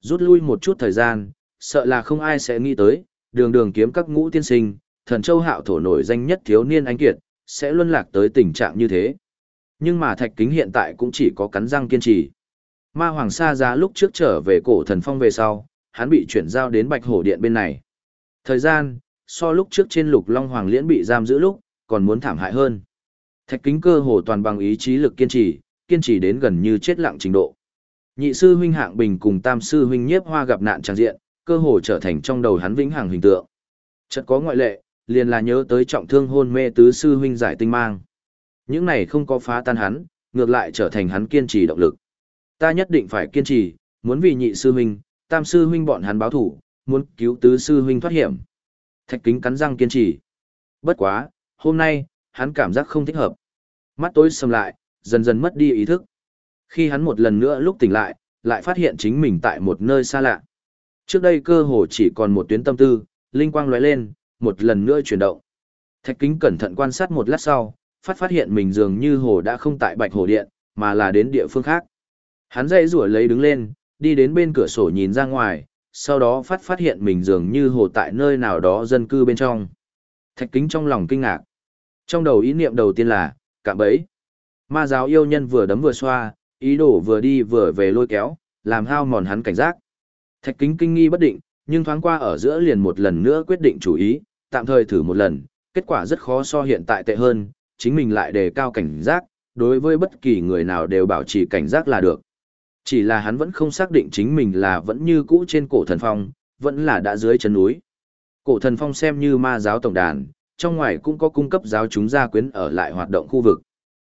Rút lui một chút thời gian, sợ là không ai sẽ nghĩ tới, đường đường kiếm các ngũ tiên sinh, thần châu hạo thổ nổi danh nhất thiếu niên anh kiệt, sẽ luân lạc tới tình trạng như thế. Nhưng mà thạch kính hiện tại cũng chỉ có cắn răng kiên trì. Ma Hoàng Sa giá lúc trước trở về cổ thần phong về sau, hắn bị chuyển giao đến Bạch Hổ Điện bên này. Thời gian, so lúc trước trên lục Long Hoàng Liễn bị giam giữ lúc, còn muốn thảm hại hơn. Thạch kính cơ hồ toàn bằng ý chí lực kiên trì, kiên trì đến gần như chết lặng trình độ. Nhị sư huynh hạng bình cùng tam sư huynh nhiếp hoa gặp nạn trang diện, cơ hồ trở thành trong đầu hắn vĩnh hằng hình tượng. Chợt có ngoại lệ, liền là nhớ tới trọng thương hôn mê tứ sư huynh giải tinh mang. Những này không có phá tan hắn, ngược lại trở thành hắn kiên trì động lực. Ta nhất định phải kiên trì, muốn vì nhị sư huynh, tam sư huynh bọn hắn báo thủ, muốn cứu tứ sư huynh thoát hiểm. Thạch kính cắn răng kiên trì. Bất quá, hôm nay, hắn cảm giác không thích hợp. Mắt tối sầm lại, dần dần mất đi ý thức. Khi hắn một lần nữa lúc tỉnh lại, lại phát hiện chính mình tại một nơi xa lạ. Trước đây cơ hồ chỉ còn một tuyến tâm tư, linh quang lóe lên, một lần nữa chuyển động. Thạch kính cẩn thận quan sát một lát sau, phát phát hiện mình dường như hồ đã không tại bạch hồ điện, mà là đến địa phương khác. Hắn dây rủa lấy đứng lên, đi đến bên cửa sổ nhìn ra ngoài, sau đó phát phát hiện mình dường như hồ tại nơi nào đó dân cư bên trong. Thạch kính trong lòng kinh ngạc. Trong đầu ý niệm đầu tiên là, cạm bẫy. Ma giáo yêu nhân vừa đấm vừa xoa, ý đồ vừa đi vừa về lôi kéo, làm hao mòn hắn cảnh giác. Thạch kính kinh nghi bất định, nhưng thoáng qua ở giữa liền một lần nữa quyết định chủ ý, tạm thời thử một lần, kết quả rất khó so hiện tại tệ hơn, chính mình lại đề cao cảnh giác, đối với bất kỳ người nào đều bảo trì cảnh giác là được. Chỉ là hắn vẫn không xác định chính mình là vẫn như cũ trên cổ thần phong, vẫn là đã dưới chân núi. Cổ thần phong xem như ma giáo tổng đàn, trong ngoài cũng có cung cấp giáo chúng gia quyến ở lại hoạt động khu vực.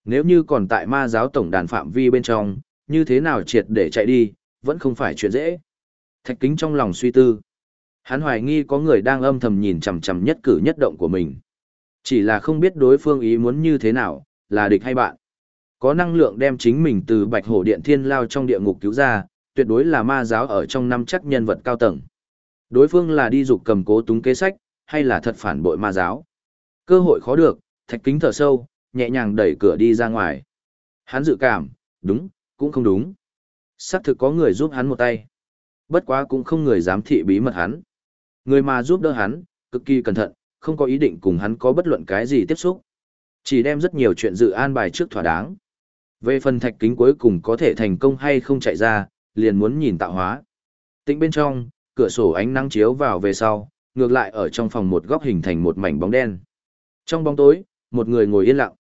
Nếu như còn tại ma giáo tổng đàn phạm vi bên trong, như thế nào triệt để chạy đi, vẫn không phải chuyện dễ. Thạch kính trong lòng suy tư. Hắn hoài nghi có người đang âm thầm nhìn chằm chằm nhất cử nhất động của mình. Chỉ là không biết đối phương ý muốn như thế nào, là địch hay bạn. Có năng lượng đem chính mình từ bạch hổ điện thiên lao trong địa ngục cứu ra, tuyệt đối là ma giáo ở trong năm chắc nhân vật cao tầng. Đối phương là đi dục cầm cố túng kế sách, hay là thật phản bội ma giáo. Cơ hội khó được, thạch kính thở sâu, nhẹ nhàng đẩy cửa đi ra ngoài. Hắn dự cảm, đúng, cũng không đúng. Sắc thực có người giúp hắn một tay. Bất quá cũng không người dám thị bí mật hắn. Người mà giúp đỡ hắn, cực kỳ cẩn thận, không có ý định cùng hắn có bất luận cái gì tiếp xúc. Chỉ đem rất nhiều chuyện dự an bài trước thỏa đáng. Về phần thạch kính cuối cùng có thể thành công hay không chạy ra, liền muốn nhìn tạo hóa. Tĩnh bên trong, cửa sổ ánh nắng chiếu vào về sau, ngược lại ở trong phòng một góc hình thành một mảnh bóng đen. Trong bóng tối, một người ngồi yên lặng.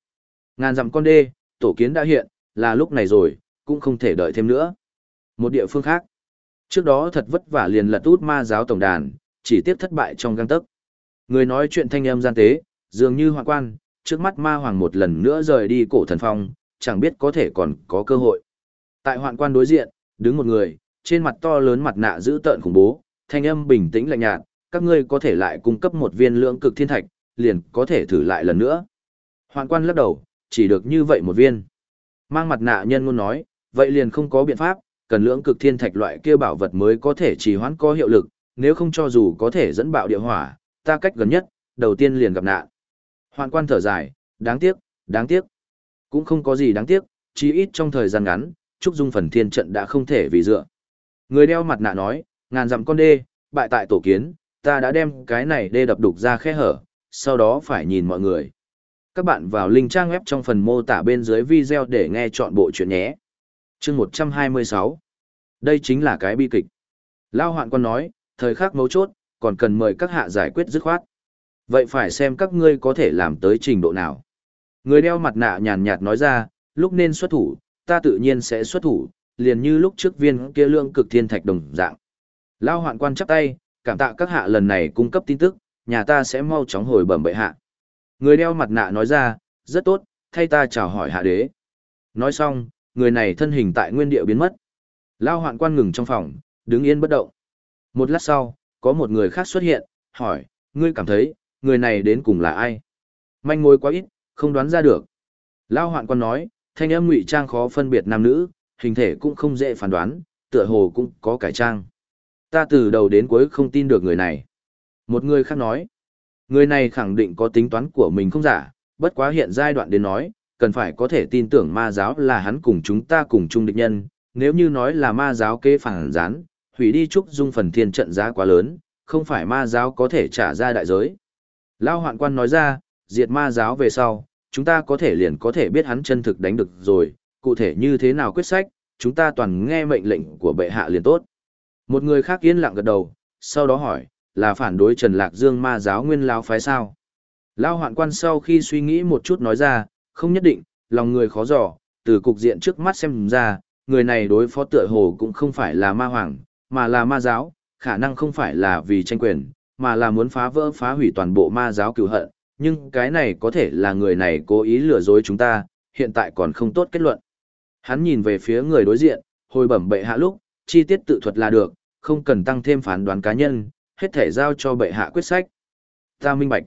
Ngàn dặm con đê, tổ kiến đã hiện, là lúc này rồi, cũng không thể đợi thêm nữa. Một địa phương khác. Trước đó thật vất vả liền lật út ma giáo tổng đàn, chỉ tiếp thất bại trong găng tấc. Người nói chuyện thanh âm gian tế, dường như hoạn quan, trước mắt ma hoàng một lần nữa rời đi cổ thần phong, chẳng biết có thể còn có cơ hội. Tại hoạn quan đối diện, đứng một người, trên mặt to lớn mặt nạ dữ tợn khủng bố, thanh âm bình tĩnh lạnh nhạt, các ngươi có thể lại cung cấp một viên lượng cực thiên thạch, liền có thể thử lại lần nữa. Hoạn quan lắc đầu, chỉ được như vậy một viên. Mang mặt nạ nhân ngôn nói, vậy liền không có biện pháp, cần lưỡng cực thiên thạch loại kia bảo vật mới có thể trì hoãn có hiệu lực, nếu không cho dù có thể dẫn bạo địa hỏa, ta cách gần nhất, đầu tiên liền gặp nạn. Hoạn quan thở dài, đáng tiếc, đáng tiếc. Cũng không có gì đáng tiếc, chí ít trong thời gian ngắn, Trúc Dung phần thiên trận đã không thể vì dựa. Người đeo mặt nạ nói, ngàn dặm con đê, bại tại tổ kiến, ta đã đem cái này đê đập đục ra khe hở, sau đó phải nhìn mọi người. Các bạn vào link trang web trong phần mô tả bên dưới video để nghe chọn bộ chuyện nhé. chương 126. Đây chính là cái bi kịch. Lao hoạn quan nói, thời khắc mấu chốt, còn cần mời các hạ giải quyết dứt khoát. Vậy phải xem các ngươi có thể làm tới trình độ nào. Người đeo mặt nạ nhàn nhạt nói ra, lúc nên xuất thủ, ta tự nhiên sẽ xuất thủ, liền như lúc trước viên kia lượng cực thiên thạch đồng dạng. Lao hoạn quan chắp tay, cảm tạ các hạ lần này cung cấp tin tức, nhà ta sẽ mau chóng hồi bẩm bệ hạ. Người đeo mặt nạ nói ra, rất tốt, thay ta chào hỏi hạ đế. Nói xong, người này thân hình tại nguyên địa biến mất. Lao hoạn quan ngừng trong phòng, đứng yên bất động. Một lát sau, có một người khác xuất hiện, hỏi, ngươi cảm thấy, người này đến cùng là ai? Manh ngồi quá ít, không đoán ra được. Lao hoạn quan nói, thanh âm ngụy trang khó phân biệt nam nữ, hình thể cũng không dễ phán đoán, tựa hồ cũng có cải trang. Ta từ đầu đến cuối không tin được người này. Một người khác nói, người này khẳng định có tính toán của mình không giả, bất quá hiện giai đoạn đến nói, cần phải có thể tin tưởng ma giáo là hắn cùng chúng ta cùng chung địch nhân, nếu như nói là ma giáo kế phản gián, hủy đi trúc dung phần thiên trận giá quá lớn, không phải ma giáo có thể trả ra đại giới. Lao hoạn quan nói ra, diệt ma giáo về sau, chúng ta có thể liền có thể biết hắn chân thực đánh được rồi, cụ thể như thế nào quyết sách, chúng ta toàn nghe mệnh lệnh của bệ hạ liền tốt. Một người khác yên lặng gật đầu, sau đó hỏi, là phản đối Trần Lạc Dương ma giáo nguyên lao phái sao? Lao hoạn quan sau khi suy nghĩ một chút nói ra, không nhất định, lòng người khó dò, từ cục diện trước mắt xem ra, người này đối phó tựa hồ cũng không phải là ma hoàng, mà là ma giáo, khả năng không phải là vì tranh quyền, mà là muốn phá vỡ phá hủy toàn bộ ma giáo cửu hận, nhưng cái này có thể là người này cố ý lừa dối chúng ta, hiện tại còn không tốt kết luận. Hắn nhìn về phía người đối diện, hồi bẩm bệ hạ lúc, chi tiết tự thuật là được, không cần tăng thêm phán đoán cá nhân, hết thể giao cho bệ hạ quyết sách. Ta minh bạch.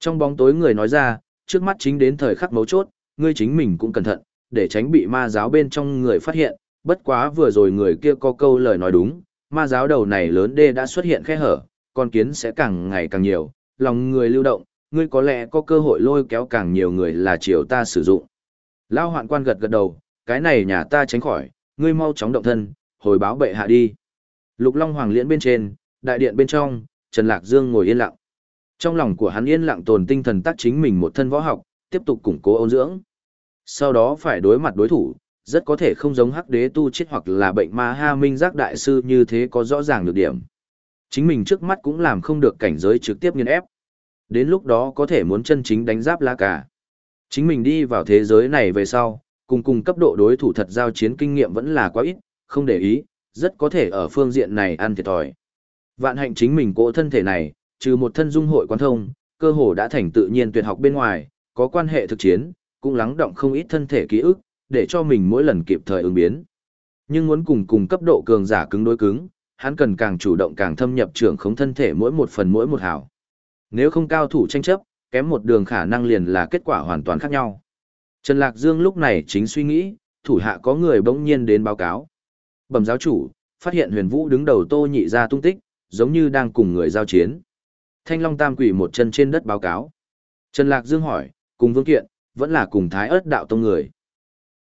Trong bóng tối người nói ra, trước mắt chính đến thời khắc mấu chốt, ngươi chính mình cũng cẩn thận, để tránh bị ma giáo bên trong người phát hiện, bất quá vừa rồi người kia có câu lời nói đúng, ma giáo đầu này lớn đê đã xuất hiện khe hở, con kiến sẽ càng ngày càng nhiều, lòng người lưu động, ngươi có lẽ có cơ hội lôi kéo càng nhiều người là chiều ta sử dụng. Lao hoạn quan gật gật đầu, cái này nhà ta tránh khỏi, ngươi mau chóng động thân, hồi báo bệ hạ đi. Lục Long Hoàng liễn bên trên, đại điện bên trong, Trần Lạc Dương ngồi yên lặng. Trong lòng của hắn yên lặng tồn tinh thần tác chính mình một thân võ học, tiếp tục củng cố ôn dưỡng. Sau đó phải đối mặt đối thủ, rất có thể không giống hắc đế tu chết hoặc là bệnh ma ha minh giác đại sư như thế có rõ ràng được điểm. Chính mình trước mắt cũng làm không được cảnh giới trực tiếp nghiên ép. Đến lúc đó có thể muốn chân chính đánh giáp lá cả. Chính mình đi vào thế giới này về sau, cùng cùng cấp độ đối thủ thật giao chiến kinh nghiệm vẫn là quá ít, không để ý, rất có thể ở phương diện này ăn thiệt thòi. Vạn hạnh chính mình cỗ thân thể này, trừ một thân dung hội quan thông, cơ hồ đã thành tự nhiên tuyệt học bên ngoài, có quan hệ thực chiến, cũng lắng động không ít thân thể ký ức, để cho mình mỗi lần kịp thời ứng biến. Nhưng muốn cùng cùng cấp độ cường giả cứng đối cứng, hắn cần càng chủ động càng thâm nhập trưởng khống thân thể mỗi một phần mỗi một hảo. Nếu không cao thủ tranh chấp, kém một đường khả năng liền là kết quả hoàn toàn khác nhau. Trần Lạc Dương lúc này chính suy nghĩ, thủ hạ có người bỗng nhiên đến báo cáo. Bẩm giáo chủ, phát hiện huyền vũ đứng đầu tô nhị ra tung tích, giống như đang cùng người giao chiến. Thanh Long Tam quỷ một chân trên đất báo cáo. Trần Lạc Dương hỏi, cùng Vương Kiện, vẫn là cùng Thái ớt đạo tông người.